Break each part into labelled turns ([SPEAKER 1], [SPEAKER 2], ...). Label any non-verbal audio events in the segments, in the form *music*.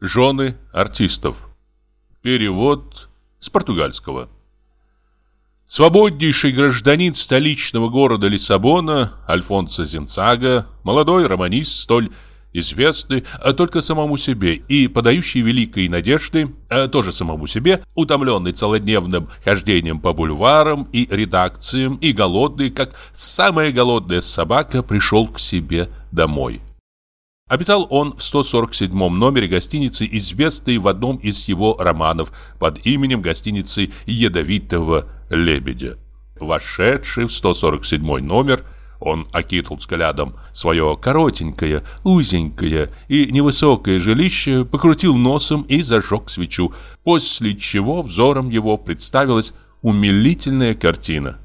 [SPEAKER 1] Жены артистов. Перевод с португальского. Свободнейший гражданин столичного города Лиссабона, Альфонсо Зинцага, молодой романист, столь известный а только самому себе и подающий великой надежды, а тоже самому себе, утомленный целодневным хождением по бульварам и редакциям и голодный, как самая голодная собака, пришел к себе домой. Обитал он в 147 номере гостиницы, известной в одном из его романов под именем гостиницы «Ядовитого лебедя». Вошедший в 147 номер – он окинул взглядом свое коротенькое, узенькое и невысокое жилище, покрутил носом и зажег свечу, после чего взором его представилась умилительная картина.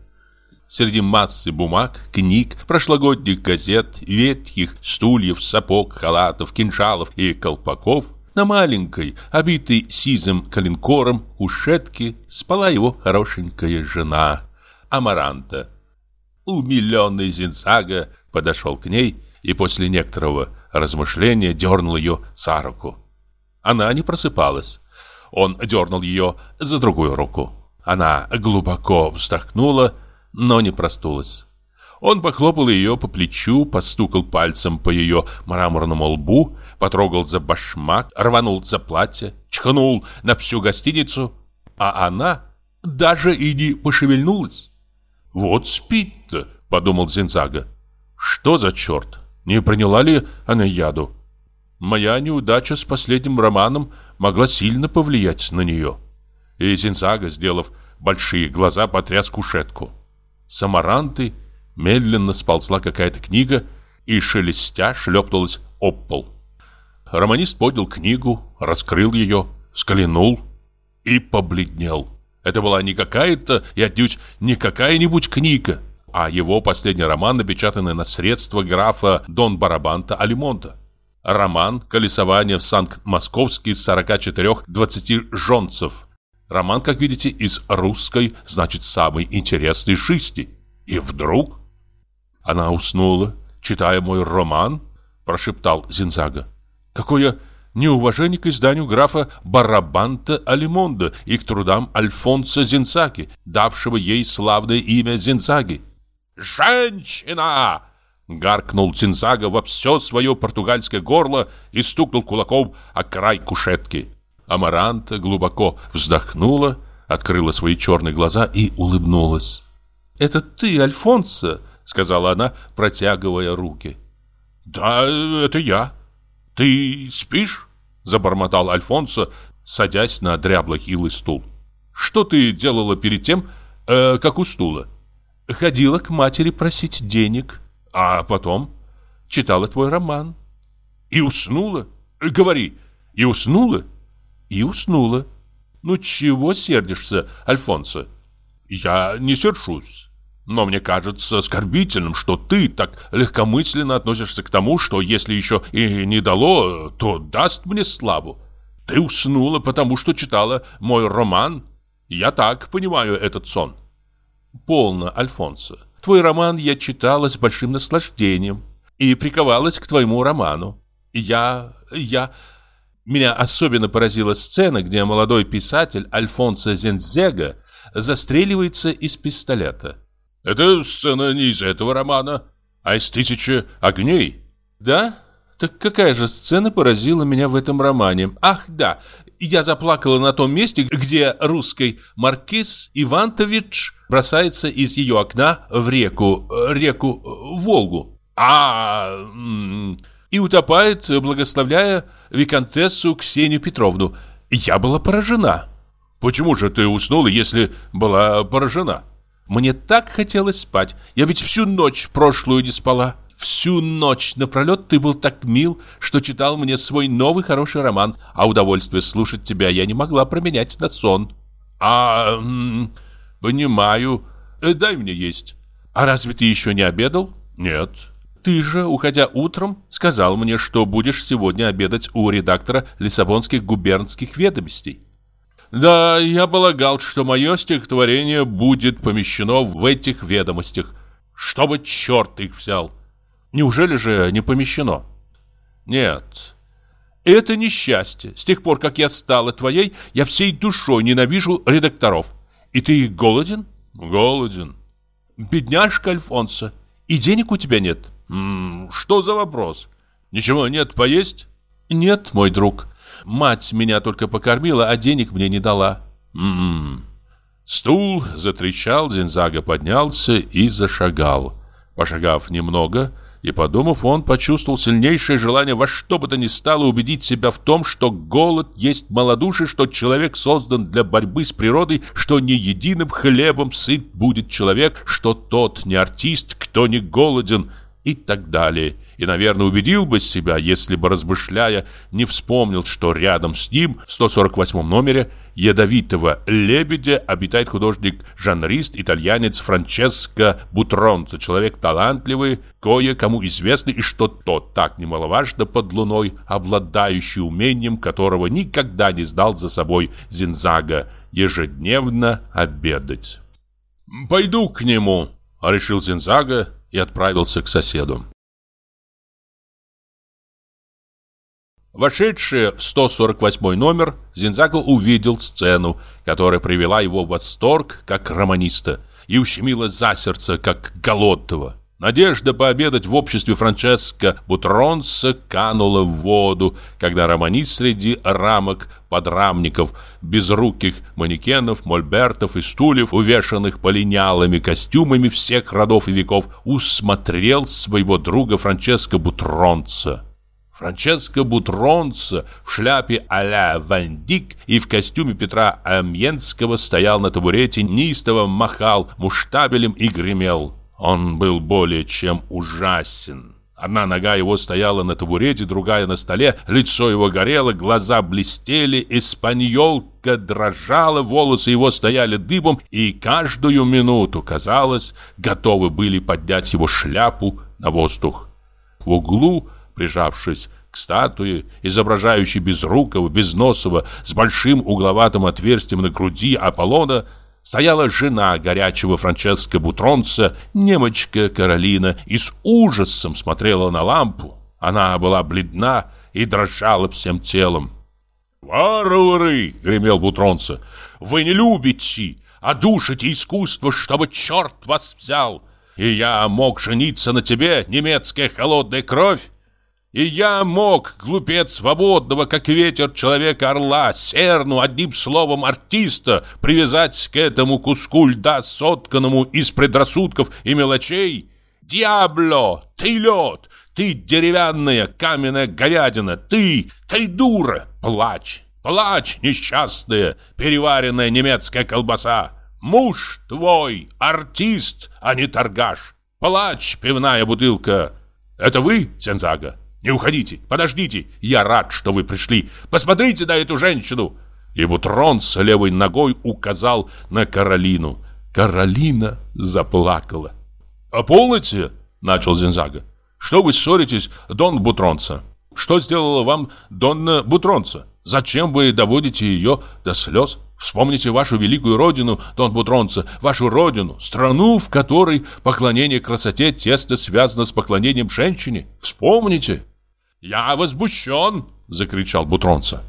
[SPEAKER 1] Среди массы бумаг, книг, прошлогодних газет, ветхих стульев, сапог, халатов, кинжалов и колпаков на маленькой, обитой сизым коленкором кушетке спала его хорошенькая жена Амаранта. Умиленный Зинсага подошел к ней и после некоторого размышления дернул ее за руку. Она не просыпалась. Он дернул ее за другую руку. Она глубоко вздохнула, но не простулась. Он похлопал ее по плечу, постукал пальцем по ее мраморному лбу, потрогал за башмак, рванул за платье, чхнул на всю гостиницу, а она даже и не пошевельнулась. «Вот спит-то», — подумал Зинзага. «Что за черт? Не приняла ли она яду? Моя неудача с последним романом могла сильно повлиять на нее». И Зинзага, сделав большие глаза, потряс кушетку. Самаранты медленно сползла какая-то книга и, шелестя, шлепнулась об пол. Романист поднял книгу, раскрыл ее, взглянул и побледнел. Это была не какая-то и отнюдь не какая-нибудь книга, а его последний роман, напечатанный на средства графа Дон Барабанта Алимонта. Роман «Колесование в Санкт-Московске 44-20 жонцев». Роман, как видите, из русской, значит, самый интересный жизни. И вдруг... Она уснула, читая мой роман, прошептал Зинзага. Какое неуважение к изданию графа Барабанта Алимонда и к трудам Альфонса Зинсаги, давшего ей славное имя Зинсаги. «Женщина!» Гаркнул Зинзага во все свое португальское горло и стукнул кулаком о край кушетки. Амаранта глубоко вздохнула, открыла свои черные глаза и улыбнулась. «Это ты, Альфонсо?» — сказала она, протягивая руки. «Да, это я», «Ты спишь?» – забормотал Альфонсо, садясь на дряблый хилый стул. «Что ты делала перед тем, э, как уснула?» «Ходила к матери просить денег, а потом читала твой роман». «И уснула? Говори, и уснула?» «И уснула. Ну чего сердишься, Альфонсо?» «Я не сержусь. Но мне кажется оскорбительным, что ты так легкомысленно относишься к тому, что если еще и не дало, то даст мне славу. Ты уснула, потому что читала мой роман. Я так понимаю этот сон. Полно, Альфонсо. Твой роман я читала с большим наслаждением и приковалась к твоему роману. Я... я... Меня особенно поразила сцена, где молодой писатель Альфонсо Зензега застреливается из пистолета. Это сцена не из этого романа, а из «Тысячи огней». Да? Так какая же сцена поразила меня в этом романе? Ах, да, я заплакала на том месте, где русский маркиз Ивантович бросается из ее окна в реку, реку Волгу. А, и утопает, благословляя виконтессу Ксению Петровну. Я была поражена. Почему же ты уснула, если была поражена? Мне так хотелось спать. Я ведь всю ночь прошлую не спала. Всю ночь напролет ты был так мил, что читал мне свой новый хороший роман, а удовольствие слушать тебя я не могла променять на сон. А, понимаю. Э, дай мне есть. А разве ты еще не обедал? Нет. Ты же, уходя утром, сказал мне, что будешь сегодня обедать у редактора Лиссабонских губернских ведомостей. Да, я полагал, что мое стихотворение будет помещено в этих ведомостях. Чтобы черт их взял. Неужели же не помещено? Нет.
[SPEAKER 2] Это несчастье. С тех пор, как я стала твоей, я всей душой ненавижу редакторов. И ты голоден?
[SPEAKER 1] Голоден.
[SPEAKER 2] Бедняжка Альфонсо. И денег у тебя нет?
[SPEAKER 1] М -м, что за вопрос? Ничего нет поесть?
[SPEAKER 2] Нет, мой друг. Мать меня только покормила, а денег мне не дала.
[SPEAKER 1] М-м. Стул затрещал, Зинзага поднялся и зашагал. Пошагав немного и подумав, он почувствовал сильнейшее желание во что бы то ни стало убедить себя в том, что голод есть малодушие, что человек создан для борьбы с природой, что не единым хлебом сыт будет человек, что тот не артист, кто не голоден и так далее и, наверное, убедил бы себя, если бы, размышляя, не вспомнил, что рядом с ним, в 148 номере, ядовитого лебедя обитает художник-жанрист, итальянец Франческо Бутронцо, человек талантливый, кое-кому известный, и что тот, так немаловажно под луной, обладающий умением, которого никогда не сдал за собой Зинзага, ежедневно обедать. «Пойду к нему», — решил Зинзага и отправился к соседу. Вошедший в 148 номер, Зинзагл увидел сцену, которая привела его в восторг, как романиста, и ущемила за сердце, как голодного. Надежда пообедать в обществе Франческо Бутронца канула в воду, когда романист среди рамок, подрамников, безруких манекенов, мольбертов и стульев, увешанных полинялыми костюмами всех родов и веков, усмотрел своего друга Франческо Бутронца. Франческо Бутронца в шляпе а-ля Ван Дик и в костюме Петра Амьенского стоял на табурете, неистово махал муштабелем и гремел. Он был более чем ужасен. Одна нога его стояла на табурете, другая на столе, лицо его горело, глаза блестели, испаньолка дрожала, волосы его стояли дыбом, и каждую минуту, казалось, готовы были поднять его шляпу на воздух. В углу прижавшись к статуе, изображающей безрукого, безносого, с большим угловатым отверстием на груди Аполлона, стояла жена горячего Франческо Бутронца, немочка Каролина, и с ужасом смотрела на лампу. Она была бледна и дрожала всем телом. «Варвары!» — гремел Бутронца. «Вы не любите, а душите искусство, чтобы черт вас взял! И я мог жениться на тебе, немецкая холодная кровь, и я мог, глупец свободного, как ветер человека-орла, серну, одним словом артиста, привязать к этому куску льда, сотканному из предрассудков и мелочей? Диабло, ты лед, ты деревянная каменная говядина, ты, ты дура, плачь, плачь, несчастная, переваренная немецкая колбаса. Муж твой, артист, а не торгаш. Плачь, пивная бутылка. Это вы, Сензага? Не уходите, подождите. Я рад, что вы пришли. Посмотрите на эту женщину. И Бутрон с левой ногой указал на Каролину. Каролина заплакала. «А полноте?» – начал Зинзага. «Что вы ссоритесь, Дон Бутронца? Что сделала вам Донна Бутронца? Зачем вы доводите ее до слез? Вспомните вашу великую родину, Дон Бутронца, вашу родину, страну, в которой поклонение красоте тесно связано с поклонением женщине. Вспомните!» «Я возмущен!» – закричал Бутронца.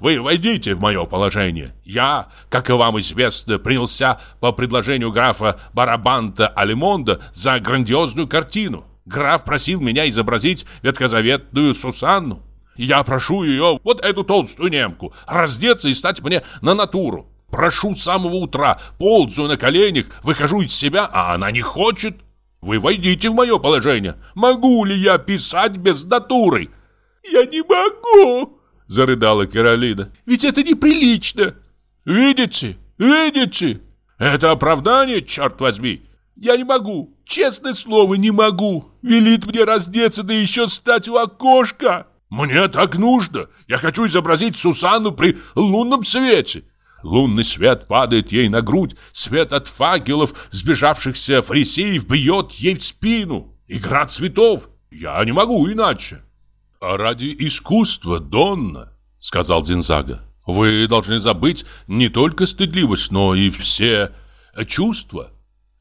[SPEAKER 1] «Вы войдите в мое положение. Я, как и вам известно, принялся по предложению графа Барабанта Алимонда за грандиозную картину. Граф просил меня изобразить ветхозаветную Сусанну. Я прошу ее, вот эту толстую немку, раздеться и стать мне на натуру. Прошу с самого утра, ползаю на коленях, выхожу из себя, а она не хочет. Вы войдите в мое положение. Могу ли я писать без натуры? Я не могу, зарыдала Каролина. Ведь это неприлично. Видите? Видите? Это оправдание, черт возьми. Я не могу. Честное слово, не могу. Велит мне раздеться, да еще стать у окошка. Мне так нужно. Я хочу изобразить Сусанну при лунном свете. Лунный свет падает ей на грудь, свет от факелов сбежавшихся фарисеев бьет ей в спину. Игра цветов. Я не могу иначе. А ради искусства, Донна, сказал Дзинзага, вы должны забыть не только стыдливость, но и все чувства.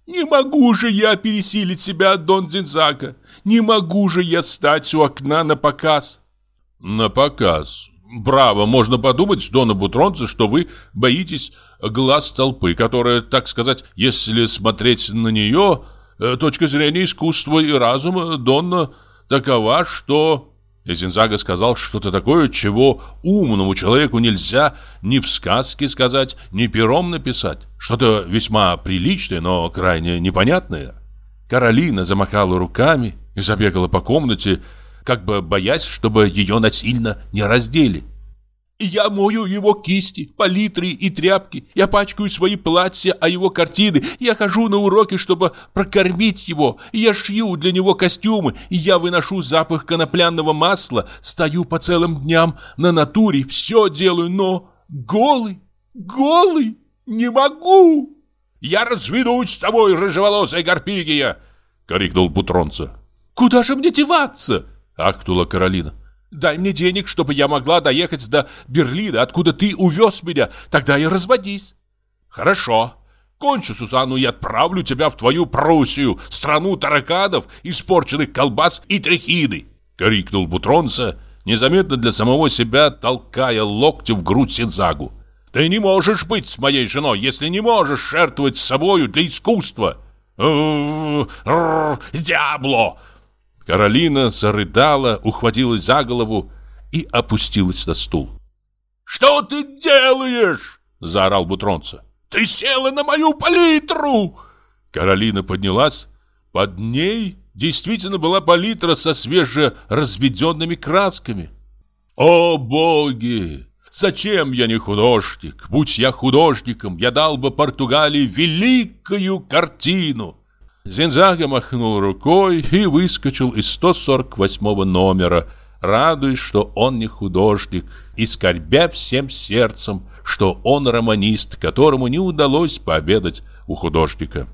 [SPEAKER 1] Не могу же я пересилить себя, Дон Дзинзага. Не могу же я стать у окна на показ. На показ. Браво, можно подумать, Дона Бутронца, что вы боитесь глаз толпы, которая, так сказать, если смотреть на нее, э, точка зрения искусства и разума, Донна такова, что... Эзензага сказал что-то такое, чего умному человеку нельзя ни в сказке сказать, ни пером написать. Что-то весьма приличное, но крайне непонятное. Каролина замахала руками и забегала по комнате, как бы боясь, чтобы ее насильно не раздели. Я мою его кисти, палитры и тряпки. Я пачкаю свои платья, а его картины. Я хожу на уроки, чтобы прокормить его. Я шью для него костюмы. Я выношу запах конопляного масла. Стою по целым дням на натуре. Все делаю, но голый, голый не могу. Я разведусь с тобой, рыжеволосая гарпигия, крикнул Бутронца. Куда же мне деваться? Ахнула Каролина. Дай мне денег, чтобы я могла доехать до Берлина, откуда ты увез меня. Тогда и разводись. Хорошо. Кончу Сузанну и отправлю тебя в твою Пруссию, страну тараканов, испорченных колбас и трехиды. Крикнул Бутронца, незаметно для самого себя толкая локтем в грудь Синзагу. Ты не можешь быть с моей женой, если не можешь жертвовать собою для искусства. Диабло! Каролина зарыдала, ухватилась за голову и опустилась на стул. «Что ты делаешь?» – заорал Бутронца. «Ты села на мою палитру!» Каролина поднялась. Под ней действительно была палитра со свежеразведенными красками. «О, боги! Зачем я не художник? Будь я художником, я дал бы Португалии великую картину!» Зинзага махнул рукой и выскочил из 148 номера, радуясь, что он не художник, и скорбя всем сердцем, что он романист, которому не удалось пообедать у художника.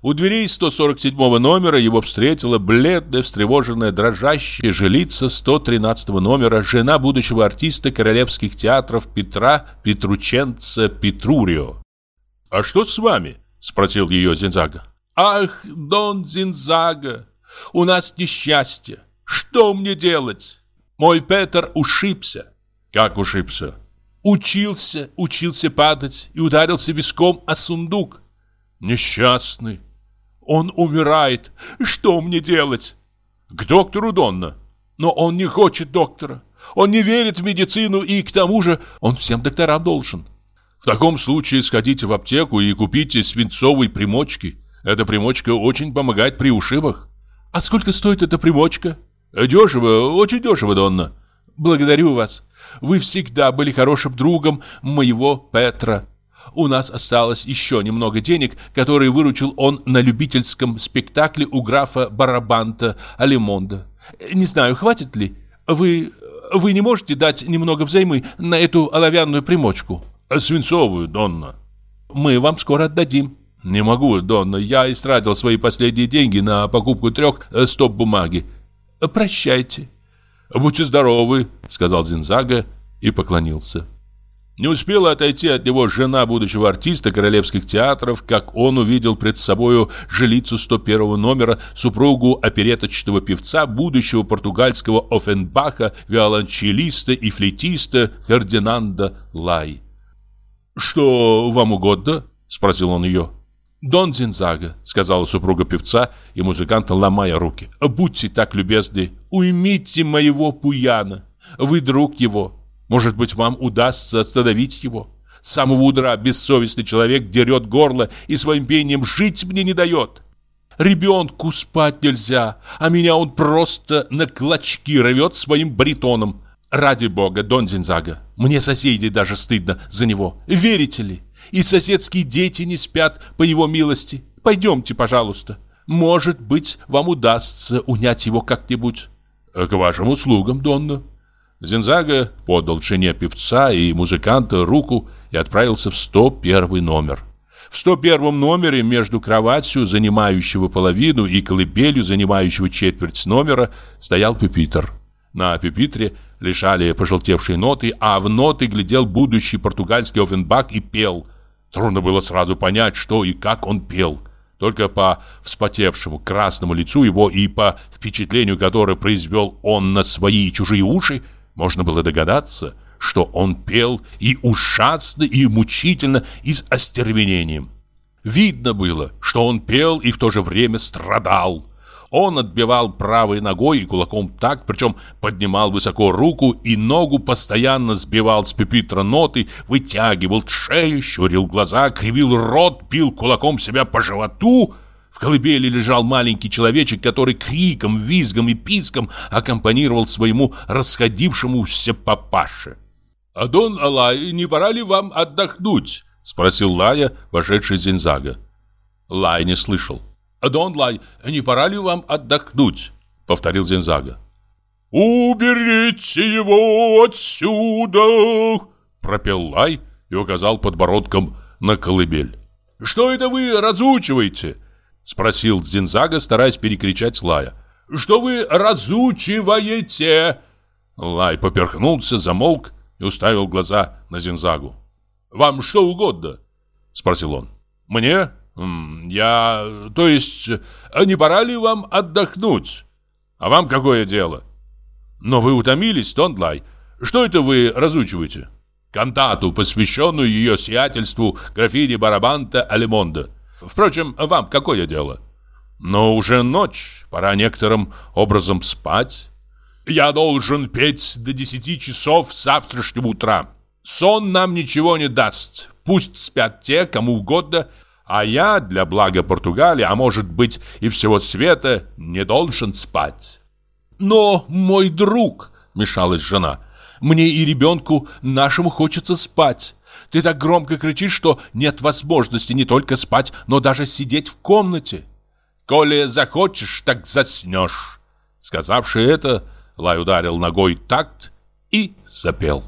[SPEAKER 1] У дверей 147 номера его встретила бледная, встревоженная, дрожащая жилица 113 номера, жена будущего артиста королевских театров Петра Петрученца Петрурио. «А что с вами?» – спросил ее Зинзага. «Ах, Дон Зинзага, у нас несчастье. Что мне делать? Мой Петр ушибся». «Как ушибся?» «Учился, учился падать и ударился виском о сундук». «Несчастный». «Он умирает. Что мне делать?» «К доктору Донна». «Но он не хочет доктора. Он не верит в медицину и, к тому же, он всем докторам должен». В таком случае сходите в аптеку и купите свинцовые примочки. Эта примочка очень помогает при ушибах. А сколько стоит эта примочка? Дешево, очень дешево, Донна. Благодарю вас. Вы всегда были хорошим другом моего Петра. У нас осталось еще немного денег, которые выручил он на любительском спектакле у графа Барабанта Алимонда. Не знаю, хватит ли. Вы вы не можете дать немного взаймы на эту оловянную примочку? Свинцовую, Донна. Мы вам скоро отдадим. Не могу, Донна, я истратил свои последние деньги на покупку трех э, стоп бумаги. Прощайте. Будьте здоровы, сказал Зинзага и поклонился. Не успела отойти от него жена будущего артиста королевских театров, как он увидел пред собою жилицу 101 номера, супругу опереточного певца, будущего португальского Офенбаха, виолончелиста и флейтиста Фердинанда Лай. «Что вам угодно?» – спросил он ее. «Дон Зинзага», – сказала супруга певца и музыканта, ломая руки. «Будьте так любезны, уймите моего Пуяна. Вы друг его. Может быть, вам удастся остановить его. С самого утра бессовестный человек дерет горло и своим пением жить мне не дает. Ребенку спать нельзя, а меня он просто на клочки рвет своим баритоном. Ради бога, Дон Зинзага, мне соседей даже стыдно за него. Верите ли? И соседские дети не спят по его милости. Пойдемте, пожалуйста. Может быть, вам удастся унять его как-нибудь. К вашим услугам, Донна. Зинзага подал жене певца и музыканта руку и отправился в 101 номер. В 101 номере между кроватью, занимающего половину, и колыбелью, занимающего четверть номера, стоял пюпитр. На пюпитре лежали пожелтевшие ноты, а в ноты глядел будущий португальский Офенбак и пел. Трудно было сразу понять, что и как он пел. Только по вспотевшему красному лицу его и по впечатлению, которое произвел он на свои и чужие уши, можно было догадаться, что он пел и ужасно, и мучительно, и с остервенением. Видно было, что он пел и в то же время страдал. Он отбивал правой ногой и кулаком так, причем поднимал высоко руку и ногу постоянно сбивал с пепитра ноты, вытягивал шею, щурил глаза, кривил рот, бил кулаком себя по животу. В колыбели лежал маленький человечек, который криком, визгом и писком аккомпанировал своему расходившемуся папаше. «Адон Алай, не пора ли вам отдохнуть?» — спросил Лая, вошедший Зинзага. Лай не слышал. «Дон Лай, не пора ли вам отдохнуть?» — повторил Зинзага. «Уберите его отсюда!» — пропел Лай и указал подбородком на колыбель. «Что это вы разучиваете?» — спросил Зинзага, стараясь перекричать Лая. «Что вы разучиваете?» Лай поперхнулся, замолк и уставил глаза на Зинзагу. «Вам что угодно?» — спросил он. «Мне? «Я... То есть, а не пора ли вам отдохнуть? А вам какое дело?» «Но вы утомились, Тондлай. Что это вы разучиваете?» «Кантату, посвященную ее сиятельству графине Барабанта Алимонда. Впрочем, вам какое дело?» «Но уже ночь, пора некоторым образом спать». «Я должен петь до десяти часов завтрашнего утра. Сон нам ничего не даст. Пусть спят те, кому угодно, а я для блага Португалии, а может быть и всего света, не должен спать. Но, мой друг, мешалась жена, мне и ребенку нашему хочется спать. Ты так громко кричишь, что нет возможности не только спать, но даже сидеть в комнате. Коли захочешь, так заснешь. Сказавши это, Лай ударил ногой такт и запел.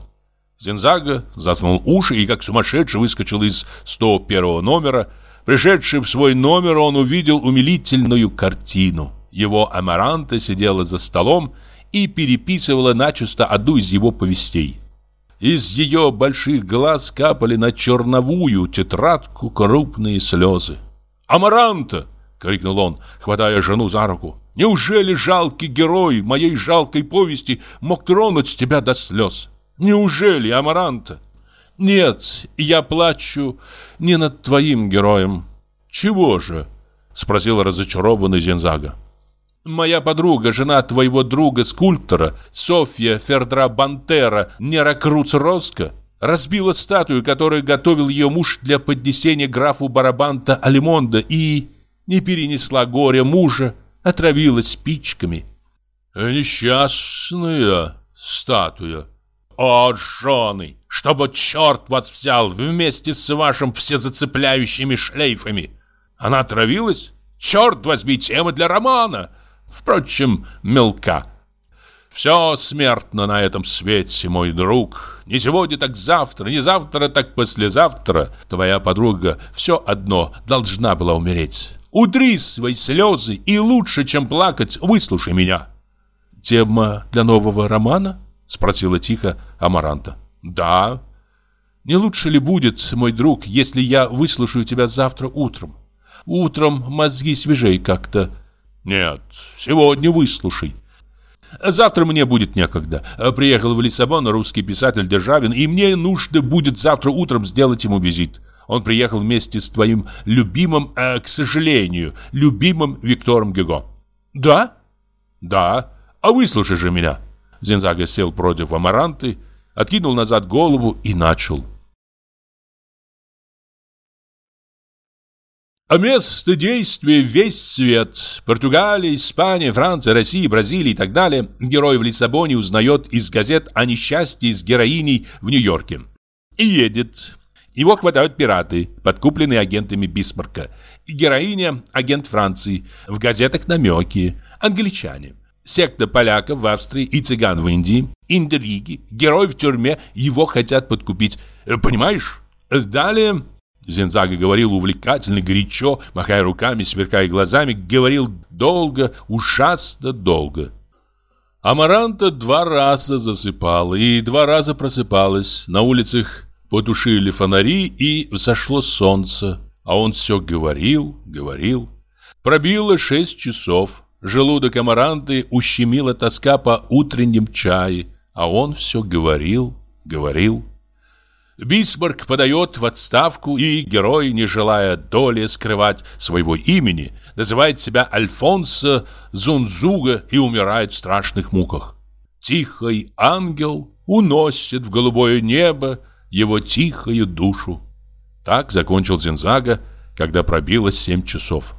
[SPEAKER 1] Зинзага заткнул уши и как сумасшедший выскочил из 101 номера, Пришедший в свой номер, он увидел умилительную картину. Его Амаранта сидела за столом и переписывала начисто одну из его повестей. Из ее больших глаз капали на черновую тетрадку крупные слезы. «Амаранта!» — крикнул он, хватая жену за руку. «Неужели жалкий герой моей жалкой повести мог тронуть тебя до слез? Неужели, Амаранта?» Нет, я плачу не над твоим героем. Чего же? Спросил разочарованный Зензага. Моя подруга, жена твоего друга-скульптора, Софья Фердра Бантера Неракруц Роско, разбила статую, которую готовил ее муж для поднесения графу Барабанта Алимонда и не перенесла горя мужа, отравилась спичками. «Несчастная статуя», о, жены, чтобы черт вас взял вместе с вашим всезацепляющими шлейфами. Она отравилась? Черт возьми, тема для романа. Впрочем, мелка. Все смертно на этом свете, мой друг. Не сегодня, так завтра, не завтра, так послезавтра. Твоя подруга все одно должна была умереть. Удри свои слезы и лучше, чем плакать, выслушай меня. Тема для нового романа? Спросила тихо Амаранта. Да. Не лучше ли будет, мой друг, если я выслушаю тебя завтра утром? Утром мозги свежей как-то. Нет, сегодня выслушай. Завтра мне будет некогда. Приехал в Лиссабон русский писатель Державин, и мне нужно будет завтра утром сделать ему визит. Он приехал вместе с твоим любимым, э, к сожалению, любимым Виктором Гюго. Да? Да. А выслушай же меня. Зинзага сел против Амаранты, откинул назад голову и начал. А место действия весь свет. Португалия, Испания, Франция, Россия, Бразилия и так далее. Герой в Лиссабоне узнает из газет о несчастье с героиней в Нью-Йорке. И едет. Его хватают пираты, подкупленные агентами Бисмарка. Героиня – агент Франции. В газетах намеки. Англичане секта поляков в Австрии и цыган в Индии, интриги, герой в тюрьме, его хотят подкупить. Э, понимаешь? Далее... Зензага говорил увлекательно, горячо, махая руками, сверкая глазами, говорил долго, ужасно долго. Амаранта два раза засыпала и два раза просыпалась. На улицах потушили фонари, и взошло солнце. А он все говорил, говорил. Пробило шесть часов. Желудок Амаранты ущемила тоска по утренним чае, а он все говорил, говорил. Бисмарк подает в отставку, и герой, не желая доли скрывать своего имени, называет себя Альфонсо Зунзуга и умирает в страшных муках. Тихий ангел уносит в голубое небо его тихую душу. Так закончил Зинзага, когда пробило семь часов.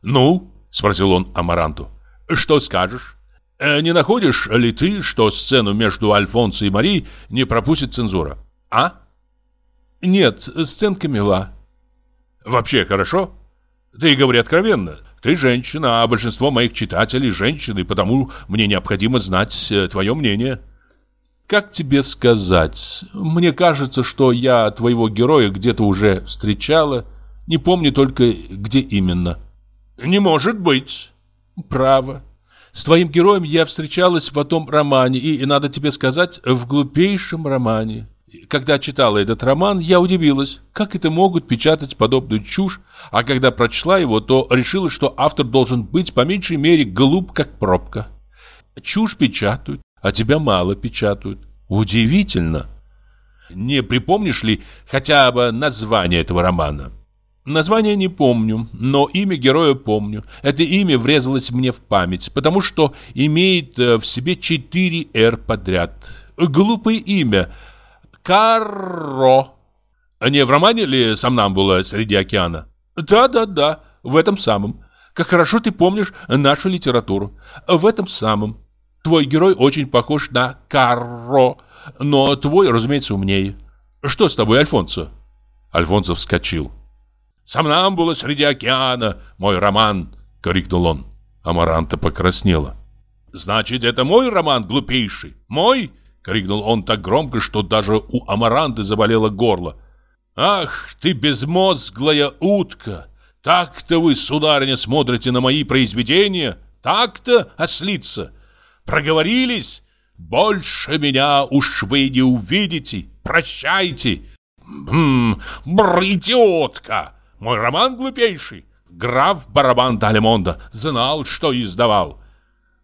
[SPEAKER 1] «Ну?» – спросил он Амаранту. «Что скажешь? Э, не находишь ли ты, что сцену между Альфонсо и Мари не пропустит цензура?» А? Нет, сценка мила. Вообще хорошо? Ты говори откровенно. Ты женщина, а большинство моих читателей женщины, потому мне необходимо знать э, твое мнение. Как тебе сказать? Мне кажется, что я твоего героя где-то уже встречала. Не помню только, где именно. Не может быть. Право. С твоим героем я встречалась в том романе, и, надо тебе сказать, в глупейшем романе. Когда читала этот роман, я удивилась, как это могут печатать подобную чушь, а когда прочла его, то решила, что автор должен быть по меньшей мере глуп, как пробка. Чушь печатают, а тебя мало печатают. Удивительно. Не припомнишь ли хотя бы название этого романа? Название не помню, но имя героя помню. Это имя врезалось мне в память, потому что имеет э, в себе четыре «Р» подряд. Глупое имя – Карро. Не в романе ли «Сомнамбула среди океана»? Да-да-да, в этом самом. Как хорошо ты помнишь нашу литературу. В этом самом. Твой герой очень похож на Карро, но твой, разумеется, умнее. Что с тобой, Альфонсо? Альфонсо вскочил. «Сомнамбула среди океана, мой роман!» — крикнул он. Амаранта покраснела. «Значит, это мой роман, глупейший? Мой?» Крикнул он так громко, что даже у Амаранты заболело горло. «Ах, ты безмозглая утка! Так-то вы, сударыня, смотрите на мои произведения? Так-то, ослица? Проговорились? Больше меня уж вы не увидите! Прощайте!» «Хм, бр, идиотка! Мой роман глупейший!» Граф Барабан Далемонда знал, что издавал.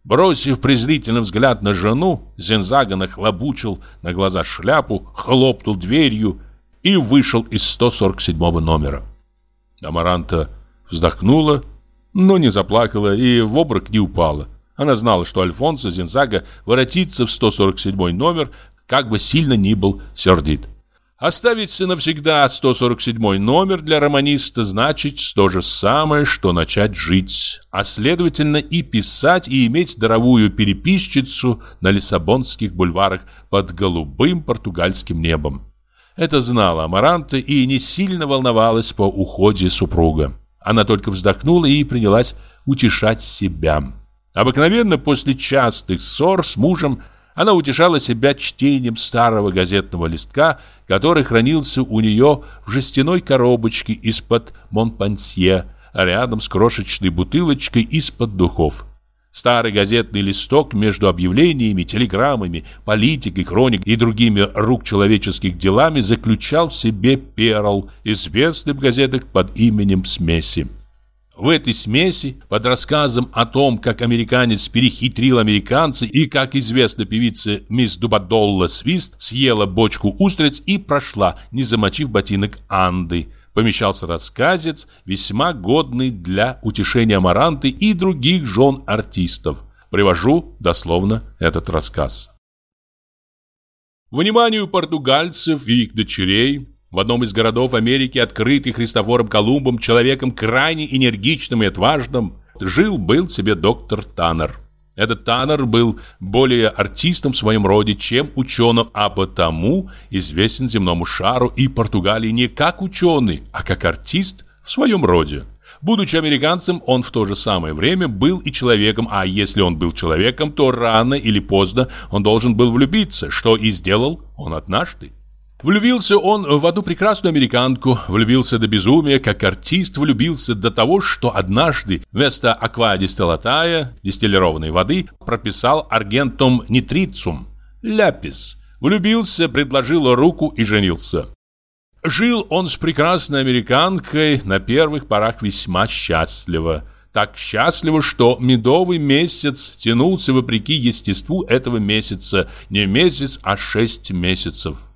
[SPEAKER 1] Бросив презрительный взгляд на жену, Зензага нахлобучил на глаза шляпу, хлопнул дверью и вышел из 147 номера. Амаранта вздохнула, но не заплакала и в обморок не упала. Она знала, что Альфонсо Зензага воротится в 147 номер, как бы сильно ни был сердит. Оставить навсегда 147 номер для романиста значит то же самое, что начать жить, а следовательно и писать, и иметь здоровую переписчицу на лиссабонских бульварах под голубым португальским небом. Это знала Амаранта и не сильно волновалась по уходе супруга. Она только вздохнула и принялась утешать себя. Обыкновенно после частых ссор с мужем она утешала себя чтением старого газетного листка, который хранился у нее в жестяной коробочке из-под Монпансье, рядом с крошечной бутылочкой из-под духов. Старый газетный листок между объявлениями, телеграммами, политикой, хроник и другими рук человеческих делами заключал в себе перл, известный в газетах под именем Смеси. В этой смеси, под рассказом о том, как американец перехитрил американца и, как известно певице мисс Дубадолла Свист, съела бочку устриц и прошла, не замочив ботинок Анды, помещался рассказец, весьма годный для утешения Маранты и других жен артистов. Привожу дословно этот рассказ. Вниманию португальцев и их дочерей в одном из городов Америки, открытый Христофором Колумбом, человеком крайне энергичным и отважным, жил-был себе доктор Таннер. Этот Таннер был более артистом в своем роде, чем ученым, а потому известен земному шару и Португалии не как ученый, а как артист в своем роде. Будучи американцем, он в то же самое время был и человеком, а если он был человеком, то рано или поздно он должен был влюбиться, что и сделал он однажды. Влюбился он в одну прекрасную американку, влюбился до безумия, как артист влюбился до того, что однажды вместо аквадистиллатая, дистиллированной воды, прописал аргентум нитрицум, ляпис. Влюбился, предложил руку и женился. Жил он с прекрасной американкой на первых порах весьма счастливо. Так счастливо, что медовый месяц тянулся вопреки естеству этого месяца. Не месяц, а шесть месяцев.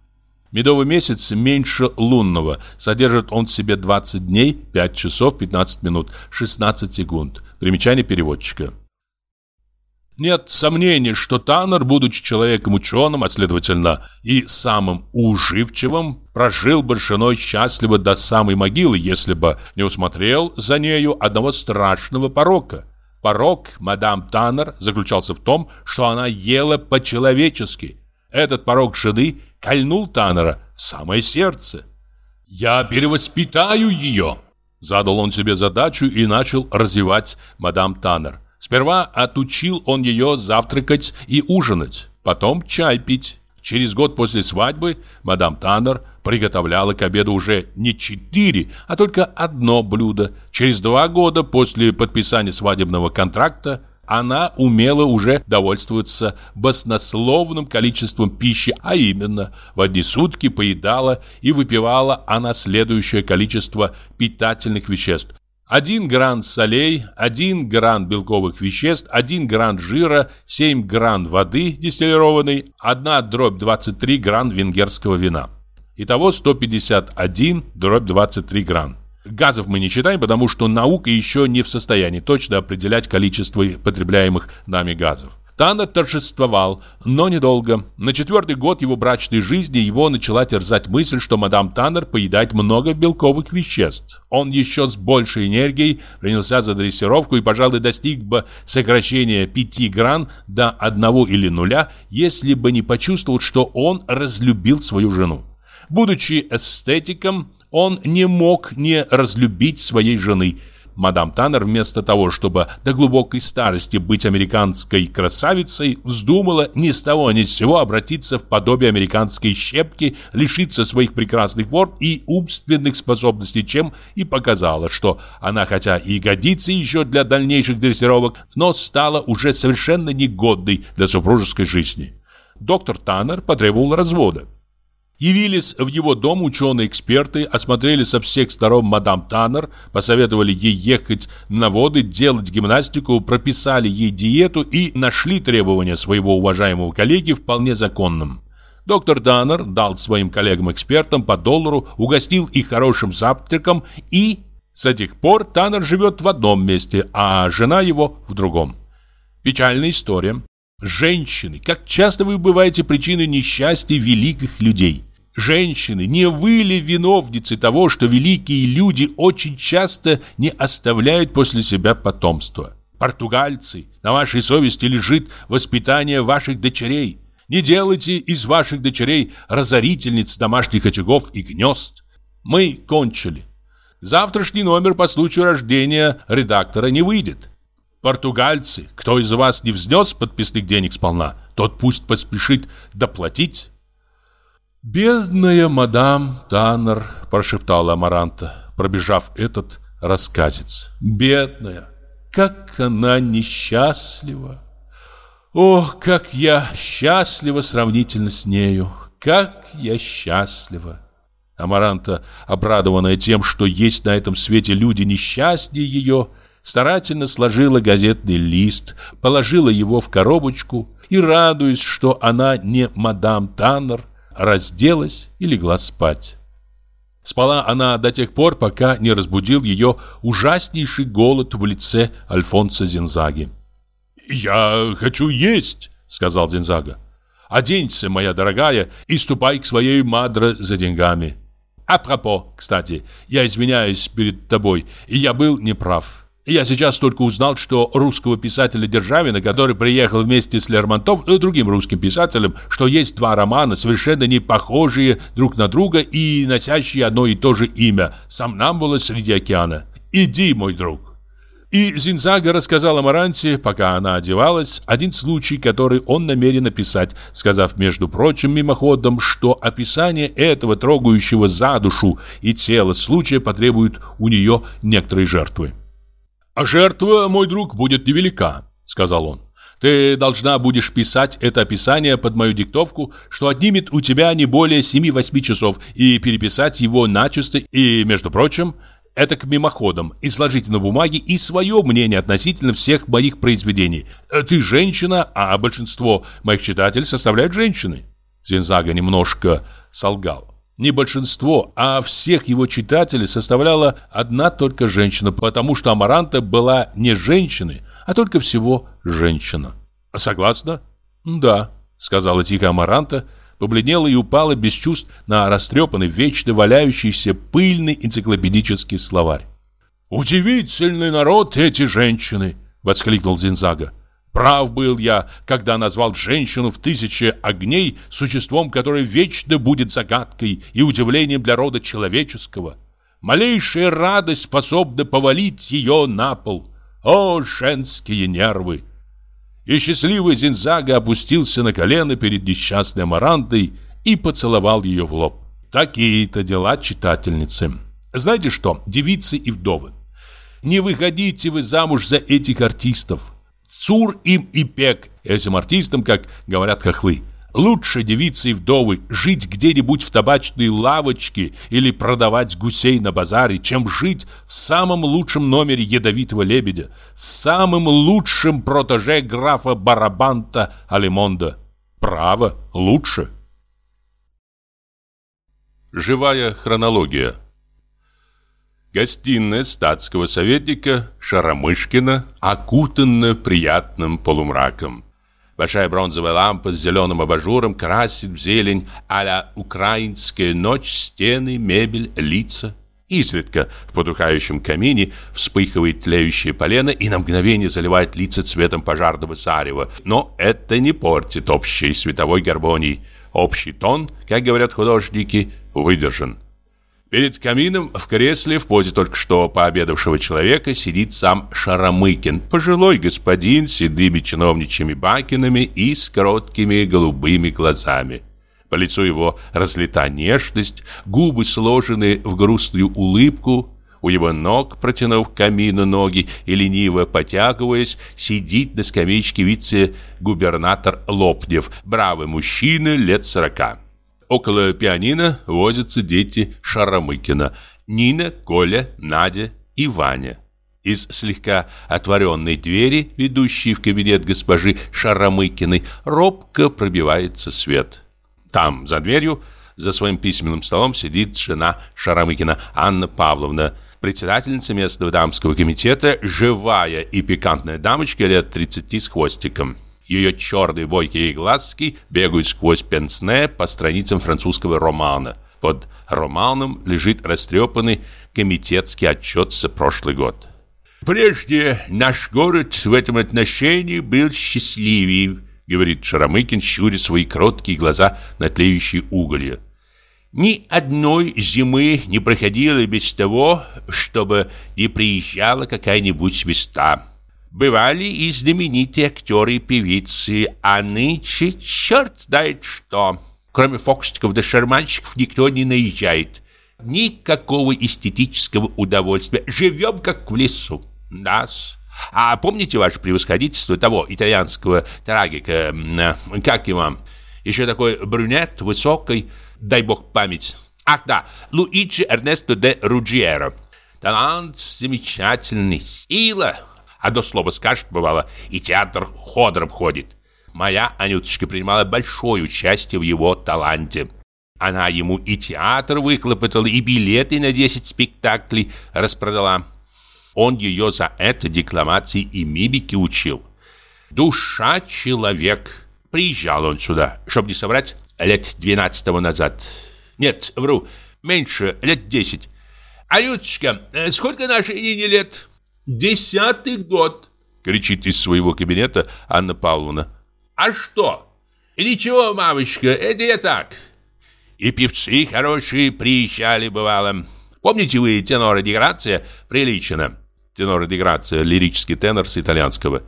[SPEAKER 1] Медовый месяц меньше лунного. Содержит он в себе 20 дней, 5 часов, 15 минут, 16 секунд. Примечание переводчика. Нет сомнений, что Таннер, будучи человеком ученым, а следовательно и самым уживчивым, прожил бы женой счастливо до самой могилы, если бы не усмотрел за нею одного страшного порока. Порок мадам Таннер заключался в том, что она ела по-человечески. Этот порок жены кольнул Таннера в самое сердце. «Я перевоспитаю ее!» Задал он себе задачу и начал развивать мадам Таннер. Сперва отучил он ее завтракать и ужинать, потом чай пить. Через год после свадьбы мадам Таннер приготовляла к обеду уже не четыре, а только одно блюдо. Через два года после подписания свадебного контракта она умела уже довольствоваться баснословным количеством пищи, а именно в одни сутки поедала и выпивала она следующее количество питательных веществ. 1 гран солей, 1 гран белковых веществ, 1 гран жира, 7 гран воды дистиллированной, 1 дробь 23 гран венгерского вина. Итого 151 дробь 23 гран. Газов мы не считаем, потому что наука еще не в состоянии точно определять количество потребляемых нами газов. Таннер торжествовал, но недолго. На четвертый год его брачной жизни его начала терзать мысль, что мадам Таннер поедает много белковых веществ. Он еще с большей энергией принялся за дрессировку и, пожалуй, достиг бы сокращения 5 гран до одного или нуля, если бы не почувствовал, что он разлюбил свою жену. Будучи эстетиком, он не мог не разлюбить своей жены – Мадам Таннер вместо того, чтобы до глубокой старости быть американской красавицей, вздумала ни с того ни с сего обратиться в подобие американской щепки, лишиться своих прекрасных форм и умственных способностей, чем и показала, что она хотя и годится еще для дальнейших дрессировок, но стала уже совершенно негодной для супружеской жизни. Доктор Таннер потребовал развода. Явились в его дом ученые-эксперты, осмотрели со всех сторон мадам Таннер, посоветовали ей ехать на воды, делать гимнастику, прописали ей диету и нашли требования своего уважаемого коллеги вполне законным. Доктор Таннер дал своим коллегам-экспертам по доллару, угостил их хорошим завтраком и... С этих пор Таннер живет в одном месте, а жена его в другом. Печальная история. Женщины, как часто вы бываете причиной несчастья великих людей. Женщины, не вы ли виновницы того, что великие люди очень часто не оставляют после себя потомства? Португальцы, на вашей совести лежит воспитание ваших дочерей. Не делайте из ваших дочерей разорительниц домашних очагов и гнезд. Мы кончили. Завтрашний номер по случаю рождения редактора не выйдет. Португальцы, кто из вас не взнес подписных денег сполна, тот пусть поспешит доплатить. «Бедная мадам Таннер», – прошептала Амаранта, пробежав этот рассказец. «Бедная! Как она несчастлива! О, как я счастлива сравнительно с нею! Как я счастлива!» Амаранта, обрадованная тем, что есть на этом свете люди несчастнее ее, старательно сложила газетный лист, положила его в коробочку и, радуясь, что она не мадам Таннер, разделась и легла спать. Спала она до тех пор, пока не разбудил ее ужаснейший голод в лице Альфонса Зинзаги. «Я хочу есть», — сказал Зинзага. «Оденься, моя дорогая, и ступай к своей мадре за деньгами. А пропо, кстати, я извиняюсь перед тобой, и я был неправ. Я сейчас только узнал, что русского писателя Державина, который приехал вместе с Лермонтов и другим русским писателем, что есть два романа, совершенно не похожие друг на друга и носящие одно и то же имя «Сомнамбула среди океана». Иди, мой друг. И Зинзага рассказал Амаранте, пока она одевалась, один случай, который он намерен описать, сказав, между прочим, мимоходом, что описание этого трогающего за душу и тело случая потребует у нее некоторой жертвы. «А жертва, мой друг, будет невелика», — сказал он.
[SPEAKER 2] Ты должна будешь писать это описание под мою диктовку, что отнимет у тебя не более 7-8 часов, и переписать его начисто, и, между прочим, это к мимоходам, изложить на бумаге и свое мнение относительно всех моих произведений. Ты женщина, а большинство моих читателей составляют женщины. Зинзага немножко солгал. Не большинство, а всех его читателей составляла одна только женщина, потому что Амаранта была не женщиной, а только всего женщина. Согласна? Да, сказала тихо Амаранта, побледнела и упала без чувств на растрепанный, вечно валяющийся пыльный энциклопедический словарь. «Удивительный народ эти женщины!» — воскликнул Зинзага. «Прав был я, когда назвал женщину в тысяче огней существом, которое вечно будет загадкой и удивлением для рода человеческого. Малейшая радость способна повалить ее на пол. О, женские нервы!» И счастливый Зинзага опустился на колено перед несчастной Амарантой и поцеловал ее в лоб. Такие-то дела читательницы. Знаете что, девицы и вдовы, не выходите вы замуж за этих артистов. Цур им и пек этим артистам, как говорят хохлы. Лучше девицы и вдовы жить где-нибудь в табачной лавочке или продавать гусей на базаре, чем жить в самом лучшем номере ядовитого лебедя, самым лучшим протеже графа Барабанта Алимонда. Право, лучше.
[SPEAKER 1] Живая хронология Гостиная статского советника Шаромышкина окутана приятным полумраком. Большая бронзовая лампа с зеленым абажуром красит в зелень а украинская ночь стены, мебель, лица. Изредка в потухающем камине вспыхивает тлеющее полено и на мгновение заливает лица цветом пожарного царева. Но это не портит общей световой гармонии. Общий тон, как говорят художники, выдержан. Перед камином в кресле в позе только что пообедавшего человека сидит сам Шаромыкин, пожилой господин с седыми чиновничьими бакинами и с короткими голубыми глазами. По лицу его разлита нежность, губы сложены в грустную улыбку, у его ног, протянув к камину ноги и лениво потягиваясь, сидит на скамеечке вице-губернатор Лопнев, бравый мужчина лет сорока. Около пианино возятся дети Шаромыкина. Нина, Коля, Надя и Ваня. Из слегка отворенной двери, ведущей в кабинет госпожи Шаромыкиной, робко пробивается свет. Там, за дверью, за своим письменным столом сидит жена Шаромыкина Анна Павловна, председательница местного дамского комитета, живая и пикантная дамочка лет 30 с хвостиком. Ее черные бойкие глазки бегают сквозь пенсне по страницам французского романа. Под романом лежит растрепанный комитетский отчет за прошлый год. «Прежде наш город в этом отношении был счастливее», говорит Шарамыкин, щуря свои кроткие глаза на тлеющие уголья. Ни одной зимы не проходило без того, чтобы не приезжала какая-нибудь звезда. Бывали и знаменитые актеры и певицы, а нынче черт знает что. Кроме фокусников да шарманщиков никто не наезжает. Никакого эстетического удовольствия. Живем как в лесу. Нас. А помните ваше превосходительство того итальянского трагика, как его, еще такой брюнет, высокий, дай бог память. Ах да, Луиджи Эрнесто де Руджиеро. Талант замечательный, сила, Одно слово скажет, бывало, и театр ходором ходит. Моя Анюточка принимала большое участие в его таланте. Она ему и театр выхлопотала, и билеты на 10 спектаклей распродала. Он ее за это декламации и мимики учил. Душа человек. Приезжал он сюда, чтобы не соврать, лет 12 назад. Нет, вру, меньше, лет 10. Анюточка, э, сколько нашей Нине лет? Десятый год!» Кричит из своего кабинета Анна Павловна. «А что?» «Ничего, мамочка, это я так». И певцы хорошие приезжали, бывало. Помните вы тенора Деграция Приличина? Тенора Деграция, лирический тенор с итальянского.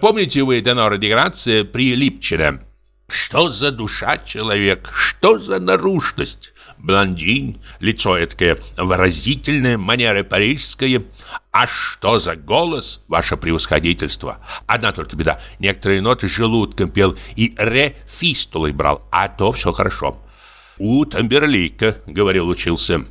[SPEAKER 1] Помните вы тенора Деграция Прилипчина?
[SPEAKER 2] Что за душа человек? Что за наружность? Блондин, лицо эткое выразительное, манеры парижские. А что за голос, ваше превосходительство? Одна только беда. Некоторые ноты желудком пел и ре фистулой брал, а то все хорошо. У Тамберлика, говорил, учился.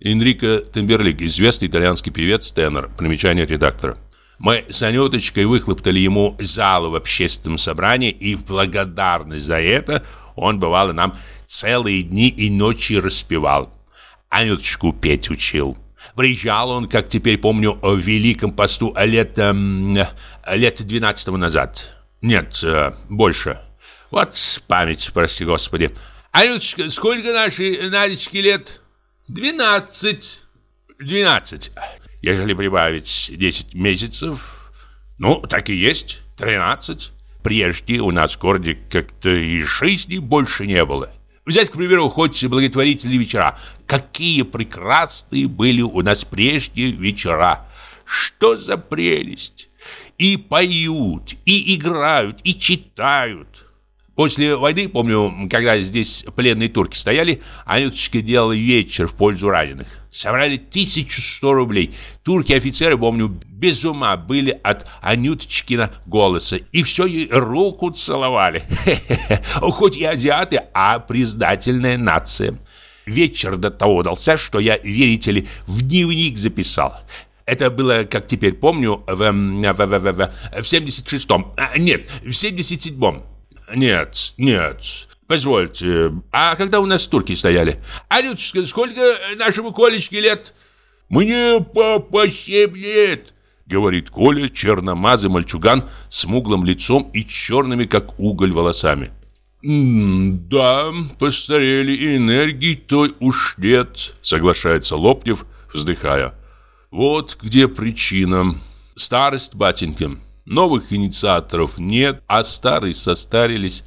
[SPEAKER 1] Энрико Тамберлик, известный итальянский певец, тенор. Примечание редактора.
[SPEAKER 2] Мы с Анюточкой выхлоптали ему залу в общественном собрании, и в благодарность за это он, бывало, нам целые дни и ночи распевал. Анюточку петь учил. Приезжал он, как теперь помню, в Великом посту лет, э, лет 12 назад. Нет, э, больше. Вот память, прости господи. Анюточка, сколько нашей Надечке лет? Двенадцать. Двенадцать. Ежели прибавить 10 месяцев, ну, так и есть, 13. Прежде у нас в городе как-то и жизни больше не было. Взять, к примеру, хоть благотворительные вечера. Какие прекрасные были у нас прежде вечера. Что за прелесть! И поют, и играют, и читают. После войны, помню, когда здесь пленные турки стояли, Анюточка делала вечер в пользу раненых. Собрали 1100 рублей. Турки-офицеры, помню, без ума были от Анюточкина голоса. И все ей руку целовали. *laughs* Хоть и азиаты, а признательная нация. Вечер до того дался, что я, верите ли, в дневник записал. Это было, как теперь помню, в, в, в, в, в 76-м. А, нет, в 77-м. Нет, нет. Позвольте, а когда у нас турки стояли? Анютушка, сколько нашему Колечке лет? Мне папа семь лет, говорит Коля, черномазый мальчуган с смуглым лицом и черными, как уголь, волосами. «Да, постарели, и энергии той уж нет», — соглашается Лопнев, вздыхая. «Вот где причина. Старость, батенька. Новых инициаторов нет, а старые состарились.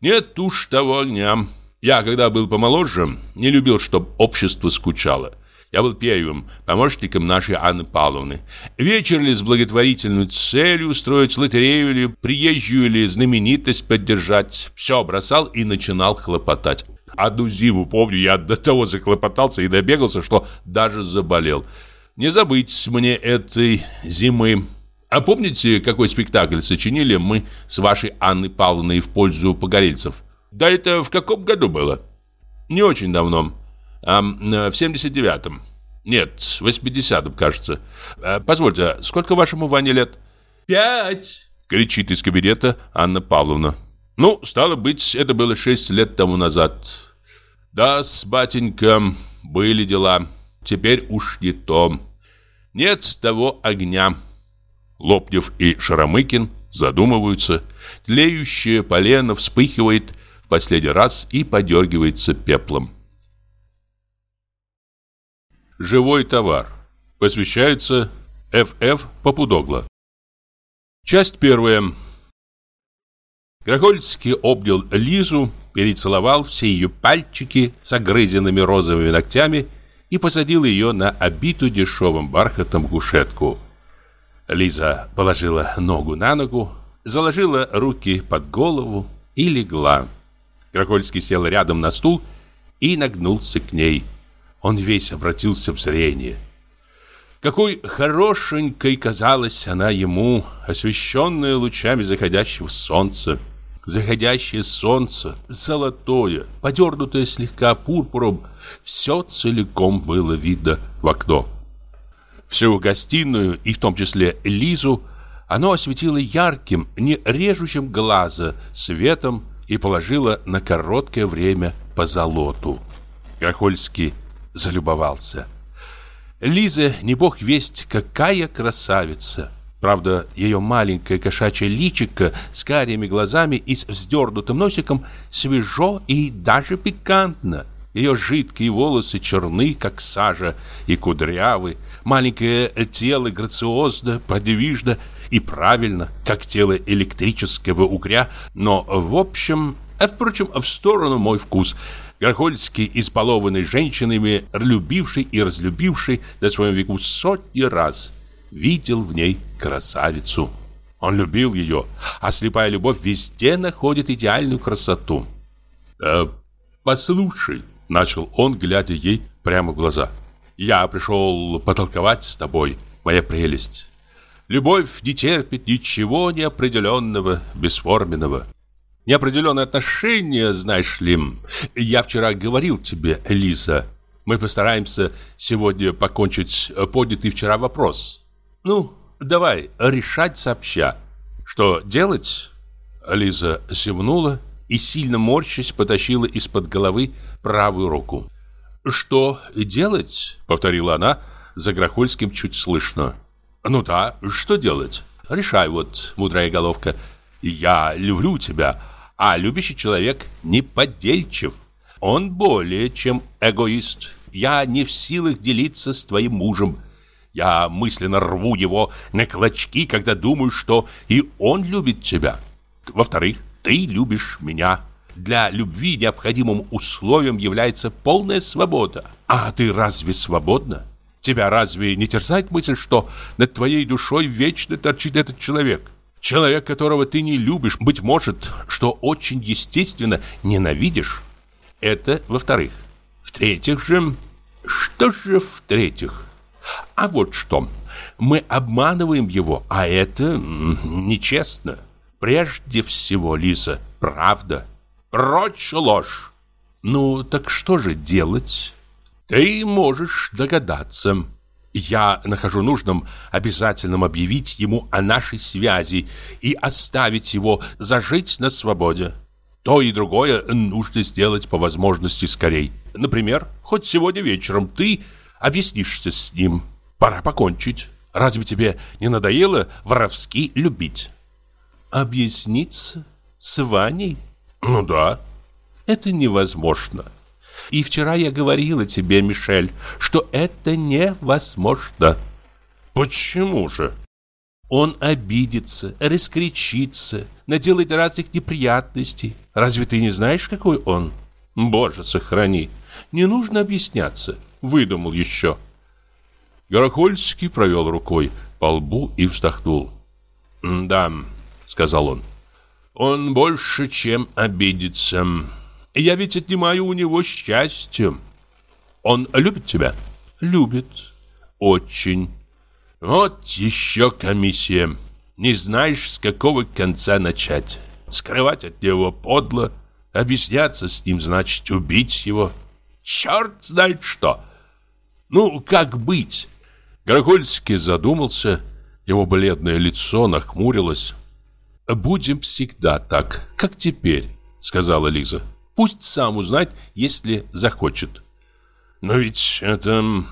[SPEAKER 2] Нет уж того огня. Я, когда был помоложе, не любил, чтобы общество скучало. Я был первым помощником нашей Анны Павловны. Вечер ли с благотворительной целью устроить лотерею или приезжую или знаменитость поддержать. Все бросал и начинал хлопотать. Одну зиму, помню, я до того захлопотался и добегался, что даже заболел. Не забыть мне этой зимы. А помните, какой спектакль сочинили мы с вашей Анной Павловной в пользу погорельцев? Да это в каком году было? Не очень давно. А, в 79-м. Нет, в 80-м, кажется. А, позвольте, сколько вашему Ване лет? Пять!
[SPEAKER 1] Кричит из кабинета Анна Павловна. Ну, стало быть, это было шесть лет тому назад. Да, с батенька, были дела. Теперь уж не то. Нет того огня. Лопнев и Шаромыкин задумываются. Тлеющее полено вспыхивает в последний раз и подергивается пеплом. Живой товар. Посвящается Ф.Ф. Попудогла. Часть первая. Грохольский обнял Лизу, перецеловал все ее пальчики с огрызенными розовыми ногтями и посадил ее на обитую дешевым бархатом кушетку. Лиза положила ногу на ногу, заложила руки под голову и легла. Кракольский сел рядом на стул и нагнулся к ней. Он весь обратился в зрение. Какой хорошенькой казалась она ему, освещенная лучами заходящего солнца. Заходящее солнце, золотое, подернутое слегка пурпуром, все целиком было видно в окно. Всю гостиную, и в том числе Лизу, оно осветило ярким, не режущим глаза светом и положило на короткое время по золоту. Крахольский залюбовался. Лиза, не бог весть, какая красавица! Правда, ее маленькое кошачье личико с карими глазами и с вздернутым носиком свежо и даже пикантно. Ее жидкие волосы черны, как сажа, и кудрявы, Маленькое тело грациозно, подвижно и правильно, как тело электрического угря, но в общем, а впрочем, в сторону мой вкус. Горхольский, избалованный женщинами, любивший и разлюбивший на своем веку сотни раз, видел в ней красавицу.
[SPEAKER 2] Он любил ее, а слепая любовь везде находит идеальную красоту. «Э, «Послушай», — начал он, глядя ей прямо в глаза, «я пришел потолковать с тобой, моя прелесть. Любовь не терпит ничего неопределенного, бесформенного. Неопределенные отношения, знаешь ли, я вчера говорил тебе, Лиза, мы постараемся сегодня покончить поднятый вчера вопрос. Ну, давай решать сообща. Что делать? Лиза зевнула и, сильно морщась, потащила из-под головы правую руку. «Что делать?» — повторила она за Грохольским чуть слышно. «Ну да, что делать? Решай вот, мудрая головка. Я люблю тебя, а любящий человек не подельчив. Он более чем эгоист. Я не в силах делиться с твоим мужем. Я мысленно рву его на клочки, когда думаю, что и он любит тебя. Во-вторых, ты любишь меня. Для любви необходимым условием является полная свобода. А ты разве свободна? Тебя разве не терзает мысль, что над твоей душой вечно торчит этот человек? Человек, которого ты не любишь, быть может, что очень естественно ненавидишь. Это во-вторых. В-третьих же... Что же в-третьих? А вот что. Мы обманываем его, а это нечестно. Прежде всего, Лиза, правда. Прочь ложь. Ну, так что же делать? Ты можешь догадаться. Я нахожу нужным обязательным объявить ему о нашей связи и оставить его зажить на свободе. То и другое нужно сделать по возможности скорей. Например, хоть сегодня вечером ты объяснишься с ним. Пора покончить. Разве тебе не надоело воровски любить? Объясниться? С Ваней? Ну да. Это невозможно. И вчера я говорила тебе, Мишель, что это невозможно. Почему же? Он обидится, раскричится, наделает разных неприятностей. Разве ты не знаешь, какой он? Боже, сохрани. Не нужно объясняться. Выдумал еще. Горохольский провел рукой по лбу и вздохнул. «Да», — сказал он, — «он больше, чем обидится. Я ведь отнимаю у него счастье. Он любит тебя? Любит. Очень. Вот еще комиссия. Не знаешь, с какого конца начать. Скрывать от него подло. Объясняться с ним значит убить его. Черт знает что. Ну, как быть? Горохольский задумался. Его бледное лицо нахмурилось. «Будем всегда так, как теперь», — сказала Лиза. Пусть сам узнает, если захочет. Но ведь это...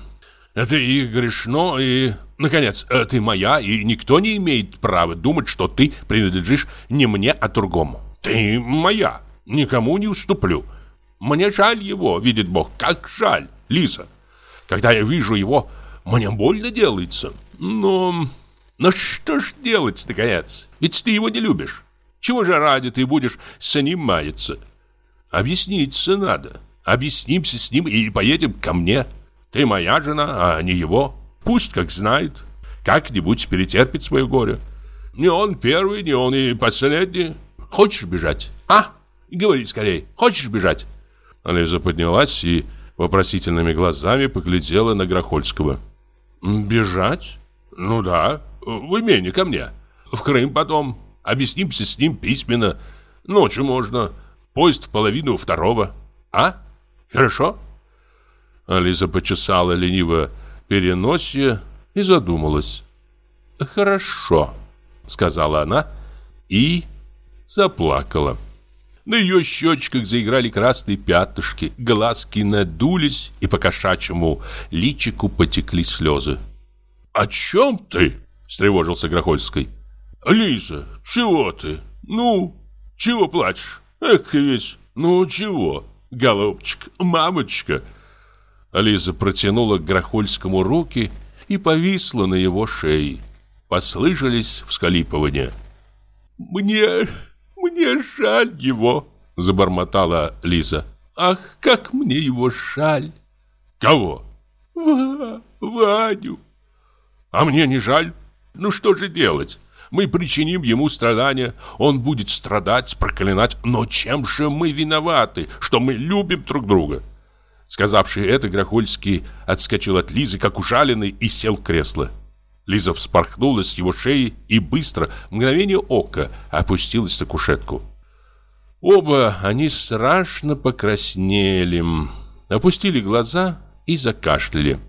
[SPEAKER 2] Это и грешно, и... Наконец, э, ты моя, и никто не имеет права думать, что ты принадлежишь не мне, а другому. Ты моя, никому не уступлю. Мне жаль его, видит Бог, как жаль, Лиза. Когда я вижу его, мне больно делается. Но... Но что ж делать, наконец? Ведь ты его не любишь. Чего же ради ты будешь с ним маяться? Объясниться надо. Объяснимся с ним и поедем ко мне. Ты моя жена, а не его. Пусть как знает. Как-нибудь перетерпит свое горе. Не он первый, не он и последний. Хочешь бежать? А? Говори скорее. Хочешь бежать? Лиза поднялась и вопросительными глазами поглядела на Грохольского. «Бежать? Ну да, в имение ко мне. В Крым потом. Объяснимся с ним письменно. Ночью можно. Поезд в половину второго. А? Хорошо?» Алиса почесала лениво переносье и задумалась. «Хорошо», — сказала она и заплакала. На ее щечках заиграли красные пятнышки, глазки надулись, и по кошачьему личику потекли слезы. «О чем ты?» — встревожился Грохольский. «Лиза, чего ты? Ну, чего плачешь?» Эх, ведь, ну чего, голубчик, мамочка. Ализа протянула к Грохольскому руки и повисла на его шее. Послышались вскалипывания. «Мне... мне жаль его», — забормотала Лиза. «Ах, как мне его жаль!» «Кого?» Ва «Ваню». «А мне не жаль? Ну что же делать?
[SPEAKER 1] Мы причиним ему страдания, он будет страдать, проклинать. Но чем же мы виноваты, что мы любим друг друга?» Сказавший это, Грохольский отскочил от Лизы, как ужаленный, и сел в кресло. Лиза вспорхнула с его шеи и быстро, в мгновение ока, опустилась на кушетку. Оба они страшно покраснели, опустили глаза и закашляли.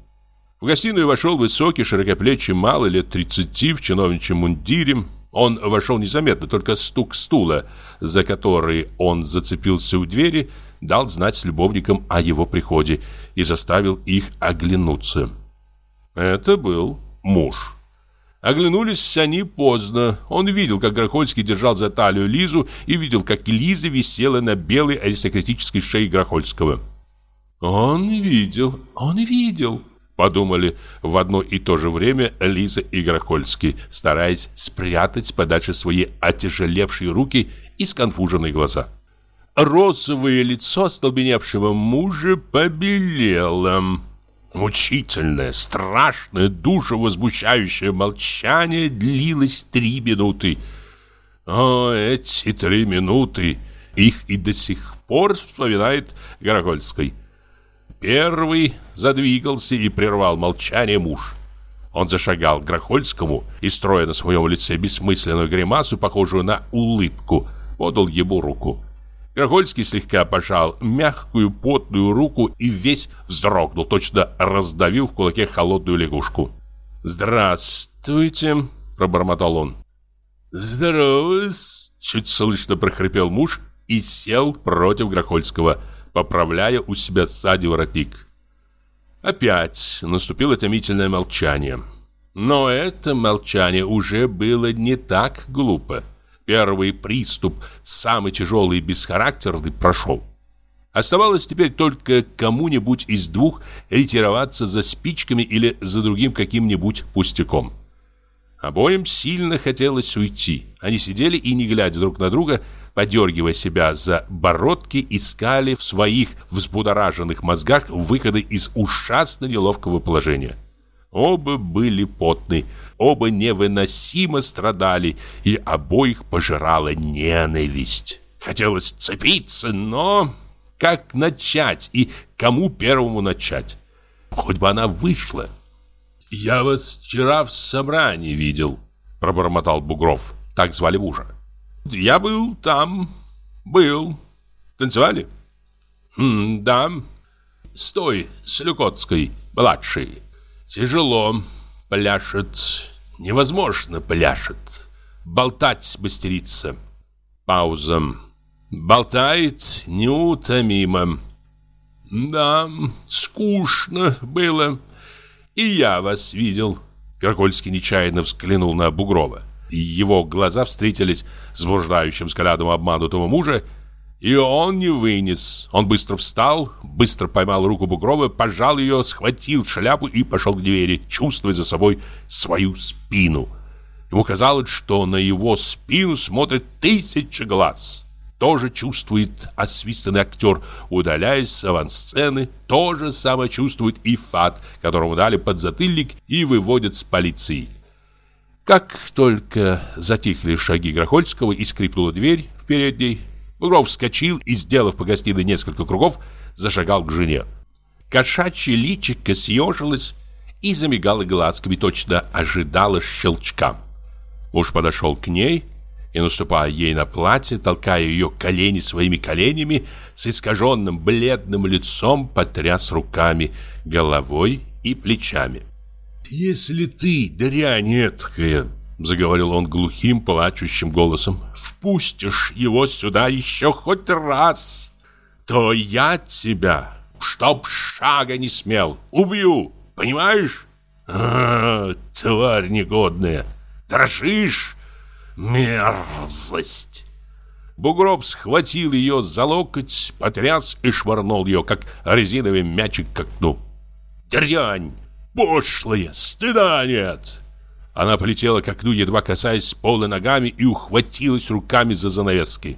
[SPEAKER 1] В гостиную вошел высокий, широкоплечий, малый, лет тридцати, в чиновничьем мундире. Он вошел незаметно, только стук стула, за который он зацепился у двери, дал знать с любовником о его приходе и заставил их оглянуться. Это был муж. Оглянулись они поздно. Он видел, как Грохольский держал за талию Лизу и видел, как Лиза висела на белой аристократической шее Грохольского. Он видел, он видел. Подумали в одно и то же время Лиза и Грохольский, стараясь спрятать подальше свои отяжелевшие руки и сконфуженные глаза. Розовое лицо столбеневшего мужа побелело. Мучительное, страшное, душевозбуждающее молчание длилось три минуты. О, эти три минуты! Их и до сих пор вспоминает Горохольский. Первый задвигался и прервал молчание муж. Он зашагал к Грохольскому и, строя на своем лице бессмысленную гримасу, похожую на улыбку, подал ему руку. Грохольский слегка пожал мягкую потную руку и весь вздрогнул, точно раздавил в кулаке холодную лягушку. «Здравствуйте», — пробормотал он. здорово чуть слышно прохрипел муж и сел против Грохольского, поправляя у себя сзади воротник. Опять наступило томительное молчание. Но это молчание уже было не так глупо. Первый приступ, самый тяжелый и бесхарактерный, прошел. Оставалось теперь только кому-нибудь из двух ретироваться за спичками или за другим каким-нибудь пустяком. Обоим сильно хотелось уйти. Они сидели и, не глядя друг на друга, подергивая себя за бородки, искали в своих взбудораженных мозгах выходы из ужасно неловкого положения. Оба были потны, оба невыносимо страдали, и обоих пожирала ненависть. Хотелось цепиться, но как начать и кому первому начать? Хоть бы она вышла. «Я вас вчера в собрании видел», — пробормотал Бугров. Так звали мужа. «Я был там, был. Танцевали?» «Хм, «Да. Стой, с Люкотской, младший. Тяжело пляшет, невозможно пляшет. Болтать мастерица. Пауза. Болтает неутомимо. Да, скучно было. И я вас видел. Кракольский нечаянно взглянул на Бугрова. Его глаза встретились с блуждающим взглядом обманутого мужа, и он не вынес. Он быстро встал, быстро поймал руку Бугрова, пожал ее, схватил шляпу и пошел к двери, чувствуя за собой свою спину. Ему казалось, что на его спину смотрят тысячи глаз. Тоже чувствует освистанный актер, удаляясь с авансцены. То же самое чувствует и Фат, которому дали подзатыльник и выводят с полиции. Как только затихли шаги Грохольского и скрипнула дверь в передней, Бугров вскочил и, сделав по гостиной несколько кругов, зашагал к жене. Кошачье личико съежилось и замигало глазками, точно ожидало щелчка. Муж подошел к ней и, наступая ей на платье, толкая ее колени своими коленями, с искаженным бледным лицом потряс руками, головой и плечами. «Если ты, дрянь эткая, Заговорил он глухим, плачущим голосом Впустишь его сюда еще хоть раз То я тебя, чтоб шага не смел, убью Понимаешь? А, тварь негодная Дрожишь? Мерзость Бугров схватил ее за локоть, потряс и швырнул ее, как резиновый мячик к окну. «Дрянь! Пошлая! Стыда нет!» Она полетела к окну, едва касаясь пола ногами, и ухватилась руками за занавески.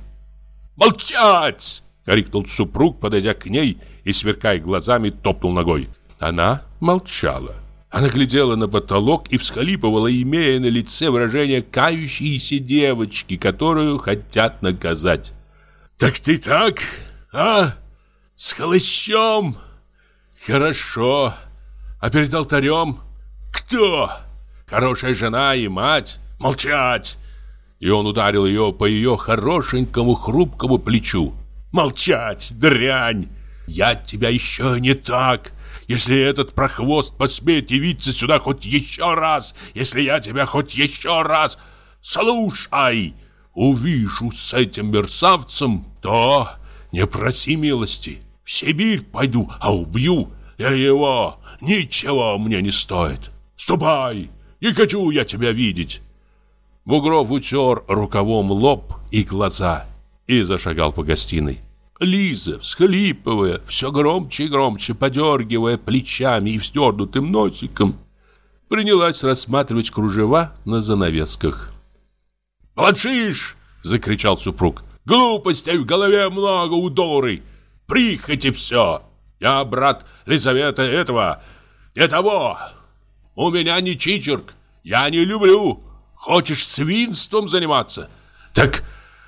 [SPEAKER 1] «Молчать!» — крикнул супруг, подойдя к ней и, сверкая глазами, топнул ногой. Она молчала. Она глядела на потолок и всхлипывала, имея на лице выражение кающейся девочки, которую хотят наказать. «Так ты так, а? С хлыщом? Хорошо. А перед алтарем кто? Хорошая жена и мать? Молчать!» И он ударил ее по ее хорошенькому хрупкому плечу. «Молчать, дрянь! Я тебя еще не так!» Если этот прохвост посмеет явиться сюда хоть еще раз, если я тебя хоть еще раз... Слушай, увижу с этим мерзавцем, то не проси милости. В Сибирь пойду, а убью я его. Ничего мне не стоит. Ступай, не хочу я тебя видеть. Бугров утер рукавом лоб и глаза и зашагал по гостиной. Лиза, всхлипывая, все громче и громче, подергивая плечами и вздернутым носиком, принялась рассматривать кружева на занавесках. «Молчишь!» — закричал супруг. «Глупостей в голове много, удоры! Прихоти все! Я, брат Лизавета, этого, не того! У меня не чичерк, я не люблю! Хочешь свинством заниматься? Так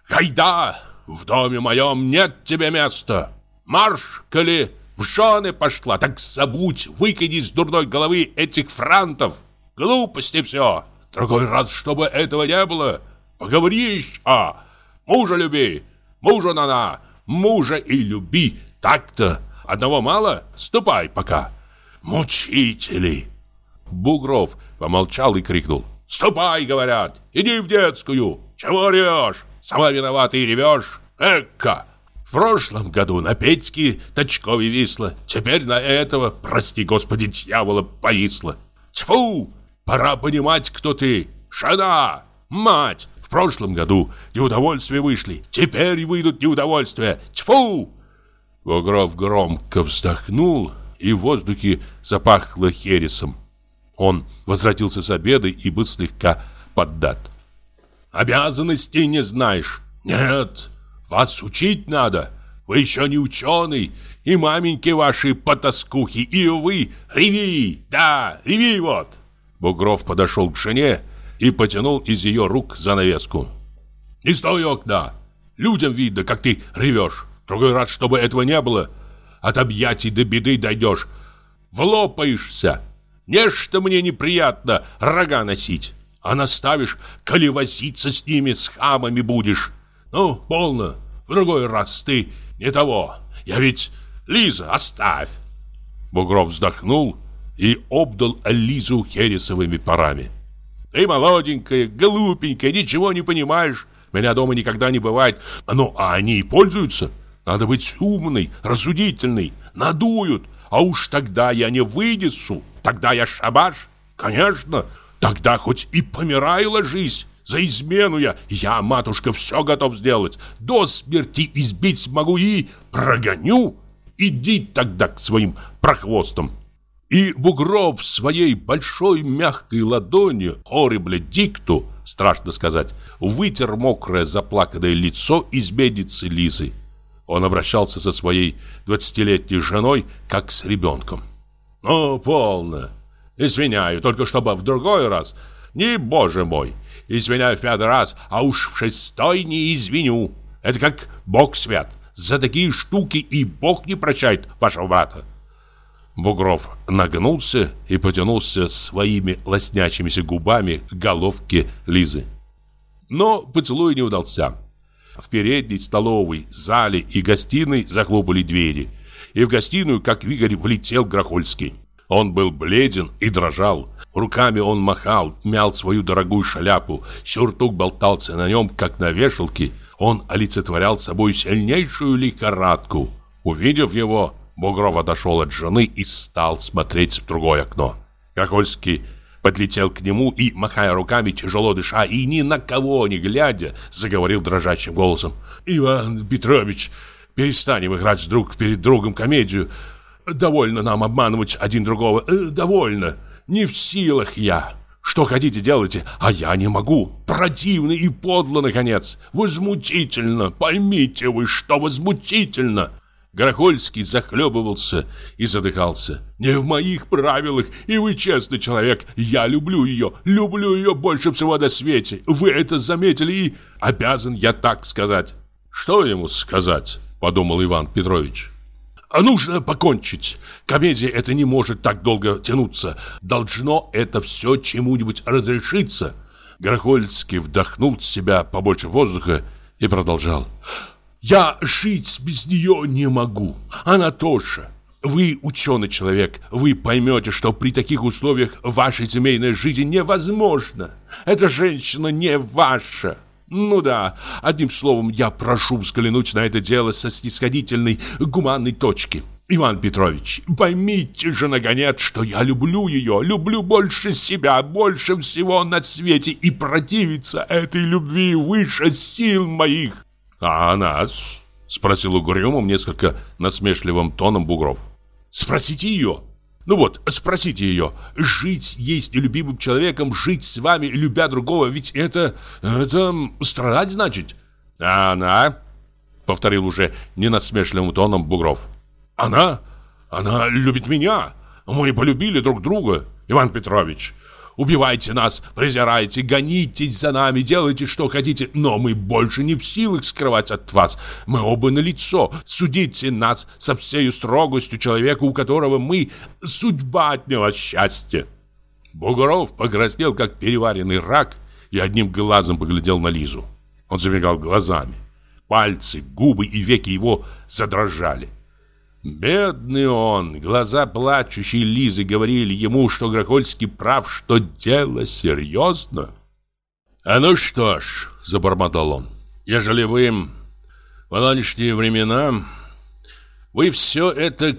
[SPEAKER 1] хайда!» В доме моем нет тебе места. Марш, коли в жены пошла, так забудь, выкиди с дурной головы этих франтов. Глупости все. Другой раз, чтобы этого не было, поговоришь, а мужа люби, мужа на мужа и люби. Так-то одного мало? Ступай пока. Мучители. Бугров помолчал и крикнул. «Ступай, говорят! Иди в детскую! Чего ревешь? Сама виновата и ревешь. Эка! В прошлом году на Петьке Точкове висла. Теперь на этого, прости господи, дьявола повисла. Тьфу! Пора понимать, кто ты. Жена! Мать! В прошлом году неудовольствия вышли. Теперь выйдут неудовольствия. Тьфу! Бугров громко вздохнул, и в воздухе запахло хересом. Он возвратился с обеда и был слегка поддат. Обязанностей не знаешь? Нет, вас учить надо. Вы еще не ученый, и маменьки ваши потаскухи, и вы реви, да, реви вот. Бугров подошел к жене и потянул из ее рук занавеску. Не стой окна, людям видно, как ты ревешь. Другой раз, чтобы этого не было, от объятий до беды дойдешь, влопаешься. Нечто мне неприятно рога носить. А наставишь, коли возиться с ними, с хамами будешь. Ну, полно, в другой раз ты не того. Я ведь... Лиза, оставь!» Бугров вздохнул и обдал Лизу хересовыми парами. «Ты молоденькая, глупенькая, ничего не понимаешь. Меня дома никогда не бывает. Ну, а они и пользуются. Надо быть умной, рассудительной. Надуют. А уж тогда я не вынесу. Тогда я шабаш. Конечно, Тогда хоть и помирай ложись. За измену я, я, матушка, все готов сделать. До смерти избить могу и прогоню. Иди тогда к своим прохвостам. И Бугров своей большой мягкой ладонью, хоррибле дикту, страшно сказать, вытер мокрое заплаканное лицо изменницы Лизы. Он обращался со своей двадцатилетней женой, как с ребенком. «Ну, полно. Извиняю, только чтобы в другой раз. Не, боже мой, извиняю в пятый раз, а уж в шестой не извиню. Это как Бог свят. За такие штуки и Бог не прощает вашего брата. Бугров нагнулся и потянулся своими лоснячимися губами к головке Лизы. Но поцелуй не удался. В передней, столовой, зале и гостиной захлопали двери. И в гостиную, как вихрь, влетел Грохольский. Он был бледен и дрожал. Руками он махал, мял свою дорогую шляпу. Сюртук болтался на нем, как на вешалке. Он олицетворял собой сильнейшую лихорадку. Увидев его, Бугров отошел от жены и стал смотреть в другое окно. Крахольский подлетел к нему и, махая руками, тяжело дыша и ни на кого не глядя, заговорил дрожащим голосом. «Иван Петрович, перестанем играть друг перед другом комедию. Довольно нам обманывать один другого. Э, довольно. Не в силах я. Что хотите, делайте, а я не могу. Противно и подло, наконец. Возмутительно. Поймите вы, что возмутительно. Горохольский захлебывался и задыхался. «Не в моих правилах, и вы честный человек. Я люблю ее, люблю ее больше всего на свете. Вы это заметили и обязан я так сказать». «Что ему сказать?» – подумал Иван Петрович. А нужно покончить. Комедия это не может так долго тянуться. Должно это все чему-нибудь разрешиться. Горохольский вдохнул в себя побольше воздуха и продолжал. Я жить без нее не могу. Она тоже. Вы ученый человек, вы поймете, что при таких условиях ваша семейная жизнь невозможна. Эта женщина не ваша. Ну да, одним словом, я прошу взглянуть на это дело со снисходительной, гуманной точки. Иван Петрович, поймите же, наконец, что я люблю ее, люблю больше себя, больше всего на свете, и противиться этой любви выше сил моих. А нас? Спросил угрюмым, несколько насмешливым тоном Бугров. Спросите ее. Ну вот, спросите ее. Жить есть нелюбимым человеком, жить с вами, любя другого, ведь это... это страдать значит. А она? Повторил уже ненасмешливым тоном Бугров. Она? Она любит меня. Мы полюбили друг друга, Иван Петрович. Убивайте нас, презирайте, гонитесь за нами, делайте что хотите, но мы больше не в силах скрывать от вас. Мы оба на лицо. Судите нас со всей строгостью человека, у которого мы судьба отняла счастье. Бугров покраснел, как переваренный рак, и одним глазом поглядел на Лизу. Он замигал глазами. Пальцы, губы и веки его задрожали. Бедный он, глаза плачущей Лизы говорили ему, что Грохольский прав, что дело серьезно. «А ну что ж», — забормотал он, — «ежели вы в нынешние времена, вы все это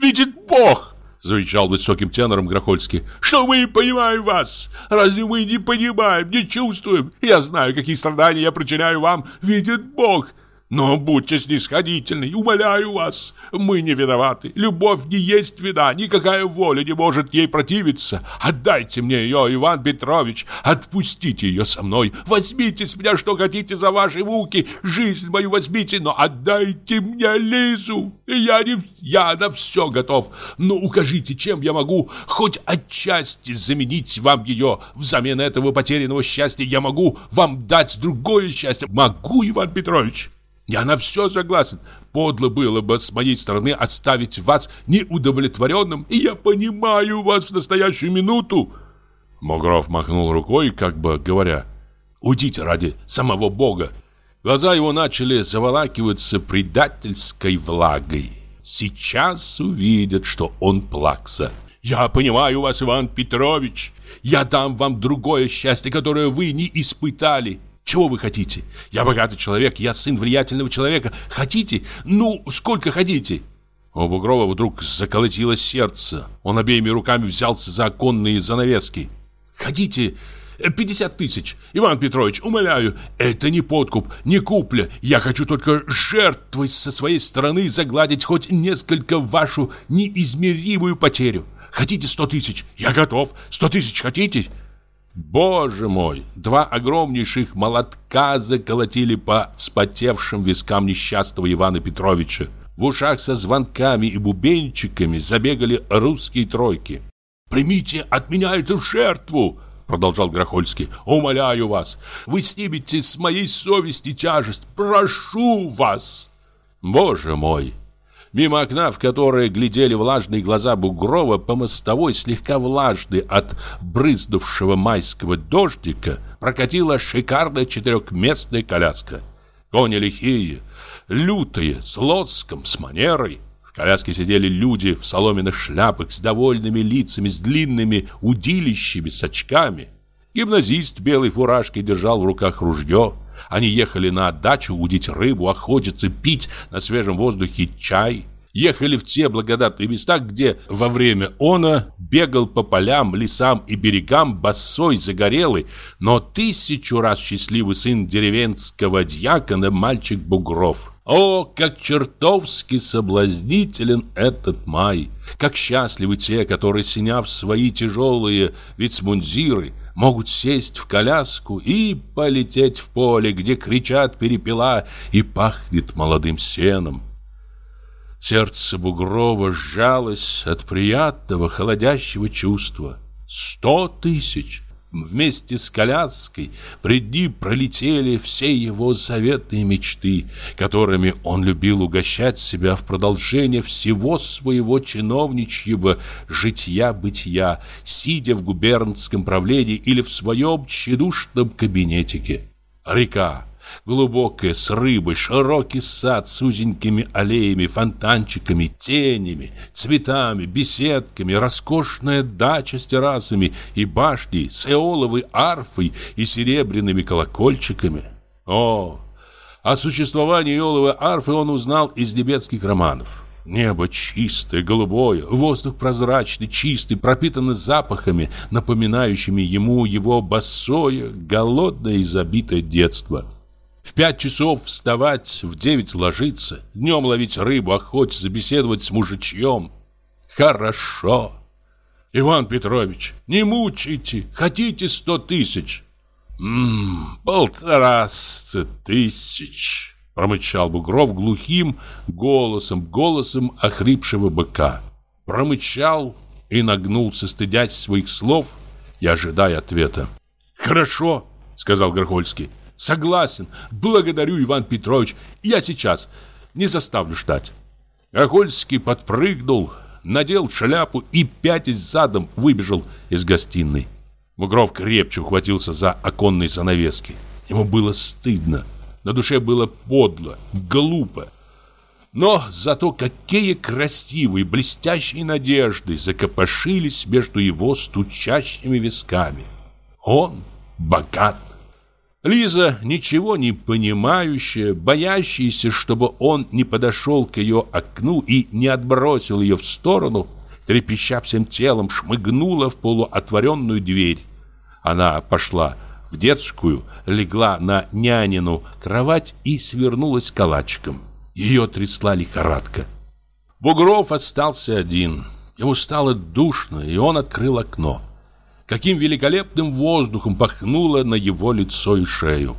[SPEAKER 1] видит Бог!» — завещал высоким тенором Грохольский. «Что мы понимаем вас? Разве мы не понимаем, не чувствуем? Я знаю, какие страдания я причиняю вам, видит Бог!» Но будьте снисходительны, умоляю вас. Мы не виноваты. Любовь не есть вина. Никакая воля не может ей противиться. Отдайте мне ее, Иван Петрович. Отпустите ее со мной. Возьмите с меня, что хотите за ваши муки. Жизнь мою возьмите, но отдайте мне Лизу. Я, не, я на все готов. Но укажите, чем я могу хоть отчасти заменить вам ее. Взамен этого потерянного счастья я могу вам дать другое счастье. Могу, Иван Петрович. Я на все согласен. Подло было бы с моей стороны оставить вас неудовлетворенным, и я понимаю вас в настоящую минуту. Могров махнул рукой, как бы говоря, «Уйдите ради самого Бога». Глаза его начали заволакиваться предательской влагой. Сейчас увидят, что он плакса. «Я понимаю вас, Иван Петрович. Я дам вам другое счастье, которое вы не испытали. Чего вы хотите? Я богатый человек, я сын влиятельного человека. Хотите? Ну, сколько хотите?» У Бугрова вдруг заколотилось сердце. Он обеими руками взялся за оконные занавески. «Хотите 50 тысяч? Иван Петрович, умоляю, это не подкуп, не купля. Я хочу только жертвой со своей стороны загладить хоть несколько вашу неизмеримую потерю. Хотите 100 тысяч? Я готов. 100 тысяч хотите?» Боже мой! Два огромнейших молотка заколотили по вспотевшим вискам несчастного Ивана Петровича. В ушах со звонками и бубенчиками забегали русские тройки. «Примите от меня эту жертву!» Продолжал Грохольский. «Умоляю вас, вы снимете с моей совести тяжесть. Прошу вас!» Боже мой! Мимо окна, в которое глядели влажные глаза Бугрова, по мостовой, слегка влажной от брызнувшего майского дождика, прокатила шикарная четырехместная коляска. Кони лихие, лютые, с лоском, с манерой. В коляске сидели люди в соломенных шляпах с довольными лицами, с длинными удилищами, с очками. Гимназист белой фуражкой держал в руках ружье. Они ехали на дачу удить рыбу, охотиться, пить на свежем воздухе чай. Ехали в те благодатные места, где во время она бегал по полям, лесам и берегам босой, загорелый, но тысячу раз счастливый сын деревенского дьякона мальчик Бугров. О, как чертовски соблазнителен этот май! Как счастливы те, которые, сняв свои тяжелые вицмундиры, могут сесть в коляску и полететь в поле, где кричат перепела и пахнет молодым сеном.
[SPEAKER 2] Сердце Бугрова сжалось от приятного холодящего чувства. Сто тысяч! Вместе с коляской пред ним пролетели все его заветные мечты, которыми он любил угощать себя в продолжение всего своего чиновничьего житья-бытия, сидя в губернском правлении или в своем тщедушном кабинетике. Река, Глубокая, с рыбой, широкий сад с узенькими аллеями, фонтанчиками, тенями, цветами, беседками, роскошная дача с террасами и башней, с эоловой арфой и серебряными колокольчиками. О, о существовании эоловой арфы он узнал из небесских романов. Небо чистое, голубое, воздух прозрачный, чистый, пропитанный запахами, напоминающими ему его босое, голодное и забитое детство – в пять часов вставать, в девять ложиться, днем ловить рыбу, охотиться, беседовать с мужичьем. Хорошо. Иван Петрович, не мучайте, хотите сто тысяч? Ммм, полтораста тысяч, промычал Бугров глухим голосом, голосом охрипшего быка. Промычал и нагнулся, стыдясь своих слов и ожидая ответа. «Хорошо», — сказал Грохольский. Согласен. Благодарю, Иван Петрович. Я сейчас. Не заставлю ждать. Охольский подпрыгнул, надел шляпу и, пятясь задом, выбежал из гостиной. Бугров крепче ухватился за оконные занавески. Ему было стыдно. На душе было подло, глупо. Но зато какие красивые, блестящие надежды закопошились между его стучащими висками. Он богат. Лиза, ничего не понимающая, боящаяся, чтобы он не подошел к ее окну и не отбросил ее в сторону, трепеща всем телом, шмыгнула в полуотворенную дверь. Она пошла в детскую, легла на нянину кровать и свернулась калачиком. Ее трясла лихорадка. Бугров остался один. Ему стало душно, и он открыл окно. Каким великолепным воздухом пахнуло на его лицо и шею.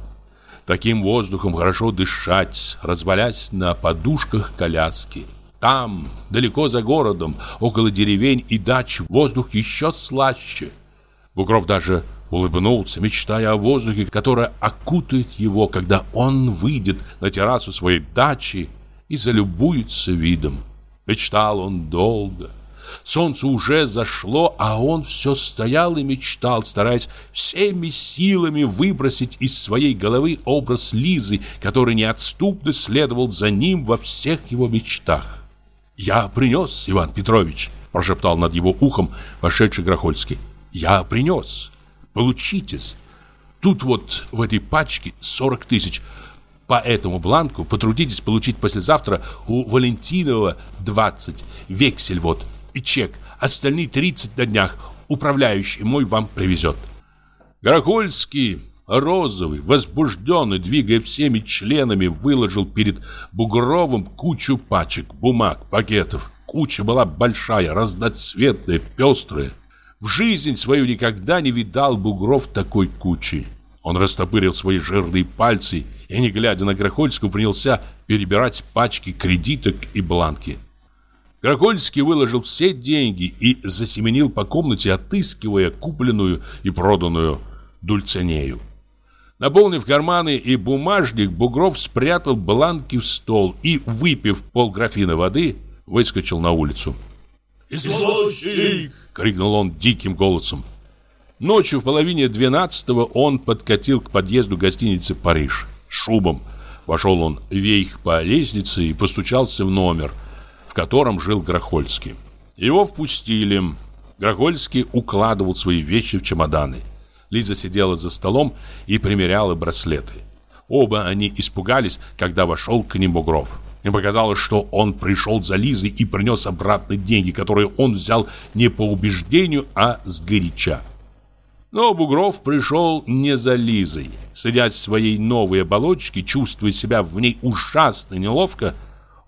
[SPEAKER 2] Таким воздухом хорошо дышать, развалясь на подушках коляски. Там, далеко за городом, около деревень и дач, воздух еще слаще. Букров даже улыбнулся, мечтая о воздухе, который окутает его, когда он выйдет на террасу своей дачи и залюбуется видом. Мечтал он долго. Солнце уже зашло, а он все стоял и мечтал, стараясь всеми силами выбросить из своей головы образ Лизы, который неотступно следовал за ним во всех его мечтах. «Я принес, Иван Петрович», – прошептал над его ухом вошедший Грохольский. «Я принес. Получитесь. Тут вот в этой пачке 40 тысяч. По этому бланку потрудитесь получить послезавтра у Валентинова 20. Вексель вот и чек. Остальные 30 на днях управляющий мой вам привезет. Горохольский, розовый, возбужденный, двигая всеми членами, выложил перед Бугровым кучу пачек, бумаг, пакетов. Куча была большая, разноцветная, пестрая. В жизнь свою никогда не видал Бугров такой кучи. Он растопырил свои жирные пальцы и, не глядя на Грохольского, принялся перебирать пачки кредиток и бланки. Кракольский выложил все деньги и засеменил по комнате, отыскивая купленную и проданную Дульцинею. Наполнив карманы и бумажник, Бугров спрятал бланки в стол и, выпив полграфина воды, выскочил на улицу.
[SPEAKER 3] «Извозчик!»
[SPEAKER 2] — крикнул он диким голосом. Ночью в половине двенадцатого он подкатил к подъезду гостиницы «Париж» шубом. Вошел он вейх по лестнице и постучался в номер – в котором жил Грохольский. Его впустили. Грохольский укладывал свои вещи в чемоданы. Лиза сидела за столом и примеряла браслеты. Оба они испугались, когда вошел к ним Бугров. Им показалось, что он пришел за Лизой и принес обратно деньги, которые он взял не по убеждению, а с горяча. Но Бугров пришел не за Лизой. Сидя в своей новой оболочке, чувствуя себя в ней ужасно неловко,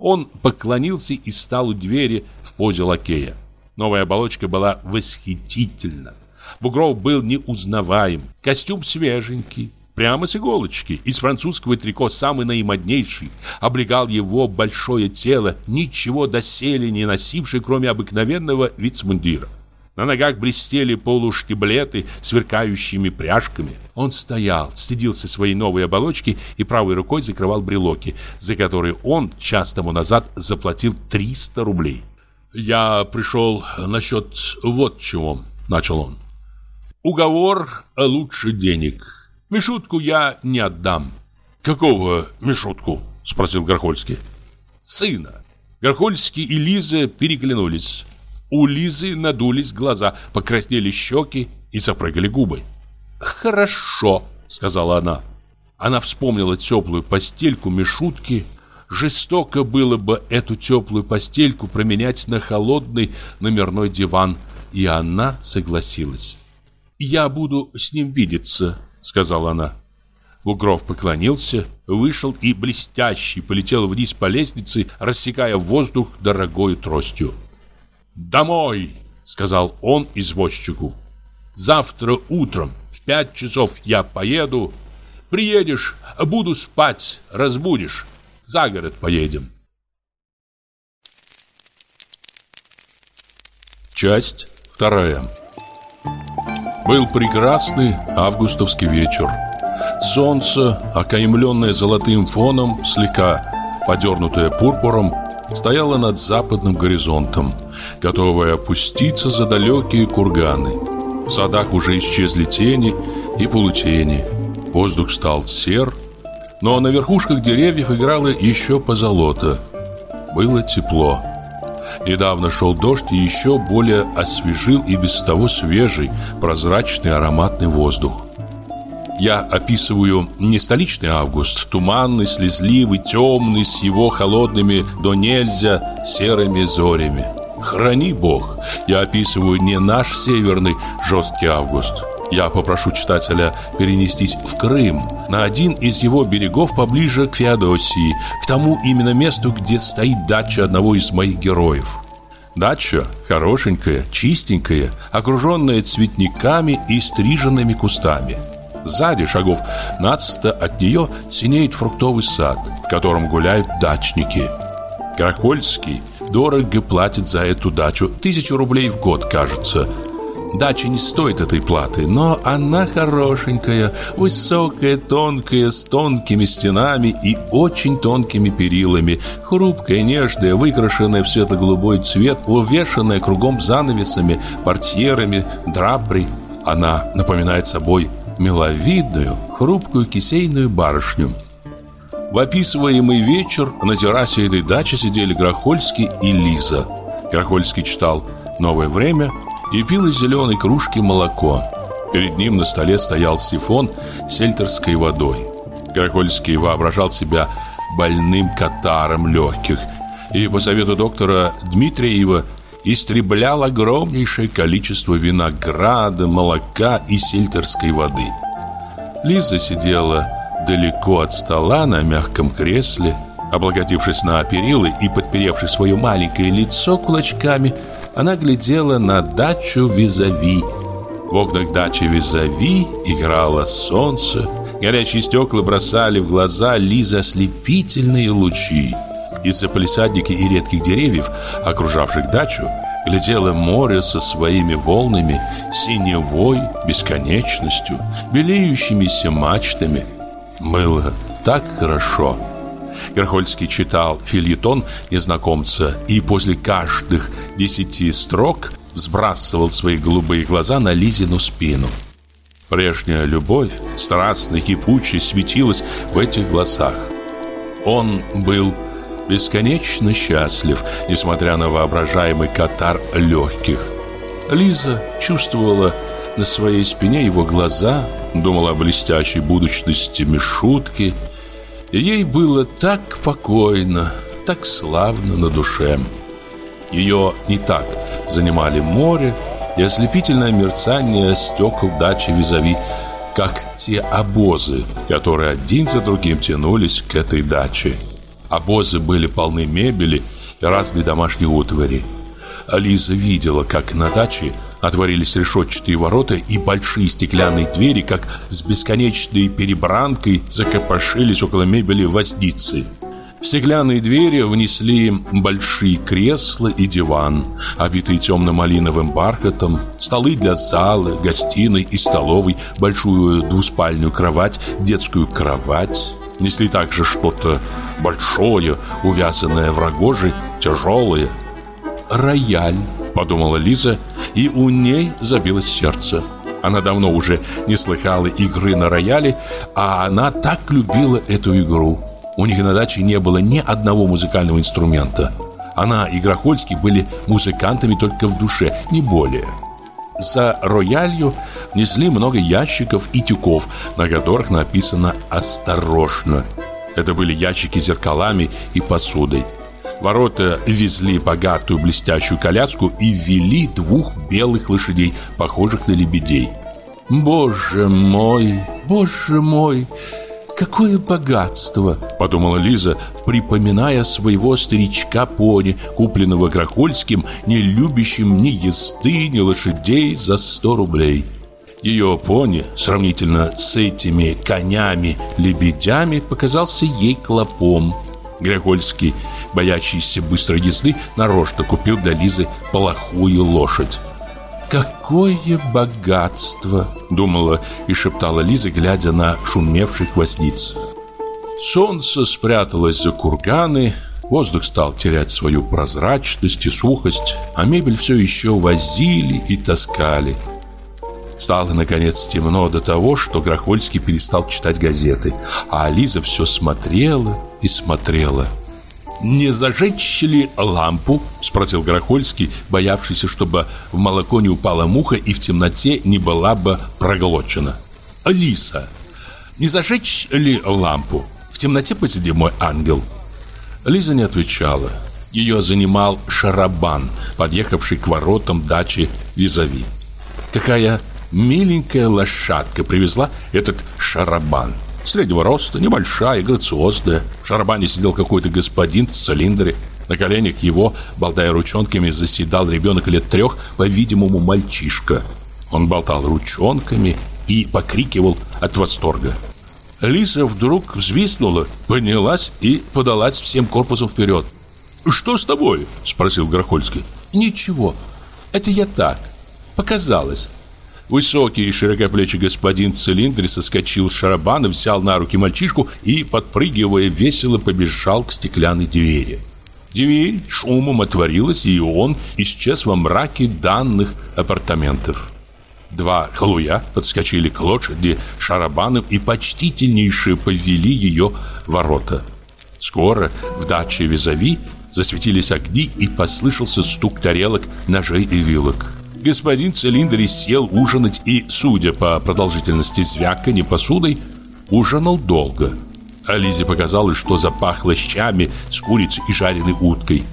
[SPEAKER 2] он поклонился и стал у двери в позе лакея. Новая оболочка была восхитительна. Бугров был неузнаваем. Костюм свеженький, прямо с иголочки, из французского трико, самый наимоднейший, облегал его большое тело, ничего доселе не носивший, кроме обыкновенного вицмундира. На ногах блестели полуштиблеты сверкающими пряжками. Он стоял, стыдился своей новой оболочки и правой рукой закрывал брелоки, за которые он час тому назад заплатил 300 рублей. «Я пришел насчет вот чего», — начал он. «Уговор лучше денег. Мишутку я не отдам». «Какого Мишутку?» — спросил Горхольский. «Сына». Горхольский и Лиза переглянулись. У Лизы надулись глаза, покраснели щеки и запрыгали губы. «Хорошо», — сказала она. Она вспомнила теплую постельку Мишутки. Жестоко было бы эту теплую постельку променять на холодный номерной диван, и она согласилась. «Я буду с ним видеться», — сказала она. Бугров поклонился, вышел и блестящий полетел вниз по лестнице, рассекая воздух дорогой тростью. «Домой!» — сказал он извозчику. «Завтра утром в пять часов я поеду. Приедешь, буду спать, разбудишь. За город поедем».
[SPEAKER 1] Часть вторая. Был прекрасный августовский вечер. Солнце, окаймленное золотым фоном, слегка подернутое пурпуром, стояло над западным горизонтом – готовая опуститься за далекие курганы. В садах уже исчезли тени и полутени. Воздух стал сер, но на верхушках деревьев играло еще позолота. Было тепло. Недавно шел дождь и еще более освежил и без того свежий, прозрачный ароматный воздух. Я описываю не столичный август, туманный, слезливый, темный, с его холодными до нельзя серыми зорями. Храни Бог, я описываю не наш северный жесткий август. Я попрошу читателя перенестись в Крым, на один из его берегов поближе к Феодосии, к тому именно месту, где стоит дача одного из моих героев. Дача хорошенькая, чистенькая, окруженная цветниками и стриженными кустами. Сзади, шагов нацисто от нее, синеет фруктовый сад, в котором гуляют дачники. Крахольский дорого платит за эту дачу. Тысячу рублей в год, кажется. Дача не стоит этой платы, но она хорошенькая, высокая, тонкая, с тонкими стенами и очень тонкими перилами, хрупкая, нежная, выкрашенная в светло-голубой цвет, увешанная кругом занавесами, портьерами, драпри. Она напоминает собой миловидную, хрупкую кисейную барышню. В описываемый вечер на террасе этой дачи сидели Грохольский и Лиза. Грохольский читал «Новое время» и пил из зеленой кружки молоко. Перед ним на столе стоял сифон с сельтерской водой. Грохольский воображал себя больным катаром легких и по совету доктора Дмитриева истреблял огромнейшее количество винограда, молока и сельтерской воды. Лиза сидела далеко от стола на мягком кресле, облокотившись на перилы и подперевши свое маленькое лицо кулачками, она глядела на дачу Визави. В окнах дачи Визави играло солнце, горячие стекла бросали в глаза Лизы ослепительные лучи. Из-за палисадника и редких деревьев, окружавших дачу, глядело море со своими волнами, синевой, бесконечностью, белеющимися мачтами – было так хорошо. Герхольский читал фильетон незнакомца и после каждых десяти строк сбрасывал свои голубые глаза на Лизину спину. Прежняя любовь, страстная, кипучая, светилась в этих глазах. Он был бесконечно счастлив, несмотря на воображаемый катар легких. Лиза чувствовала на своей спине его глаза, думала о блестящей будущности Мишутки. И ей было так покойно, так славно на душе. Ее не так занимали море и ослепительное мерцание стекол дачи Визави, как те обозы, которые один за другим тянулись к этой даче. Обозы были полны мебели и разной домашней утвари. Ализа видела, как на даче
[SPEAKER 2] Отворились решетчатые ворота, и большие стеклянные двери, как с бесконечной перебранкой, закопошились около мебели возницы. В стеклянные двери внесли большие кресла и диван, обитые темно-малиновым бархатом, столы для зала, гостиной и столовой, большую двуспальную кровать, детскую кровать. Несли также что-то большое, увязанное в рогожи, тяжелое. «Рояль», — подумала Лиза, и у ней забилось сердце. Она давно уже не слыхала игры на рояле, а она так любила эту игру. У них на даче не было ни одного музыкального инструмента. Она и Грохольский были музыкантами только в душе, не более. За роялью несли много ящиков и тюков, на которых написано «Осторожно». Это были ящики с зеркалами и посудой. Ворота везли богатую блестящую коляску и вели двух белых лошадей, похожих на лебедей. «Боже мой, боже мой!» какое богатство!» – подумала Лиза, припоминая своего старичка-пони, купленного Грохольским, не любящим ни езды, ни лошадей за сто рублей. Ее пони, сравнительно с этими конями-лебедями, показался ей клопом. Грохольский, боящийся быстрой езды, нарочно купил для Лизы плохую лошадь. «Какое богатство!» — думала и шептала Лиза, глядя на шумевших возниц. Солнце спряталось за курганы, воздух стал терять свою прозрачность и сухость, а мебель все еще возили и таскали. Стало, наконец, темно до того, что Грохольский перестал читать газеты, а Лиза все смотрела и смотрела — «Не зажечь ли лампу?» – спросил Горохольский, боявшийся, чтобы в молоко не упала муха и в темноте не была бы проглочена. «Алиса, не зажечь ли лампу? В темноте посиди, мой ангел». Лиза не отвечала. Ее занимал шарабан, подъехавший к воротам дачи Визави. Какая миленькая лошадка привезла этот шарабан – Среднего роста, небольшая, грациозная. В шарабане сидел какой-то господин в цилиндре. На коленях его, болтая ручонками, заседал ребенок лет трех, по-видимому, мальчишка. Он болтал ручонками и покрикивал от восторга. Лиса вдруг взвизгнула, поднялась и подалась всем корпусом вперед. «Что с тобой?» – спросил Грохольский. «Ничего, это я так, показалось». Высокий и широкоплечий господин в цилиндре соскочил с шарабана, взял на руки мальчишку и, подпрыгивая весело, побежал к стеклянной двери. Дверь шумом отворилась, и он исчез во мраке данных апартаментов. Два халуя подскочили к лошади шарабанов и почтительнейше повели ее ворота. Скоро в даче Визави засветились огни и послышался стук тарелок, ножей и вилок. Господин Цилиндри сел ужинать и, судя по продолжительности звяканья посудой, ужинал долго. А Лизе показалось, что запахло щами с курицей и жареной уткой.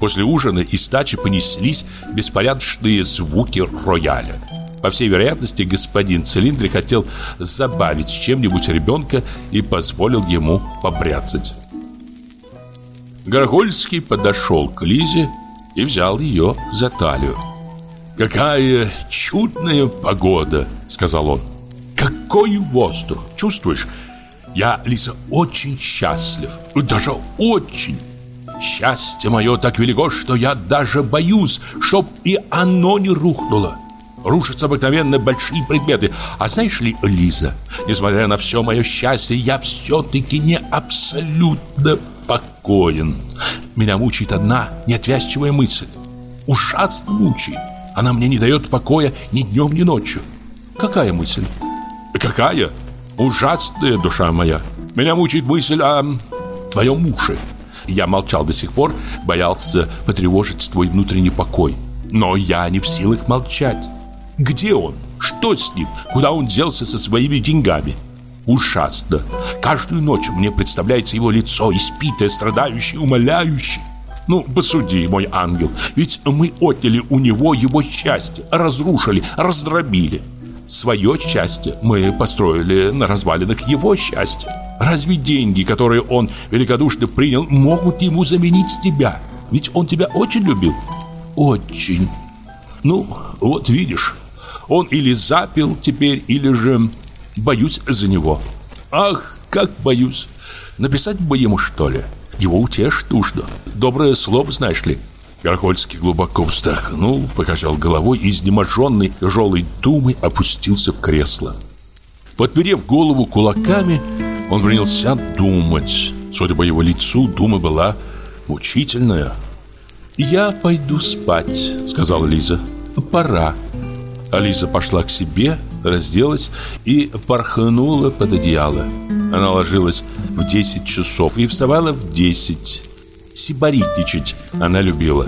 [SPEAKER 2] После ужина из тачи понеслись беспорядочные звуки рояля. По всей вероятности, господин Цилиндри хотел забавить чем-нибудь ребенка и позволил ему побряцать. Горгольский подошел к Лизе и взял ее за талию. «Какая чудная погода!» — сказал он. «Какой воздух! Чувствуешь? Я, Лиза, очень счастлив. Даже очень. Счастье мое так велико, что я даже боюсь, чтоб и оно не рухнуло. Рушатся обыкновенно большие предметы. А знаешь ли, Лиза, несмотря на все мое счастье, я все-таки не абсолютно покоен. Меня мучает одна неотвязчивая мысль. Ужасно мучает. Она мне не дает покоя ни днем, ни ночью. Какая мысль? Какая? Ужасная душа моя. Меня мучает мысль о твоем муже. Я молчал до сих пор, боялся потревожить твой внутренний покой. Но я не в силах молчать. Где он? Что с ним? Куда он делся со своими деньгами? Ужасно. Каждую ночь мне представляется его лицо, испитое, страдающее, умоляющее. Ну, посуди, мой ангел, ведь мы отняли у него его счастье, разрушили, раздробили. Свое счастье мы построили на развалинах его счастья. Разве деньги, которые он великодушно принял, могут ему заменить тебя? Ведь он тебя очень любил. Очень. Ну, вот видишь, он или запил теперь, или же боюсь за него. Ах, как боюсь. Написать бы ему, что ли? Его утешить нужно. Доброе слово, знаешь ли. Горохольский глубоко вздохнул, покачал головой и, изнеможенный тяжелой думой, опустился в кресло. Подперев голову кулаками, он принялся думать. Судя по его лицу, дума была мучительная. «Я пойду спать», — сказала Лиза. «Пора». Алиса пошла к себе, разделась и порхнула под одеяло. Она ложилась в 10 часов и вставала в 10. Сибаритничать она любила.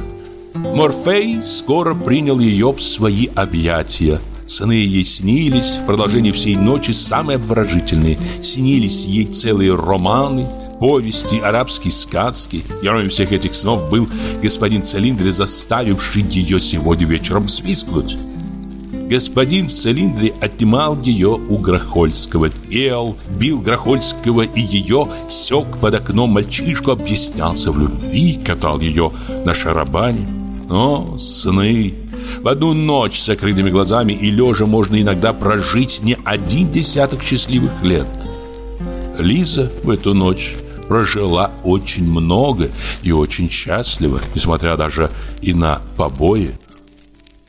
[SPEAKER 2] Морфей скоро принял ее в свои объятия. Сны ей снились в продолжении всей ночи самые обворожительные. Снились ей целые романы, повести, арабские сказки. Героем всех этих снов был господин Цилиндр, заставивший ее сегодня вечером свистнуть. Господин в цилиндре отнимал ее у Грохольского, пел, бил Грохольского и ее, сёк под окном мальчишку, объяснялся в любви, катал ее на шарабане. О, сны! В одну ночь с закрытыми глазами и лежа можно иногда прожить не один десяток счастливых лет. Лиза в эту ночь прожила очень много и очень счастливо, несмотря даже и на побои.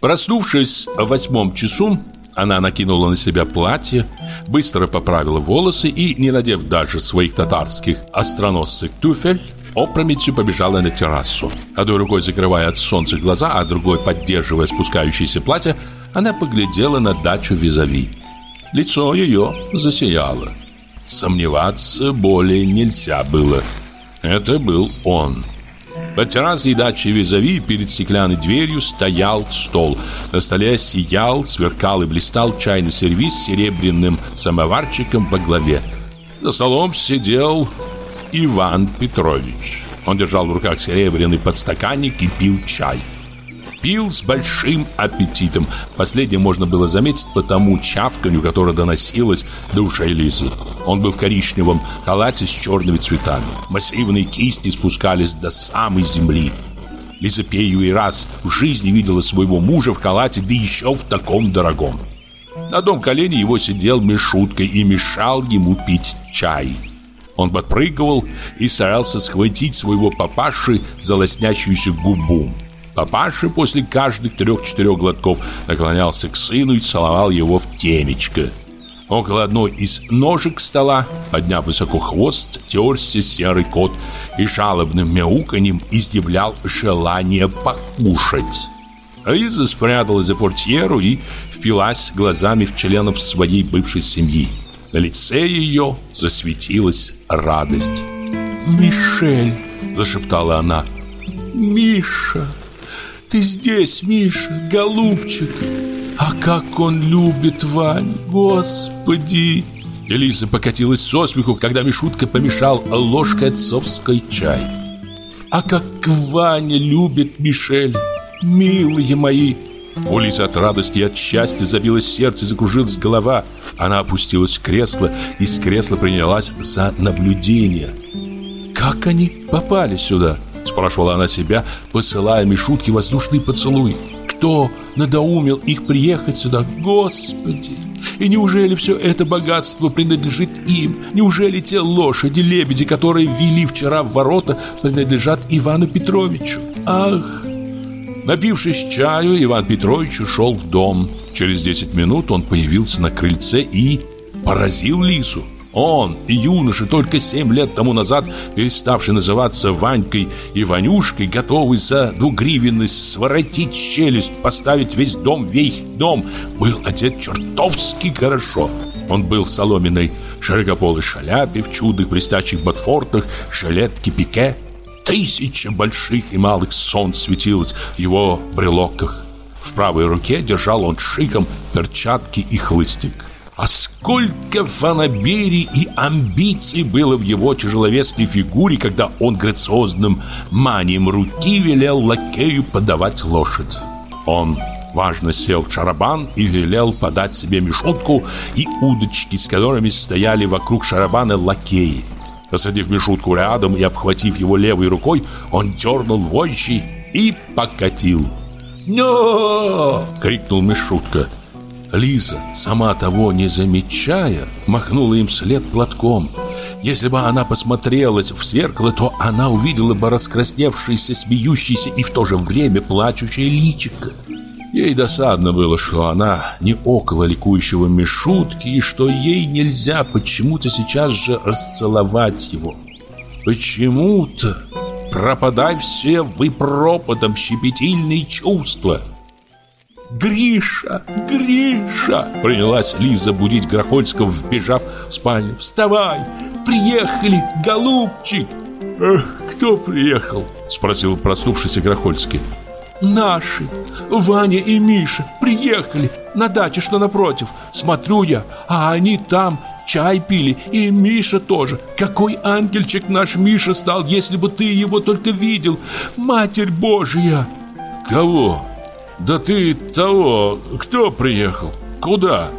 [SPEAKER 2] Проснувшись в восьмом часу, она накинула на себя платье, быстро поправила волосы и, не надев даже своих татарских остроносых туфель, опрометью побежала на террасу. Одной рукой закрывая от солнца глаза, а другой поддерживая спускающееся платье, она поглядела на дачу визави. Лицо ее засияло. Сомневаться более нельзя было. Это был он. Под террасой дачи Визави перед стеклянной дверью стоял стол. На столе сиял, сверкал и блистал чайный сервиз с серебряным самоварчиком по главе. За столом сидел Иван Петрович. Он держал в руках серебряный подстаканник и пил чай пил с большим аппетитом. Последнее можно было заметить по тому чавканью, которое доносилось до ушей Лизы. Он был в коричневом халате с черными цветами. Массивные кисти спускались до самой земли. Лиза и раз в жизни видела своего мужа в халате, да еще в таком дорогом. На одном колене его сидел Мишутка и мешал ему пить чай. Он подпрыгивал и старался схватить своего папаши за губу. Папаша после каждых трех-четырех глотков наклонялся к сыну и целовал его в темечко. Около одной из ножек стола, подняв высоко хвост, терся серый кот и жалобным мяуканьем издевлял желание покушать. Лиза спряталась за портьеру и впилась глазами в членов своей бывшей семьи. На лице ее засветилась радость. «Мишель!» – зашептала она. «Миша!» Ты здесь, Миша, голубчик. А как он любит Вань, господи!» Элиза покатилась со смеху, когда Мишутка помешал ложкой отцовской чай. «А как Ваня любит Мишель, милые мои!» У Лизы от радости и от счастья забилось сердце, закружилась голова. Она опустилась в кресло и с кресла принялась за наблюдение. «Как они попали сюда?» Спрашивала она себя, посылая Мишутке воздушный поцелуй. Кто надоумил их приехать сюда? Господи! И неужели все это богатство принадлежит им? Неужели те лошади, лебеди, которые вели вчера в ворота, принадлежат Ивану Петровичу? Ах! Напившись чаю, Иван Петрович ушел в дом. Через 10 минут он появился на крыльце и поразил Лису. Он, юноша, только семь лет тому назад, переставший называться Ванькой и Ванюшкой, готовый за двугривенность своротить челюсть, поставить весь дом, весь дом, был одет чертовски хорошо. Он был в соломенной широкополой шляпе, в чудных блестящих ботфортах, жилетке пике. Тысяча больших и малых солнц светилось в его брелоках. В правой руке держал он шиком перчатки и хлыстик. А сколько фанаберий и амбиций было в его тяжеловесной фигуре, когда он грациозным манием руки велел лакею подавать лошадь. Он важно сел в шарабан и велел подать себе мешутку и удочки, с которыми стояли вокруг шарабана лакеи. Посадив мешутку рядом и обхватив его левой рукой, он дернул вожжи и покатил. «Но!» — крикнул Мишутка. Лиза, сама того не замечая, махнула им след платком. Если бы она посмотрелась в зеркало, то она увидела бы раскрасневшееся, смеющееся и в то же время плачущее личико. Ей досадно было, что она не около ликующего Мишутки и что ей нельзя почему-то сейчас же расцеловать его. Почему-то пропадай все вы пропадом щепетильные чувства. «Гриша! Гриша!» Принялась Лиза будить Грохольского, вбежав в спальню. «Вставай! Приехали, голубчик!»
[SPEAKER 3] «Эх, кто приехал?» Спросил проснувшийся Грохольский.
[SPEAKER 2] «Наши! Ваня и Миша приехали на даче, что напротив. Смотрю я, а они там чай пили, и Миша тоже. Какой ангельчик наш Миша стал, если бы ты его только видел! Матерь Божья!»
[SPEAKER 3] «Кого?» «Да ты того, кто приехал? Куда?»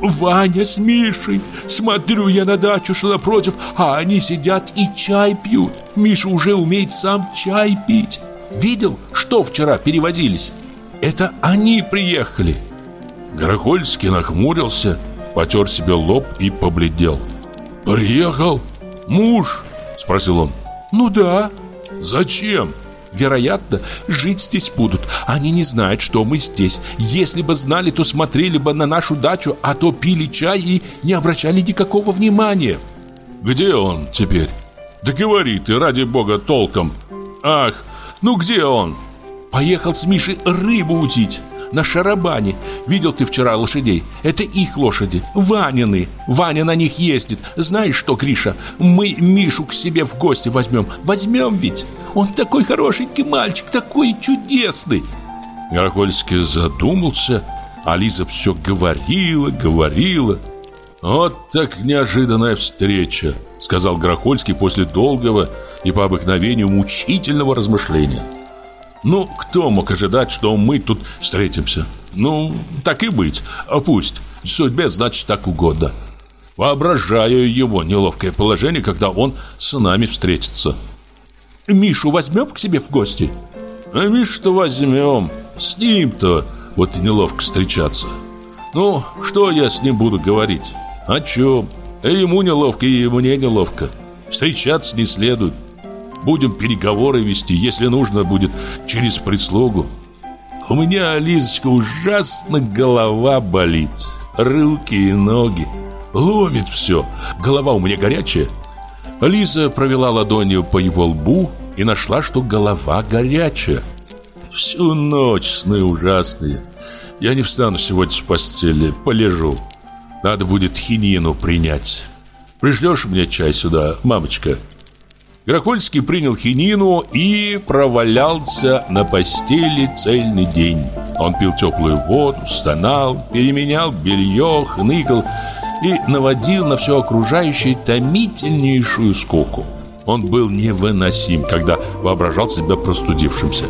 [SPEAKER 2] «Ваня с Мишей. Смотрю я на дачу, что напротив, а они сидят и чай пьют. Миша уже умеет сам чай пить. Видел, что вчера переводились? Это они приехали».
[SPEAKER 3] Горохольский нахмурился, потер себе лоб и побледнел. «Приехал? Муж?» – спросил он.
[SPEAKER 2] «Ну да».
[SPEAKER 3] «Зачем?»
[SPEAKER 2] Вероятно, жить здесь будут. Они не знают, что мы здесь. Если бы знали, то смотрели бы на нашу дачу, а то пили чай и не обращали никакого внимания.
[SPEAKER 3] Где он теперь? Да говори ты, ради бога, толком. Ах, ну где он?
[SPEAKER 2] Поехал с Мишей рыбу удить на шарабане. Видел ты вчера лошадей? Это их лошади, Ванины. Ваня на них ездит. Знаешь что, Гриша, мы Мишу к себе в гости возьмем. Возьмем ведь. Он такой хорошенький мальчик, такой чудесный.
[SPEAKER 3] Горохольский задумался, а Лиза все говорила, говорила. «Вот так неожиданная встреча», — сказал Грохольский после долгого и по обыкновению мучительного размышления. Ну, кто мог ожидать, что мы тут встретимся? Ну, так и быть, а пусть. Судьбе, значит, так угодно. Воображаю его неловкое положение, когда он с нами встретится.
[SPEAKER 2] Мишу возьмем к себе в гости?
[SPEAKER 3] А Мишу-то возьмем. С ним-то вот и неловко встречаться. Ну, что я с ним буду говорить? О чем? Ему неловко, и мне неловко. Встречаться не следует. Будем переговоры вести, если нужно будет, через прислугу. У меня, Лизочка, ужасно голова болит. Руки и ноги. Ломит все. Голова у меня горячая. Лиза провела ладонью по его лбу и нашла, что голова горячая. Всю ночь сны ужасные. Я не встану сегодня с постели, полежу. Надо будет хинину принять. Пришлешь мне чай сюда, мамочка?» Грохольский принял хинину и провалялся на постели цельный день. Он пил теплую воду, стонал, переменял белье, хныкал и наводил на все окружающее томительнейшую скуку. Он был невыносим, когда воображал себя простудившимся.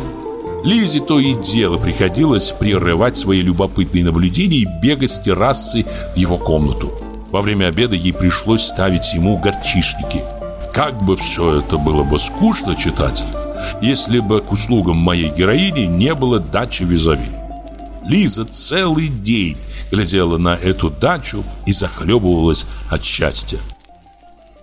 [SPEAKER 3] Лизе то и дело приходилось прерывать свои любопытные наблюдения и бегать с террасы в его комнату. Во время обеда ей пришлось ставить ему горчишники – как бы все это было бы скучно читать, если бы к услугам моей героини не было дачи визави. Лиза целый день глядела на эту дачу и захлебывалась от счастья.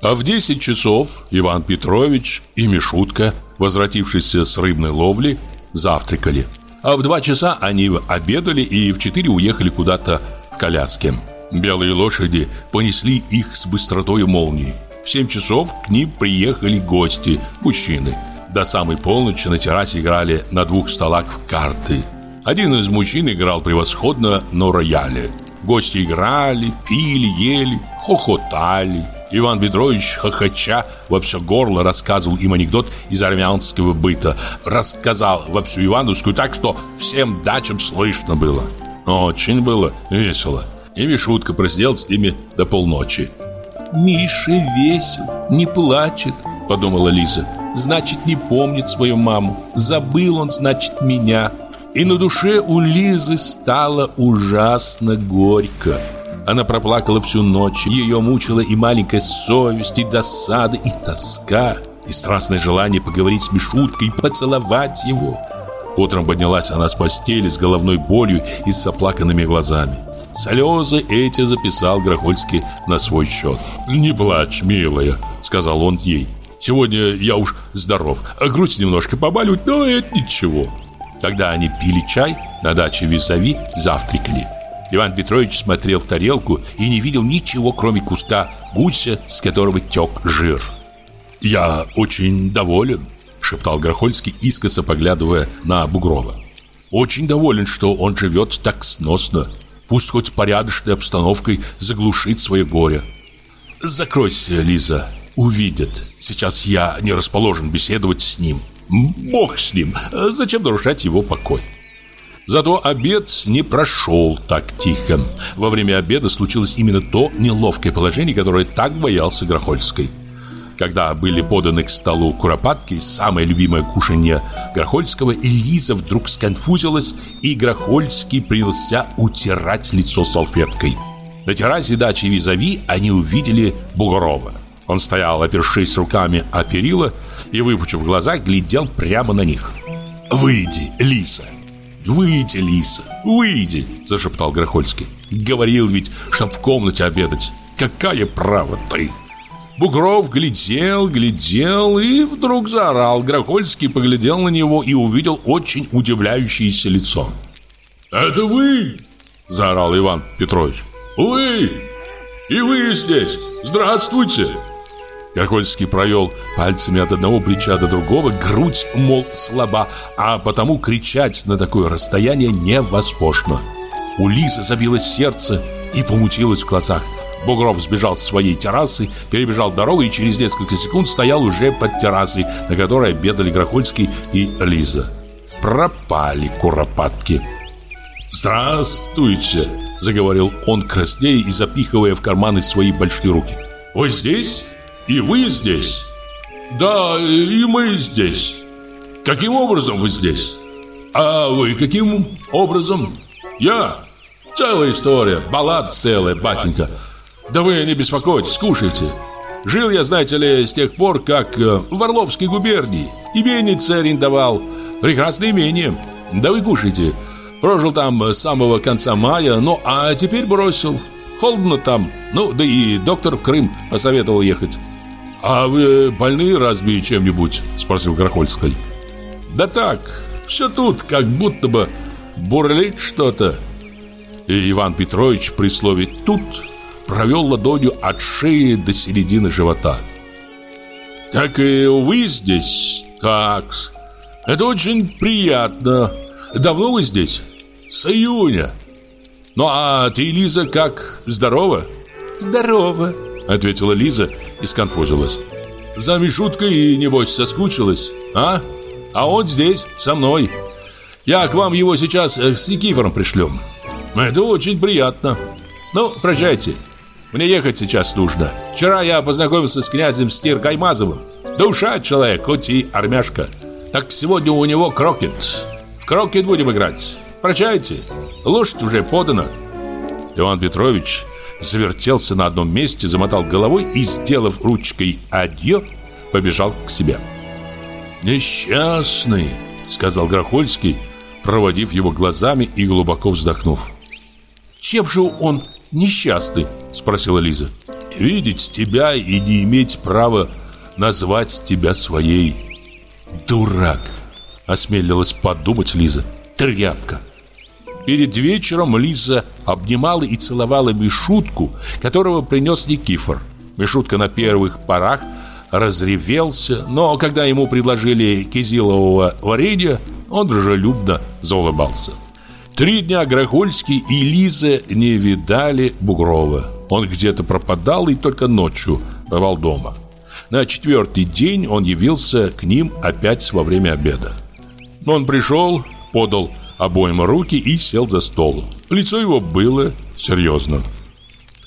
[SPEAKER 3] А в 10 часов Иван Петрович и Мишутка, возвратившиеся с рыбной ловли, завтракали. А в 2 часа они обедали и в 4 уехали куда-то в коляске. Белые лошади понесли их с быстротой молнии. В 7 часов к ним приехали гости, мужчины. До самой полночи на террасе играли на двух столах в карты. Один из мужчин играл превосходно на рояле. Гости играли, пили, ели, хохотали. Иван Петрович, хохоча, во все горло рассказывал им анекдот из армянского быта. Рассказал во всю Ивановскую так, что всем дачам слышно было. Очень было весело. И Мишутка просидел с ними до полночи.
[SPEAKER 2] Миша весел, не плачет, подумала Лиза. Значит, не помнит свою маму. Забыл он, значит, меня. И на душе у Лизы стало ужасно горько. Она проплакала всю ночь. Ее мучила и маленькая совесть, и досада, и тоска, и страстное желание поговорить с Мишуткой, поцеловать его. Утром поднялась она с постели с головной болью и с заплаканными глазами. Слезы эти записал Грохольский на свой счет. «Не плачь, милая», — сказал он ей. «Сегодня я уж здоров, а грудь немножко побаливает, но это ничего». Когда они пили чай, на даче Визави завтракали. Иван Петрович смотрел в тарелку и не видел ничего, кроме куска гуся, с которого тек жир. «Я очень доволен», — шептал Грохольский, искоса поглядывая на Бугрова. «Очень доволен, что он живет так сносно. Пусть хоть порядочной обстановкой заглушит свое горе». «Закройся, Лиза, увидят. Сейчас я не расположен беседовать с ним». Бог с ним, зачем нарушать его покой? Зато обед не прошел так тихо. Во время обеда случилось именно то неловкое положение, которое так боялся Грохольской. Когда были поданы к столу куропатки, самое любимое кушанье Грохольского, Лиза вдруг сконфузилась, и Грохольский принялся утирать лицо салфеткой. На террасе дачи Визави они увидели Бугорова. Он стоял, опершись руками о перила, и, выпучив глаза, глядел прямо на них. «Выйди, Лиса! Выйди, Лиса! Выйди!» – зашептал Грохольский. «Говорил ведь, чтоб в комнате обедать. Какая право ты!» Бугров глядел, глядел и вдруг заорал. Грохольский поглядел на него и увидел очень удивляющееся лицо.
[SPEAKER 3] «Это вы?» – заорал Иван Петрович. «Вы! И вы здесь! Здравствуйте!»
[SPEAKER 2] Каркольский провел пальцами от одного плеча до другого, грудь, мол, слаба, а потому кричать на такое расстояние невозможно. У Лизы забилось сердце и помутилось в глазах. Бугров сбежал с своей террасы, перебежал дорогу и через несколько секунд стоял уже под террасой, на которой обедали Грохольский и Лиза. Пропали куропатки.
[SPEAKER 3] «Здравствуйте!» – заговорил он краснее и запихивая в карманы свои большие руки. «Вы здесь?» И вы здесь? Да, и мы здесь. Каким образом вы здесь? А вы каким образом? Я? Целая история, баллад целая, батенька. Да вы не беспокойтесь, скушайте. Жил я, знаете ли, с тех пор, как э, в Орловской губернии. Именице арендовал. Прекрасное имение. Да вы кушайте. Прожил там с самого конца мая, ну а теперь бросил. Холодно там. Ну, да и доктор в Крым посоветовал ехать. «А вы больны разве чем-нибудь?» – спросил Грохольский. «Да так, все тут как будто бы бурлит что-то». И Иван Петрович при слове «тут» провел ладонью от шеи до середины живота. «Так и вы здесь? Так, это очень приятно. Давно вы здесь?» «С июня». «Ну а ты, Лиза, как? Здорова?»
[SPEAKER 4] «Здорово», —
[SPEAKER 3] ответила Лиза и сконфузилась. «За Мишуткой, небось, соскучилась, а? А он здесь, со мной. Я к вам его сейчас э, с Никифором пришлем. Это очень приятно. Ну, прощайте. Мне ехать сейчас нужно. Вчера я познакомился с князем Стир Каймазовым. Душа человек, хоть и армяшка. Так сегодня у него крокет. В крокет будем играть. Прощайте. Лошадь уже подана». Иван Петрович завертелся на одном месте, замотал головой и, сделав ручкой «Адьё», побежал к себе. «Несчастный», — сказал Грохольский, проводив его глазами и глубоко вздохнув. «Чем же он несчастный?» — спросила Лиза. «Видеть тебя и не иметь права назвать тебя своей». «Дурак!» — осмелилась подумать Лиза. «Тряпка!» Перед вечером Лиза обнимала и целовала Мишутку, которого принес Никифор. Мишутка на первых порах разревелся, но когда ему предложили кизилового варенья, он дружелюбно заулыбался. Три дня Грохольский и Лиза не видали Бугрова. Он где-то пропадал и только ночью бывал дома. На четвертый день он явился к ним опять во время обеда. Он пришел, подал обоим руки и сел за стол. Лицо его было серьезно.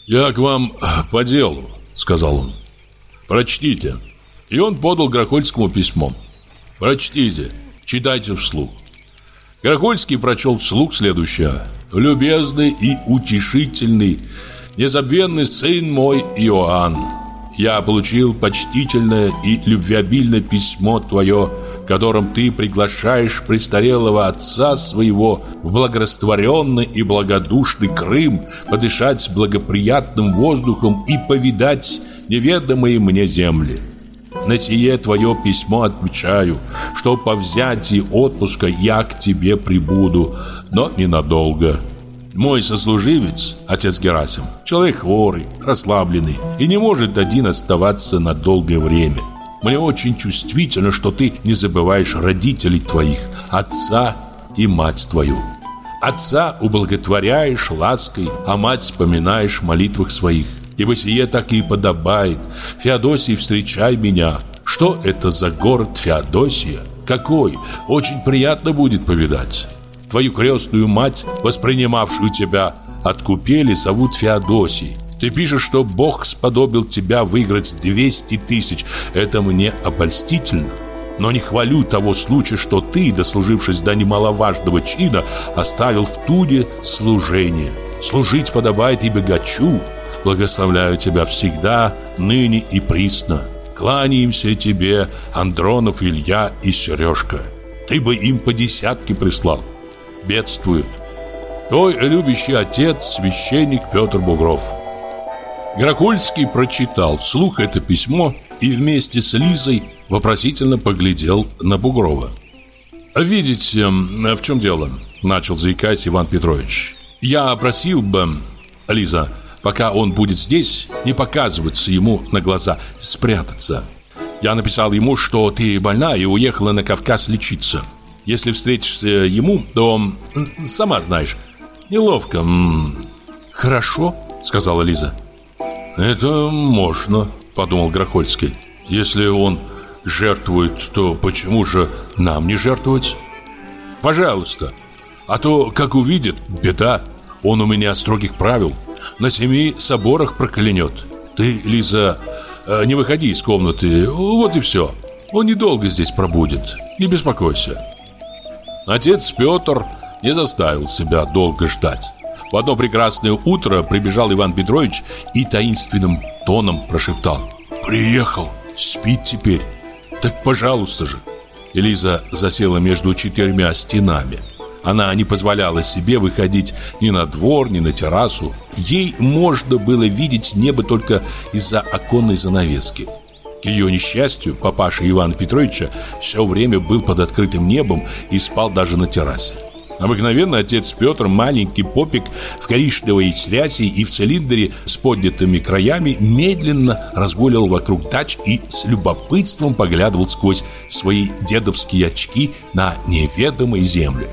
[SPEAKER 3] «Я к вам по делу», — сказал он. «Прочтите». И он подал Грохольскому письмо. «Прочтите, читайте вслух». Грохольский прочел вслух следующее. «Любезный и утешительный, незабвенный сын мой Иоанн, я получил почтительное и любвеобильное письмо твое котором ты приглашаешь престарелого отца своего в благорастворенный и благодушный Крым подышать благоприятным воздухом и повидать неведомые мне земли. На сие твое письмо отвечаю, что по взятии отпуска я к тебе прибуду, но ненадолго. Мой сослуживец, отец Герасим, человек хворый, расслабленный и не может один оставаться на долгое время. Мне очень чувствительно, что ты не забываешь родителей твоих, отца и мать твою. Отца ублаготворяешь лаской, а мать вспоминаешь в молитвах своих. Ибо сие так и подобает. Феодосий, встречай меня. Что это за город Феодосия? Какой? Очень приятно будет повидать. Твою крестную мать, воспринимавшую тебя от купели, зовут Феодосий. Ты пишешь, что Бог сподобил тебя выиграть 200 тысяч. Это мне обольстительно. Но не хвалю того случая, что ты, дослужившись до немаловажного чина, оставил в Туде служение. Служить подобает и богачу. Благословляю тебя всегда, ныне и присно. Кланяемся тебе, Андронов, Илья и Сережка. Ты бы им по десятке прислал. Бедствую. Твой любящий отец, священник Петр Бугров. Гракульский прочитал вслух это письмо и вместе с Лизой вопросительно поглядел на Бугрова. «Видите, в чем дело?» – начал заикать Иван Петрович. «Я просил бы, Лиза, пока он будет здесь, не показываться ему на глаза, спрятаться. Я написал ему, что ты больна и уехала на Кавказ лечиться. Если встретишься ему, то, сама знаешь, неловко». «Хорошо», – сказала Лиза. «Это можно», — подумал Грохольский. «Если он жертвует, то почему же нам не жертвовать?» «Пожалуйста. А то, как увидит, беда. Он у меня строгих правил. На семи соборах проклянет. Ты, Лиза, э, не выходи из комнаты. Вот и все. Он недолго здесь пробудет. Не беспокойся». Отец Петр не заставил себя долго ждать. В одно прекрасное утро прибежал Иван Петрович и таинственным тоном прошептал «Приехал, спит теперь, так пожалуйста же». Элиза засела между четырьмя стенами. Она не позволяла себе выходить ни на двор, ни на террасу. Ей можно было видеть небо только из-за оконной занавески. К ее несчастью, папаша Ивана Петровича все время был под открытым небом и спал даже на террасе. Обыкновенно отец Петр, маленький попик в коричневой срясе и в цилиндре с поднятыми краями, медленно разгуливал вокруг дач и с любопытством поглядывал сквозь свои дедовские очки на неведомые земли.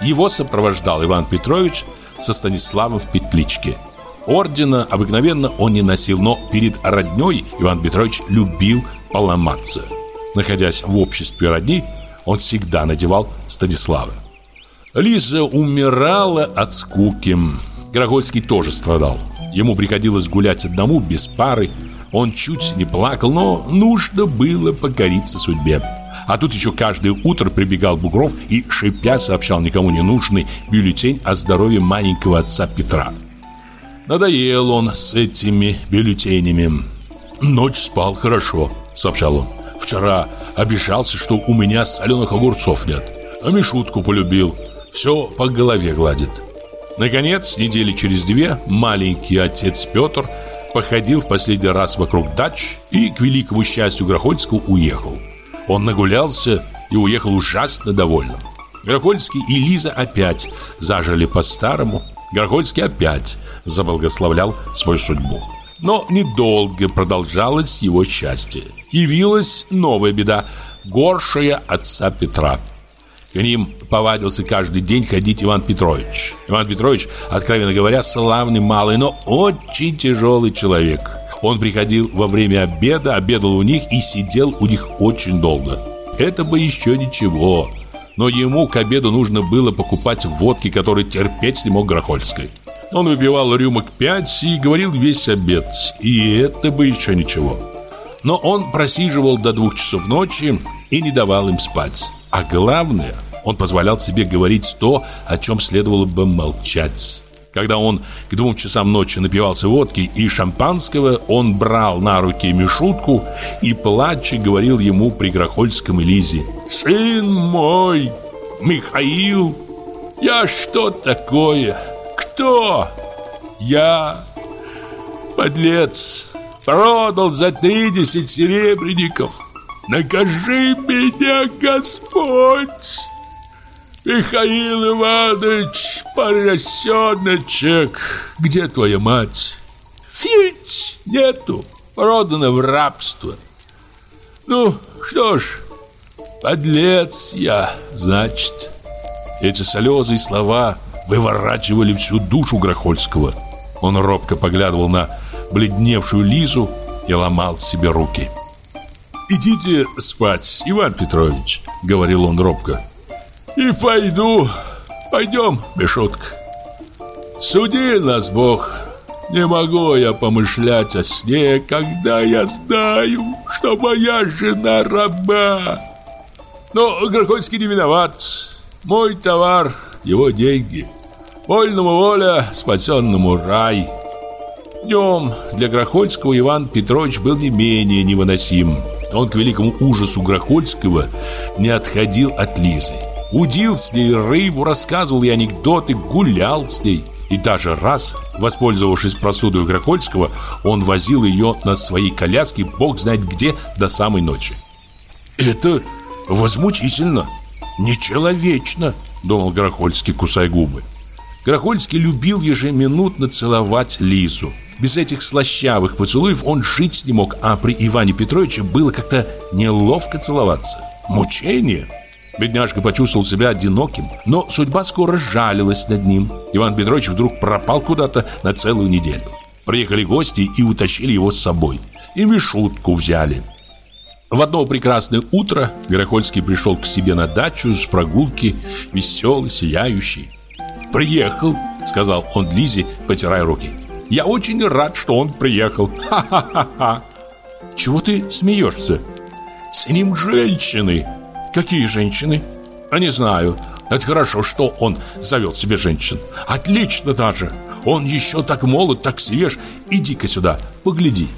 [SPEAKER 3] Его сопровождал Иван Петрович со Станиславом в петличке. Ордена обыкновенно он не носил, но перед родней Иван Петрович любил поломаться. Находясь в обществе родни, он всегда надевал Станислава. Лиза умирала от скуки. Грагольский тоже страдал. Ему приходилось гулять одному, без пары. Он чуть не плакал, но нужно было покориться судьбе. А тут еще каждое утро прибегал Бугров и, шипя, сообщал никому не нужный бюллетень о здоровье маленького отца Петра. Надоел он с этими бюллетенями. «Ночь спал хорошо», — сообщал он. «Вчера обижался, что у меня соленых огурцов нет, а Мишутку полюбил все по голове гладит. Наконец, недели через две, маленький отец Петр походил в последний раз вокруг дач и, к великому счастью Грохольского, уехал. Он нагулялся и уехал ужасно довольным. Грохольский и Лиза опять зажили по-старому. Грохольский опять заблагословлял свою судьбу. Но недолго продолжалось его счастье. Явилась новая беда, горшая отца Петра – к ним повадился каждый день ходить Иван Петрович. Иван Петрович, откровенно говоря, славный малый, но очень тяжелый человек. Он приходил во время обеда, обедал у них и сидел у них очень долго. Это бы еще ничего. Но ему к обеду нужно было покупать водки, которые терпеть не мог Грохольской. Он выпивал рюмок пять и говорил весь обед. И это бы еще ничего. Но он просиживал до двух часов ночи и не давал им спать. А главное, он позволял себе говорить то, о чем следовало бы молчать.
[SPEAKER 2] Когда он к двум часам ночи напивался водки и шампанского, он брал на руки Мишутку и, плача, говорил ему при Грохольском Лизе «Сын мой, Михаил, я что такое? Кто? Я, подлец, продал за тридесят серебряников. Накажи меня, Господь!» Михаил Иванович, поросеночек, где твоя мать? Фить, нету, продана в рабство. Ну, что ж, подлец я, значит. Эти слезы и слова выворачивали всю душу Грохольского. Он робко поглядывал на бледневшую Лизу и ломал себе руки. «Идите спать, Иван Петрович», — говорил он робко. И пойду, пойдем, Мишутка. Суди нас Бог. Не могу я помышлять о сне, когда я знаю, что моя жена раба. Но Грохольский не виноват. Мой товар, его деньги. Вольному воля, спасенному рай. Днем для Грохольского Иван Петрович был не менее невыносим. Он к великому ужасу Грохольского не отходил от Лизы. Удил с ней рыбу, рассказывал ей анекдоты, гулял с ней. И даже раз, воспользовавшись простудой Грохольского, он возил ее на своей коляске бог знает где до самой ночи. «Это возмутительно, нечеловечно», — думал Грохольский, кусая губы. Грохольский любил ежеминутно целовать Лизу. Без этих слащавых поцелуев он жить не мог, а при Иване Петровиче было как-то неловко целоваться. Мучение. Бедняжка почувствовал себя одиноким, но судьба скоро жалилась над ним. Иван Петрович вдруг пропал куда-то на целую неделю. Приехали гости и утащили его с собой. И Мишутку взяли. В одно прекрасное утро Горохольский пришел к себе на дачу с прогулки, веселый, сияющий. «Приехал», — сказал он Лизе, потирая руки. «Я очень рад, что он приехал. Ха-ха-ха-ха!» «Чего ты смеешься?» «С ним женщины!» Какие женщины? А не знаю. Это хорошо, что он завел себе женщин. Отлично даже. Он еще так молод, так свеж. Иди-ка сюда, погляди.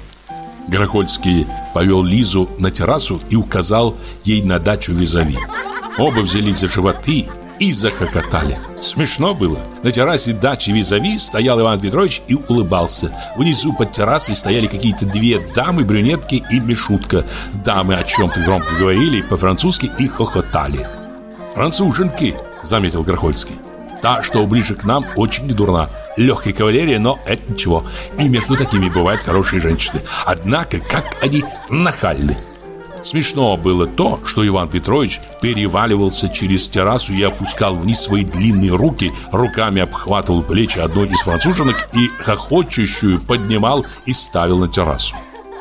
[SPEAKER 2] Горохольский повел Лизу на террасу и указал ей на дачу визави. Оба взялись за животы и захохотали. Смешно было. На террасе дачи Визави стоял Иван Петрович и улыбался. Внизу под террасой стояли какие-то две дамы, брюнетки и Мишутка. Дамы о чем-то громко говорили по-французски и хохотали. «Француженки», — заметил Грохольский. «Та, что ближе к нам, очень недурна. Легкая кавалерия, но это ничего. И между такими бывают хорошие женщины. Однако, как они нахальны. Смешно было то, что Иван Петрович переваливался через террасу и опускал вниз свои длинные руки, руками обхватывал плечи одной из француженок и хохочущую поднимал и ставил на террасу.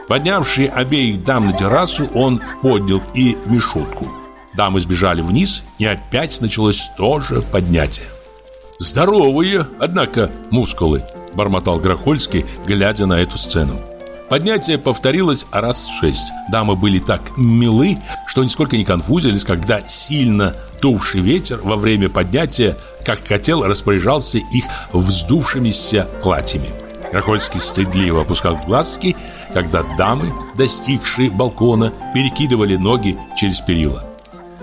[SPEAKER 2] Поднявший обеих дам на террасу, он поднял и Мишутку. Дамы сбежали вниз, и опять началось то же поднятие. «Здоровые, однако, мускулы», – бормотал Грохольский, глядя на эту сцену. Поднятие повторилось раз шесть. Дамы были так милы, что нисколько не конфузились, когда сильно дувший ветер во время поднятия, как хотел, распоряжался их вздувшимися платьями. Крахольский стыдливо опускал глазки, когда дамы, достигшие балкона, перекидывали ноги через перила.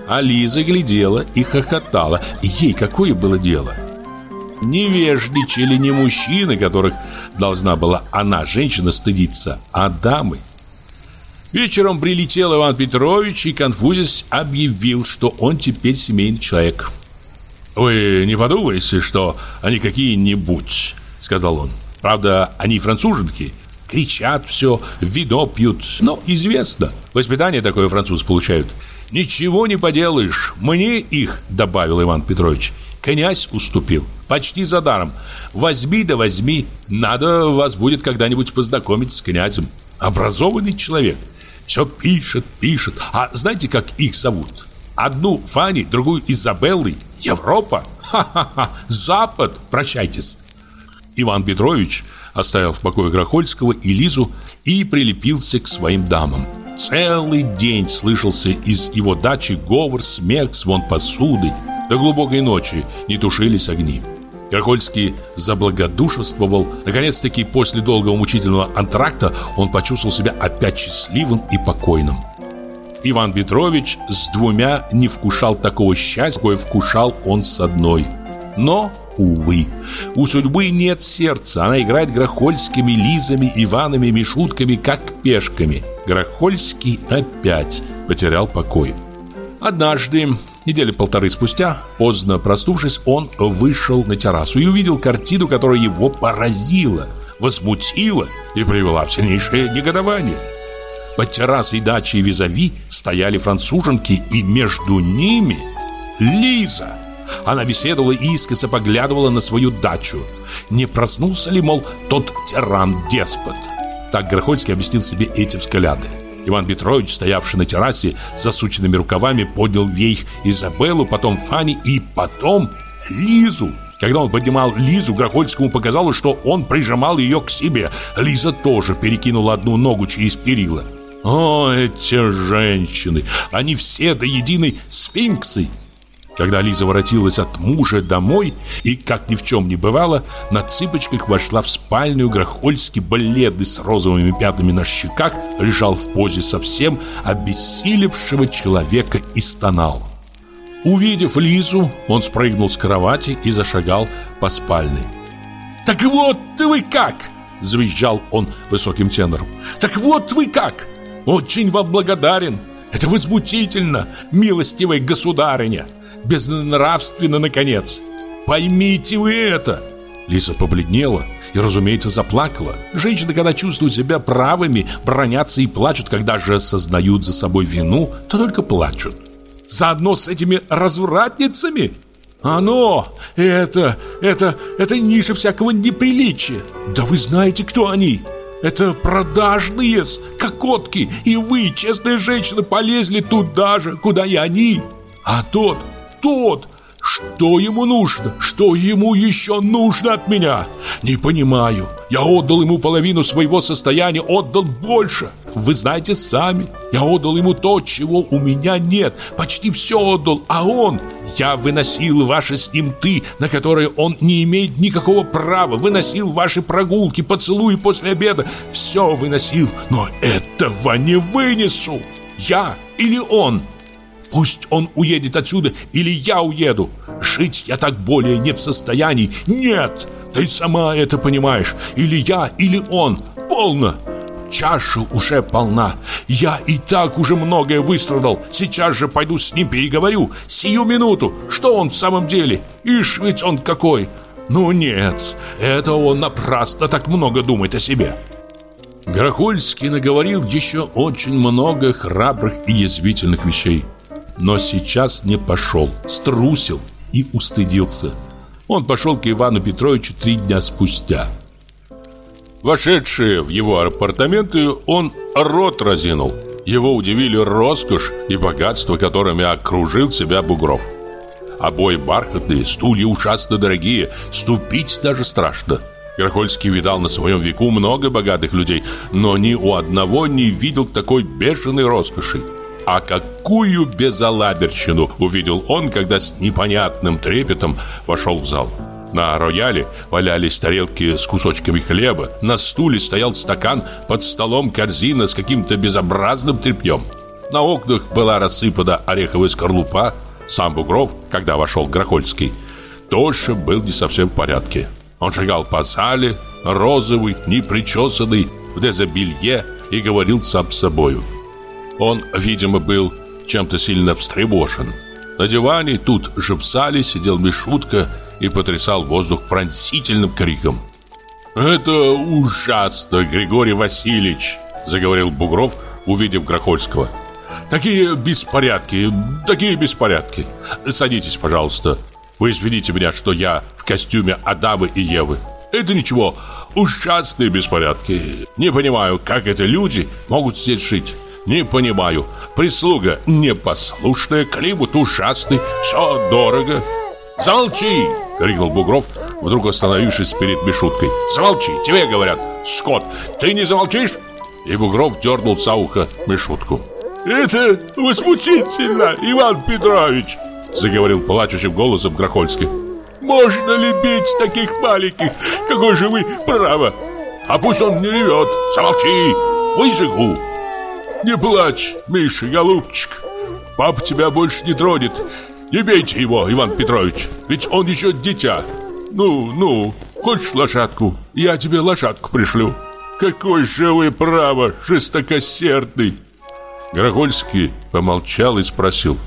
[SPEAKER 2] А Лиза глядела и хохотала. Ей какое было дело? Невежничали не мужчины, которых должна была она, женщина, стыдиться, а дамы. Вечером прилетел Иван Петрович и, конфузясь, объявил, что он теперь семейный человек. «Вы не подумайте, что они какие-нибудь», — сказал он. «Правда, они француженки, кричат все, вино пьют, но известно, воспитание такое француз получают. Ничего не поделаешь, мне их», — добавил Иван Петрович, — «князь уступил». Почти за даром. Возьми да возьми. Надо вас будет когда-нибудь познакомить с князем. Образованный человек. Все пишет, пишет. А знаете, как их зовут? Одну Фанни, другую Изабеллой. Европа. Ха-ха-ха. Запад. Прощайтесь. Иван Петрович оставил в покое Грохольского и Лизу и прилепился к своим дамам. Целый день слышался из его дачи говор, смех, звон посуды. До глубокой ночи не тушились огни. Грохольский заблагодушествовал. Наконец-таки, после долгого мучительного антракта, он почувствовал себя опять счастливым и покойным. Иван Петрович с двумя не вкушал такого счастья, какое вкушал он с одной. Но, увы, у судьбы нет сердца. Она играет грохольскими лизами, Иванами, Мишутками, как пешками. Грохольский опять потерял покой. Однажды Недели полторы спустя, поздно проснувшись, он вышел на террасу и увидел картину, которая его поразила, возмутила и привела в сильнейшее негодование. Под террасой дачи Визави стояли француженки, и между ними Лиза. Она беседовала и искоса поглядывала на свою дачу. Не проснулся ли, мол, тот тиран-деспот? Так Грохольский объяснил себе эти взгляды. Иван Петрович, стоявший на террасе с засученными рукавами, поднял вейх Изабеллу, потом Фани и потом Лизу. Когда он поднимал Лизу, Грохольскому показалось, что он прижимал ее к себе. Лиза тоже перекинула одну ногу через перила. О, эти женщины! Они все до единой сфинксы. Когда Лиза воротилась от мужа домой и, как ни в чем не бывало, на цыпочках вошла в спальню, Грохольский, бледный с розовыми пятнами на щеках, лежал в позе совсем обессилевшего человека и стонал. Увидев Лизу, он спрыгнул с кровати и зашагал по спальне. «Так вот вы как!» – завизжал он высоким тенором. «Так вот вы как! Очень вам благодарен! Это возмутительно, милостивая государыня!» Безнравственно, наконец. Поймите вы это!» Лиза побледнела и, разумеется, заплакала. Женщины, когда чувствуют себя правыми, бронятся и плачут, когда же осознают за собой вину, то только плачут. Заодно с этими развратницами? Оно, это, это, это ниже всякого неприличия. Да вы знаете, кто они? Это продажные, кокотки, и вы, честные женщины, полезли туда же, куда и они. А тот, тот? Что ему нужно? Что ему еще нужно от меня? Не понимаю. Я отдал ему половину своего состояния, отдал больше. Вы знаете сами. Я отдал ему то, чего у меня нет. Почти все отдал. А он... Я выносил ваши с ним ты, на которые он не имеет никакого права. Выносил ваши прогулки, поцелуи после обеда. Все выносил. Но этого не вынесу. Я или он? Пусть он уедет отсюда, или я уеду. Жить я так более не в состоянии. Нет, ты сама это понимаешь. Или я, или он. Полно. Чаша уже полна. Я и так уже многое выстрадал. Сейчас же пойду с ним переговорю. Сию минуту. Что он в самом деле? Ишь ведь он какой. Ну нет, это он напрасно так много думает о себе. Грохольский наговорил еще очень много храбрых и язвительных вещей но сейчас не пошел, струсил и устыдился. Он пошел к Ивану Петровичу три дня спустя.
[SPEAKER 1] Вошедшие в его апартаменты, он рот разинул. Его удивили роскошь и богатство, которыми окружил себя Бугров. Обои бархатные, стулья ужасно дорогие, ступить даже страшно. Крахольский видал на своем веку много богатых людей, но ни у одного не видел такой бешеной роскоши. А какую безалаберщину увидел он, когда с непонятным трепетом вошел в зал. На рояле валялись тарелки с кусочками хлеба, на стуле стоял стакан, под столом корзина с каким-то безобразным тряпьем. На окнах была рассыпана ореховая скорлупа. Сам Бугров, когда вошел Грохольский, тоже был не совсем в порядке. Он шагал по зале, розовый, непричесанный, в дезобелье и говорил сам с собою. Он, видимо, был чем-то сильно встревожен. На диване тут же в зале сидел Мишутка и потрясал воздух пронзительным криком. «Это ужасно, Григорий Васильевич!» Заговорил Бугров, увидев Грохольского. «Такие беспорядки, такие беспорядки! Садитесь, пожалуйста. Вы извините меня, что я в костюме Адамы и Евы. Это ничего, ужасные беспорядки. Не понимаю, как это люди могут здесь жить. Не понимаю. Прислуга непослушная, климат ужасный, все дорого. Замолчи! крикнул Бугров, вдруг остановившись перед Мишуткой. Замолчи, тебе говорят, Скот, ты не замолчишь? И Бугров дернул за ухо Мишутку. Это возмутительно, Иван Петрович, заговорил плачущим голосом Грохольский. Можно ли бить таких маленьких? Какой же вы право? А пусть он не ревет. Замолчи, высыху. Не плачь, Миша, голубчик. Папа тебя больше не тронет. Не бейте его, Иван Петрович, ведь он еще дитя. Ну, ну, хочешь лошадку? Я тебе лошадку пришлю. Какой же вы право, жестокосердный.
[SPEAKER 2] Грохольский помолчал и спросил.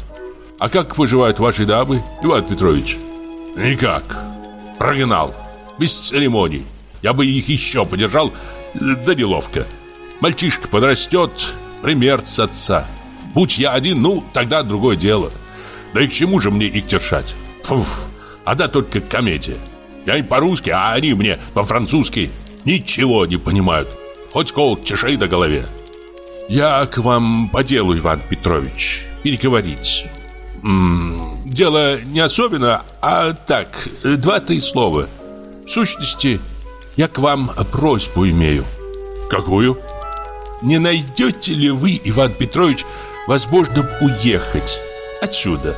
[SPEAKER 2] А как поживают ваши дамы, Иван Петрович?
[SPEAKER 1] Никак. Прогнал. Без церемоний. Я бы их еще подержал, да неловко. Мальчишка подрастет, пример с отца. Будь я один, ну, тогда другое дело. Да и к чему же мне их тершать? Фуф, а да только комедия. Я им по-русски, а они мне по-французски. Ничего не понимают. Хоть кол чешей до голове. Я к вам по делу, Иван Петрович. Переговорить. М -м, дело не особенно, а так, два-три слова. В сущности, я к вам просьбу имею. Какую? Не найдете ли вы, Иван Петрович, возможно уехать отсюда?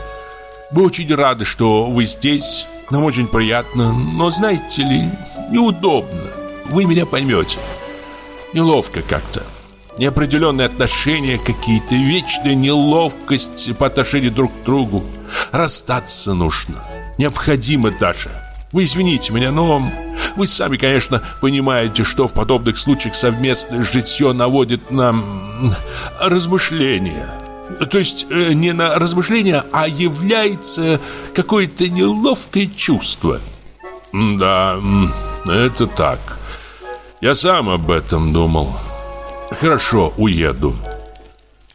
[SPEAKER 1] Мы очень рады, что вы здесь. Нам очень приятно, но знаете ли, неудобно. Вы меня поймете. Неловко как-то. Неопределенные отношения какие-то, вечная неловкость по отношению друг к другу. Расстаться нужно. Необходимо даже. Вы извините меня, но вы сами, конечно, понимаете, что в подобных случаях совместное житье наводит на размышления. То есть э, не на размышления, а является какое-то неловкое чувство. Да, это так. Я сам об этом думал. Хорошо, уеду.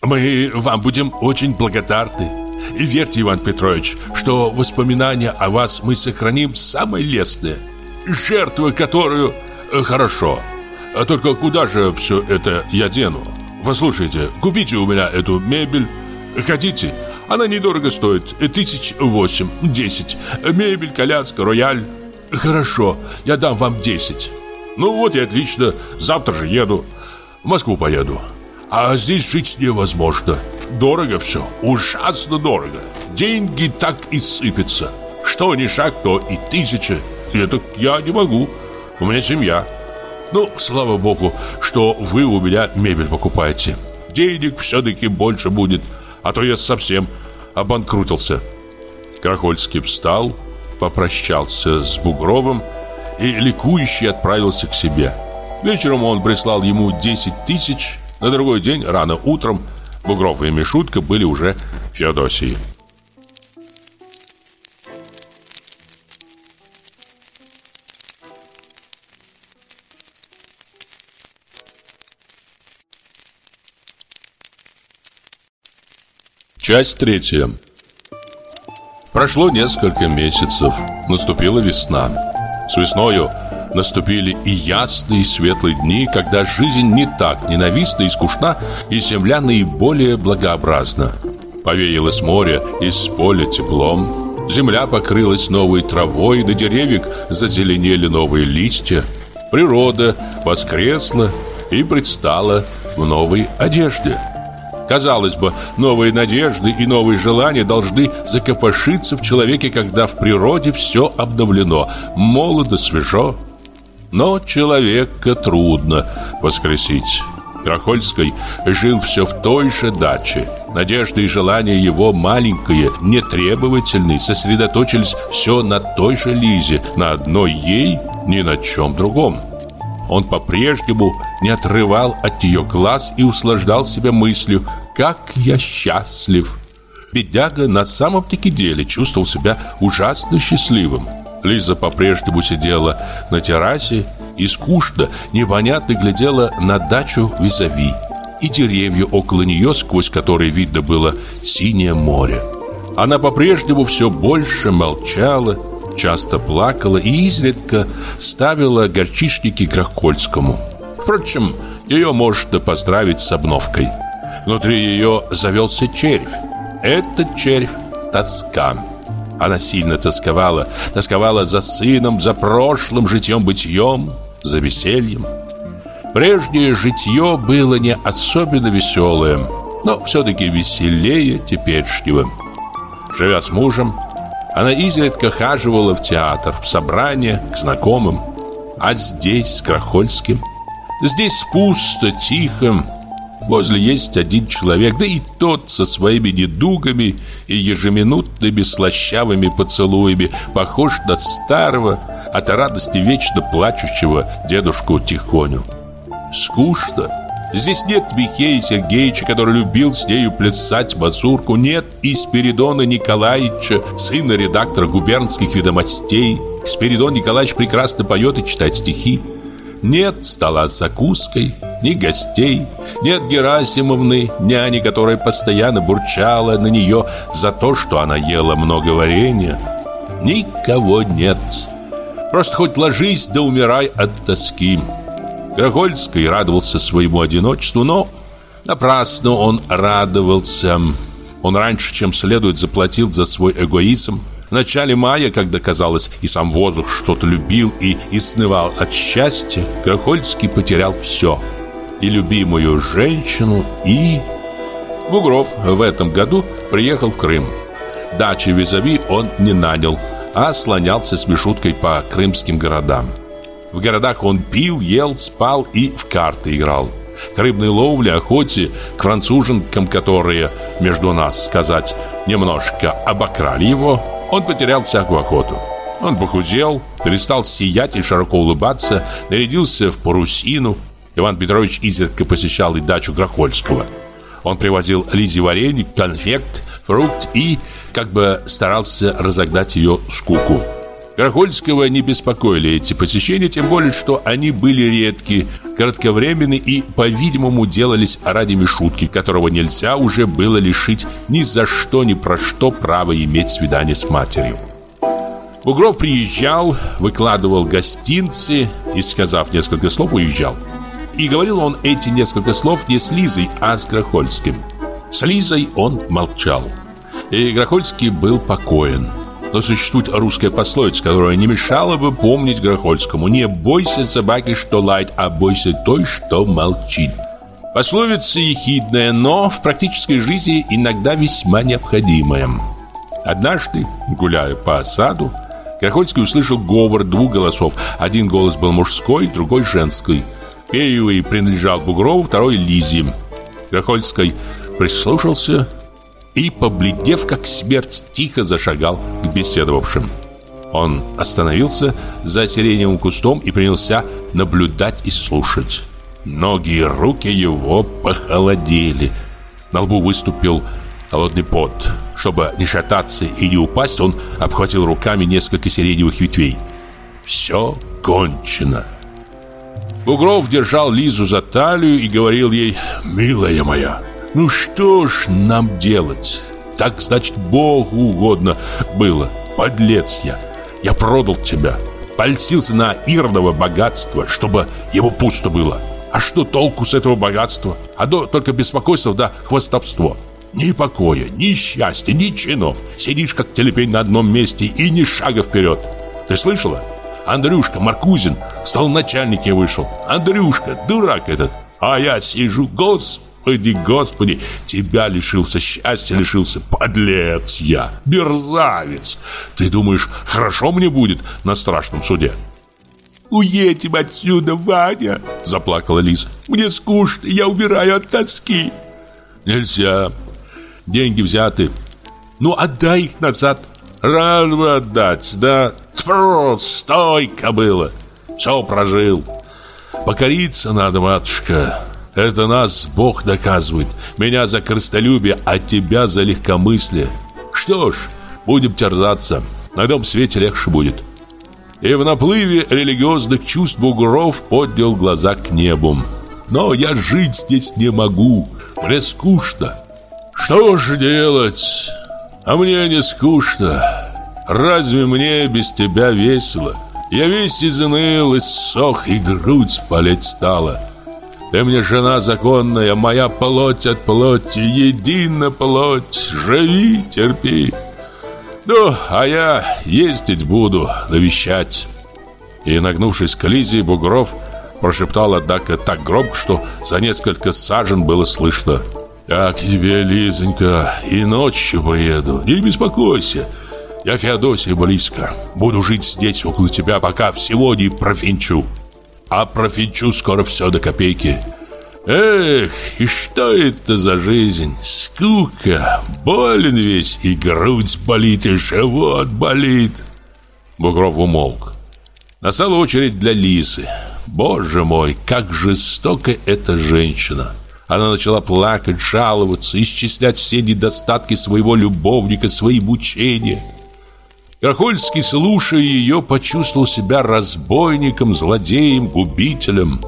[SPEAKER 1] Мы вам будем очень благодарны. И верьте, Иван Петрович, что воспоминания о вас мы сохраним самое лестное. Жертва, которую... Э, хорошо. А только куда же все это я дену? Послушайте, купите у меня эту мебель. Хотите? Она недорого стоит. Тысяч восемь, десять. Мебель, коляска, рояль. Хорошо, я дам вам десять. Ну вот и отлично. Завтра же еду. В Москву поеду. А здесь жить невозможно. Дорого все, ужасно дорого. Деньги так и сыпятся. Что ни шаг, то и тысяча. Это я не могу. У меня семья. Ну, слава богу, что вы у меня мебель покупаете. Денег все-таки больше будет, а то я совсем обанкрутился.
[SPEAKER 2] Крахольский встал, попрощался с Бугровым и ликующий отправился к себе. Вечером он прислал ему 10 тысяч, на другой день, рано утром, Бугров и Мишутка были уже в Феодосии. Часть третья. Прошло несколько месяцев, наступила весна. С весною наступили и ясные, и светлые дни, когда жизнь не так ненавистна и скучна, и земля наиболее благообразна. Повеяло с моря и с поля теплом, земля покрылась новой травой, на деревьях зазеленели новые листья. Природа воскресла и предстала в новой одежде. Казалось бы, новые надежды и новые желания должны закопошиться в человеке, когда в природе все обновлено, молодо, свежо, но человека трудно воскресить. Крахольский жил все в той же даче. Надежды и желания его маленькие, нетребовательные, сосредоточились все на той же Лизе, на одной ей, ни на чем другом. Он по-прежнему не отрывал от ее глаз и услаждал себя мыслью «Как я счастлив!» Бедяга на самом-таки деле чувствовал себя ужасно счастливым. Лиза по-прежнему сидела на террасе и скучно, непонятно глядела на дачу визави и деревья около нее, сквозь которые видно было синее море. Она по-прежнему все больше молчала, часто плакала и изредка ставила горчишники Крахкольскому. Впрочем, ее можно поздравить с обновкой. Внутри ее завелся червь. Этот червь – тоска. Она сильно тосковала, тосковала за сыном, за прошлым житьем-бытием, за весельем. Прежнее житье было не особенно веселое, но все-таки веселее теперешнего. Живя с мужем, Она изредка хаживала в театр, в собрание, к знакомым. А здесь, с Крахольским, здесь пусто, тихо. Возле есть один человек, да и тот со своими недугами и ежеминутными слащавыми поцелуями похож на старого, от радости вечно плачущего дедушку Тихоню. Скучно. Здесь нет Михея Сергеевича, который любил с нею плясать мазурку. Нет и Спиридона Николаевича, сына редактора губернских ведомостей. Спиридон Николаевич прекрасно поет и читает стихи. Нет стола с закуской, ни гостей, нет Герасимовны, няни, которая постоянно бурчала на нее за то, что она ела много варенья. Никого нет. Просто хоть ложись да умирай от тоски. Грохольский радовался своему одиночеству, но напрасно он радовался. Он раньше, чем следует, заплатил за свой эгоизм. В начале мая, когда, казалось, и сам воздух что-то любил и изнывал от счастья, Грохольский потерял все. И любимую женщину, и... Бугров в этом году приехал в Крым. Дачи визави он не нанял, а слонялся с Мишуткой по крымским городам. В городах он пил, ел, спал и в карты играл. К рыбной ловле, охоте, к француженкам, которые, между нас сказать, немножко обокрали его, он потерял всякую охоту. Он похудел, перестал сиять и широко улыбаться, нарядился в парусину. Иван Петрович изредка посещал и дачу Грохольского. Он привозил Лизе варенье, конфект, фрукт и как бы старался разогнать ее скуку. Карахольского не беспокоили эти посещения, тем более, что они были редки, кратковременны и, по-видимому, делались ради Мишутки, которого нельзя уже было лишить ни за что, ни про что права иметь свидание с матерью. Бугров приезжал, выкладывал гостинцы и, сказав несколько слов, уезжал. И говорил он эти несколько слов не с Лизой, а с Грохольским. С Лизой он молчал. И Грохольский был покоен. Но существует русская пословица, которая не мешала бы помнить Грохольскому. Не бойся собаки, что лает, а бойся той, что молчит. Пословица ехидная, но в практической жизни иногда весьма необходимая. Однажды, гуляя по саду, Грохольский услышал говор двух голосов. Один голос был мужской, другой женский. Первый принадлежал Бугрову, второй Лизе. Грохольский прислушался и, побледнев как смерть, тихо зашагал к беседовавшим. Он остановился за сиреневым кустом и принялся наблюдать и слушать. Ноги и руки его похолодели. На лбу выступил холодный пот. Чтобы не шататься и не упасть, он обхватил руками несколько сиреневых ветвей. Все кончено. Бугров держал Лизу за талию и говорил ей «Милая моя, ну что ж нам делать? Так, значит, Богу угодно было. Подлец я. Я продал тебя. Польстился на иродово богатство, чтобы его пусто было. А что толку с этого богатства? А то только беспокойство да хвостовство. Ни покоя, ни счастья, ни чинов. Сидишь как телепень на одном месте и ни шага вперед. Ты слышала? Андрюшка Маркузин стал начальником вышел. Андрюшка, дурак этот. А я сижу, господи. Господи, тебя лишился счастья, лишился, подлец я, мерзавец. Ты думаешь, хорошо мне будет на страшном суде? «Уедем отсюда, Ваня!» – заплакала Лиза. «Мне скучно, я умираю от тоски!» «Нельзя. Деньги взяты. Ну, отдай их назад!» «Рад бы отдать, да? Тьфу, стой, кобыла! Все прожил. Покориться надо, матушка. Это нас Бог наказывает. Меня за крыстолюбие, а тебя за легкомыслие. Что ж, будем терзаться. На том свете легче будет. И в наплыве религиозных чувств Бугров поднял глаза к небу. Но я жить здесь не могу. Мне скучно. Что ж делать? А мне не скучно. Разве мне без тебя весело? Я весь изныл, иссох, и грудь болеть стала. Ты мне жена законная, моя плоть от плоти, едина плоть, живи, терпи. Ну, а я ездить буду, навещать. И, нагнувшись к Лизе, Бугров прошептал, однако, так громко, что за несколько сажен было слышно. «Я к тебе, Лизонька, и ночью приеду, не беспокойся.
[SPEAKER 3] Я Феодосия близко. Буду жить здесь около тебя, пока всего не профинчу. А профинчу скоро все до копейки. Эх, и что это за жизнь? Скука, болен весь, и грудь болит, и живот болит. Бугров умолк. Настала очередь для Лизы. Боже мой, как жестока эта женщина. Она начала плакать, жаловаться, исчислять все недостатки своего любовника, свои мучения. Крахольский, слушая ее, почувствовал себя разбойником, злодеем, губителем.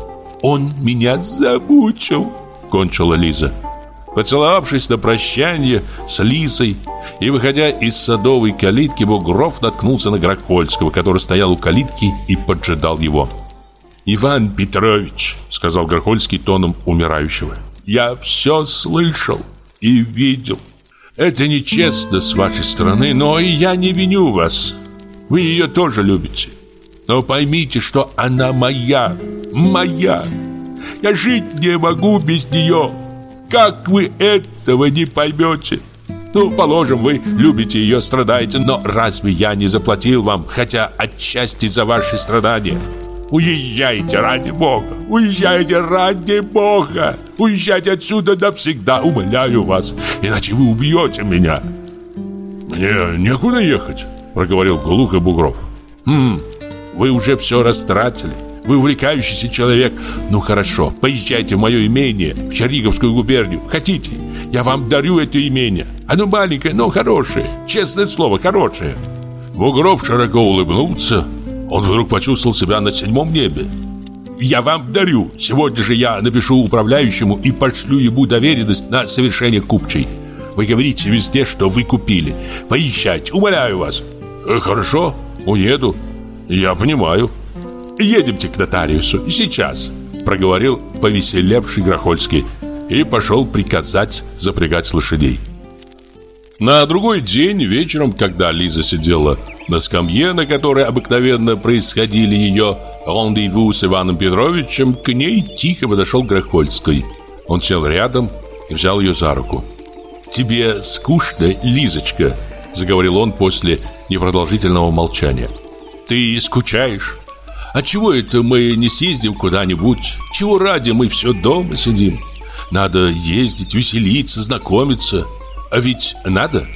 [SPEAKER 3] «Он меня замучил», — кончила Лиза. Поцеловавшись на прощание с Лизой и выходя из садовой калитки, Бугров наткнулся на Грохольского, который стоял у калитки и поджидал его. «Иван Петрович», — сказал Грохольский тоном умирающего, — «я все слышал и видел. Это нечестно с вашей стороны, но и я не виню вас. Вы ее тоже любите. Но поймите, что она моя, моя. Я жить не могу без нее. Как вы этого не поймете? Ну, положим, вы любите ее, страдаете, но разве я не заплатил вам, хотя отчасти за ваши страдания? Уезжайте ради Бога! Уезжайте ради Бога! Уезжайте отсюда навсегда, умоляю вас, иначе вы убьете меня!» «Мне некуда ехать», — проговорил глухо Бугров. «Хм, вы уже все растратили. Вы увлекающийся человек. Ну хорошо, поезжайте в мое имение, в Черниговскую губернию. Хотите? Я вам дарю это имение. Оно маленькое, но хорошее. Честное слово, хорошее». Бугров широко улыбнулся, он вдруг почувствовал себя на седьмом небе. «Я вам дарю. Сегодня же я напишу управляющему и пошлю ему доверенность на совершение купчей. Вы говорите везде, что вы купили. Поезжайте, умоляю вас». «Э, «Хорошо, уеду. Я понимаю». «Едемте к нотариусу. Сейчас», — проговорил повеселевший Грохольский и пошел приказать запрягать лошадей. На другой день вечером, когда Лиза сидела на скамье, на которой обыкновенно происходили ее рандеву с Иваном Петровичем, к ней тихо подошел Грохольский. Он сел рядом и взял ее за руку. «Тебе скучно, Лизочка?» – заговорил он после непродолжительного молчания. «Ты скучаешь? А чего это мы не съездим куда-нибудь? Чего ради мы все дома сидим? Надо ездить, веселиться, знакомиться. А ведь надо?»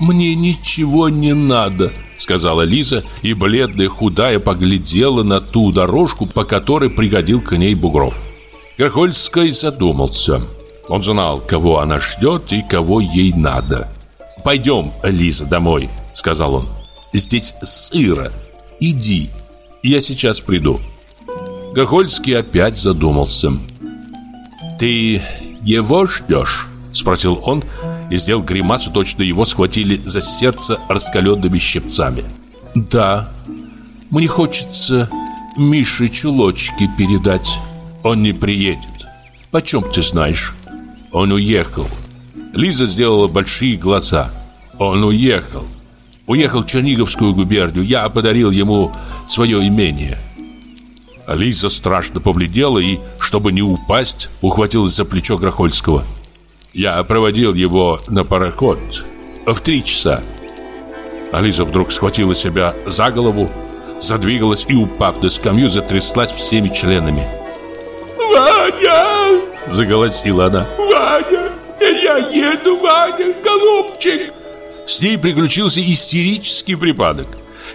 [SPEAKER 3] «Мне ничего не надо», сказала Лиза, и бледная худая поглядела на ту дорожку, по которой пригодил к ней Бугров. Грохольский задумался. Он знал, кого она ждет и кого ей надо. «Пойдем, Лиза, домой», — сказал он. «Здесь сыро. Иди, я сейчас приду». Грохольский опять задумался. «Ты его ждешь?» — спросил он, — и сделал гримасу, точно его схватили за сердце раскаленными щипцами. «Да, мне хочется Мише чулочки передать. Он не приедет. Почем ты знаешь?» «Он уехал». Лиза сделала большие глаза. «Он уехал. Уехал в Черниговскую губернию. Я подарил ему свое имение». Лиза страшно побледнела и, чтобы не упасть, ухватилась за плечо Грохольского. Я проводил его на пароход в три часа. Ализа вдруг схватила себя за голову, задвигалась и, упав на скамью, затряслась всеми членами.
[SPEAKER 4] «Ваня!»
[SPEAKER 3] – заголосила она.
[SPEAKER 4] «Ваня! Я еду, Ваня, голубчик!»
[SPEAKER 3] С ней приключился истерический припадок.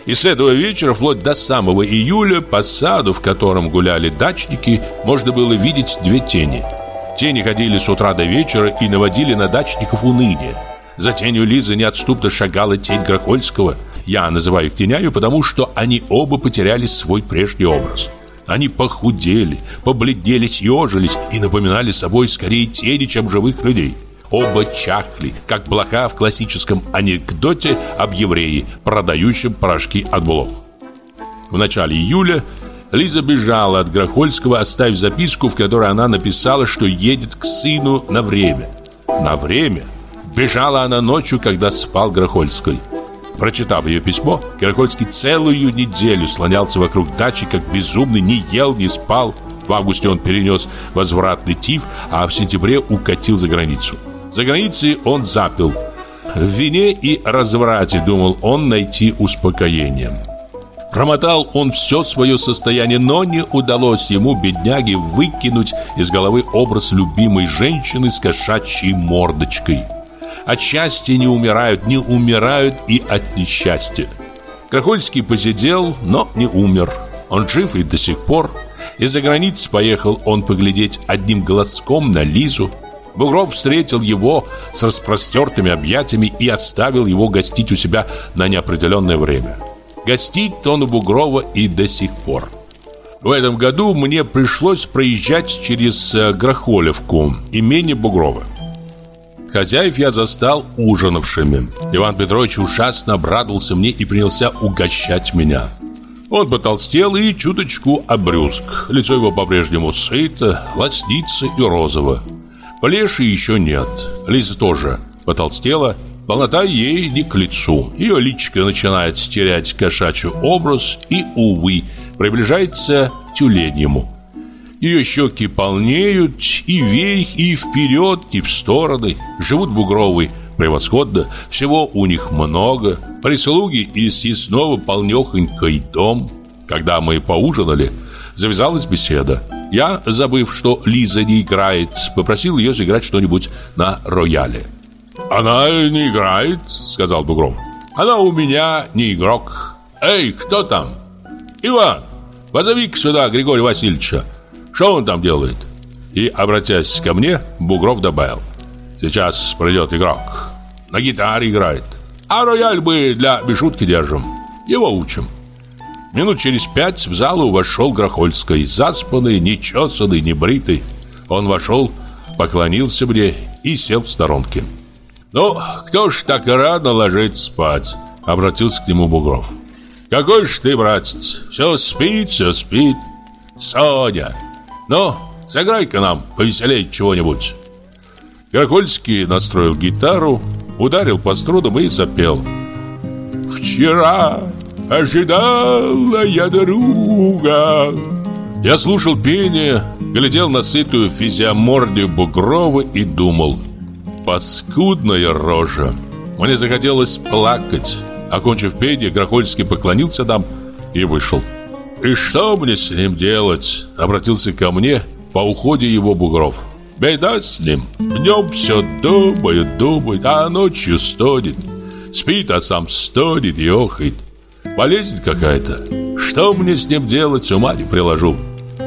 [SPEAKER 3] И с этого вечера, вплоть до самого июля, по саду, в котором гуляли дачники, можно было видеть две тени – Тени ходили с утра до вечера и наводили на дачников уныние. За тенью Лизы неотступно шагала тень Грохольского. Я называю их тенями, потому что они оба потеряли свой прежний образ. Они похудели, побледнели, съежились и напоминали собой скорее тени, чем живых людей. Оба чахли, как блоха в классическом анекдоте об евреи, продающем порошки от блох. В начале июля Лиза бежала от Грохольского, оставив записку, в которой она написала, что едет к сыну на время. На время? Бежала она ночью, когда спал Грохольский. Прочитав ее письмо, Грохольский целую неделю слонялся вокруг дачи, как безумный, не ел, не спал. В августе он перенес возвратный тиф, а в сентябре укатил за границу. За границей он запил.
[SPEAKER 2] в вине и разврате, думал он, найти успокоение. Промотал он все свое состояние, но не удалось ему, бедняге, выкинуть из головы образ любимой женщины с кошачьей мордочкой. От счастья не умирают, не умирают и от несчастья. Крахольский посидел, но не умер. Он жив и до сих пор. Из-за границы поехал он поглядеть одним глазком на Лизу. Бугров встретил его с распростертыми объятиями и оставил его гостить у себя на неопределенное время. Гостить он у Бугрова и до сих пор. В этом году мне пришлось проезжать через э, Грохолевку, имение Бугрова. Хозяев я застал ужинавшими. Иван Петрович ужасно обрадовался мне и принялся угощать меня. Он потолстел и чуточку обрюзг. Лицо его по-прежнему сыто, лоснится и розово. Плеши еще нет. Лиза тоже потолстела Полнота ей не к лицу. Ее личико начинает терять кошачий образ и, увы, приближается к тюленьему. Ее щеки полнеют и вверх, и вперед, и в стороны. Живут бугровые превосходно, всего у них много. Прислуги и съестного полнехонький дом. Когда мы поужинали, завязалась беседа. Я, забыв, что Лиза не играет, попросил ее сыграть что-нибудь на рояле.
[SPEAKER 1] «Она не играет», — сказал Бугров. «Она у меня не игрок. Эй, кто там? Иван, позови-ка сюда Григория Васильевича. Что он там делает?» И, обратясь ко мне, Бугров добавил. «Сейчас придет игрок. На гитаре играет. А рояль мы для бешутки держим. Его учим». Минут через пять в залу вошел Грохольский, заспанный, нечесанный, небритый. Он вошел, поклонился мне и сел в сторонке. «Ну, кто ж так рано ложится спать?» Обратился к нему Бугров. «Какой ж ты, братец, все спит, все спит. Соня, ну, сыграй-ка нам повеселее чего-нибудь». Грохольский настроил гитару, ударил по струнам и запел. «Вчера ожидала я друга». Я слушал пение, глядел на сытую физиомордию Бугрова и думал – Паскудная рожа. Мне захотелось плакать. Окончив пение, Грохольский поклонился нам и вышел. «И что мне с ним делать?» Обратился ко мне по уходе его бугров. «Беда с ним. Днем все думает, думает, а ночью стонет. Спит, а сам стонет и охает. Болезнь какая-то. Что мне с ним делать, ума не приложу.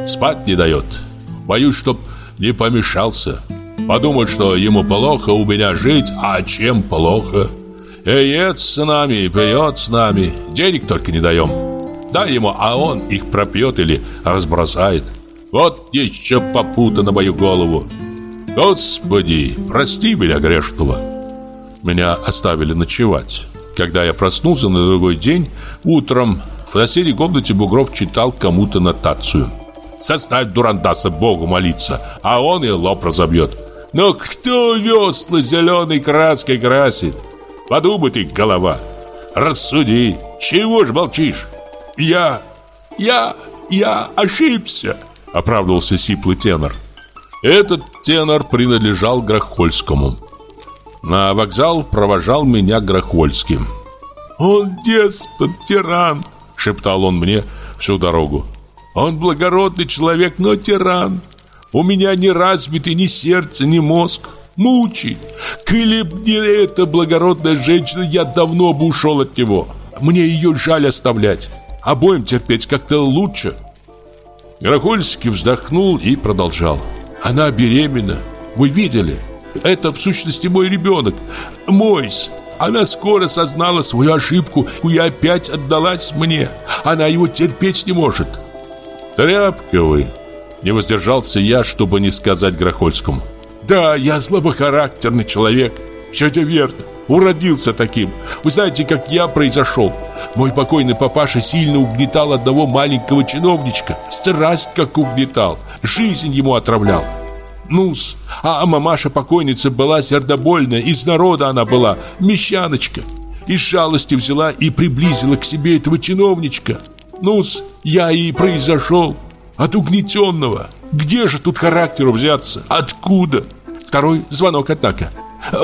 [SPEAKER 1] Спать не дает. Боюсь, чтоб не помешался. Подумать, что ему плохо у меня жить, а чем плохо? И ест с нами, и пьет с нами, денег только не даем. Дай ему, а он их пропьет или разбросает. Вот еще попута на мою голову. Господи, прости меня грешного. Меня оставили ночевать. Когда я проснулся на другой день, утром в соседней комнате Бугров читал кому-то нотацию. Составь дурандаса Богу молиться, а он и лоб разобьет. Но кто весла зеленой краской красит? Подумай ты, голова. Рассуди. Чего ж молчишь? Я... я... я ошибся, оправдывался сиплый тенор. Этот тенор принадлежал Грохольскому. На вокзал провожал меня Грохольским. «Он деспот, тиран!» — шептал он мне всю дорогу. «Он благородный человек, но тиран!» У меня не развиты ни сердце, ни мозг. Мучит. Коли не эта благородная женщина, я давно бы ушел от него. Мне ее жаль оставлять. Обоим терпеть как-то лучше. Горохольский вздохнул и продолжал. Она беременна. Вы видели? Это в сущности мой ребенок. Мойс. Она скоро сознала свою ошибку и опять отдалась мне. Она его терпеть не может. Тряпка вы. Не воздержался я, чтобы не сказать Грохольскому. Да, я слабохарактерный человек. Все это верно. Уродился таким. Вы знаете, как я произошел. Мой покойный папаша сильно угнетал одного маленького чиновничка. Страсть как угнетал. Жизнь ему отравлял. Ну-с, а мамаша покойница была сердобольная, из народа она была, мещаночка. Из жалости взяла и приблизила к себе этого чиновничка. Ну-с, я и произошел. От угнетенного. Где же тут характеру взяться? Откуда? Второй звонок, однако.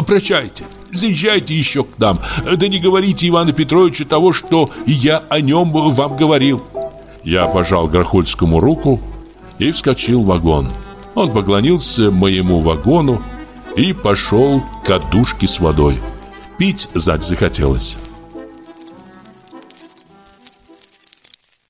[SPEAKER 1] Прощайте. заезжайте еще к нам. Да не говорите Ивану Петровичу того, что я о нем вам говорил.
[SPEAKER 3] Я пожал Грохольскому руку и вскочил в вагон. Он поклонился моему вагону и пошел к кадушке с водой. Пить сзади захотелось.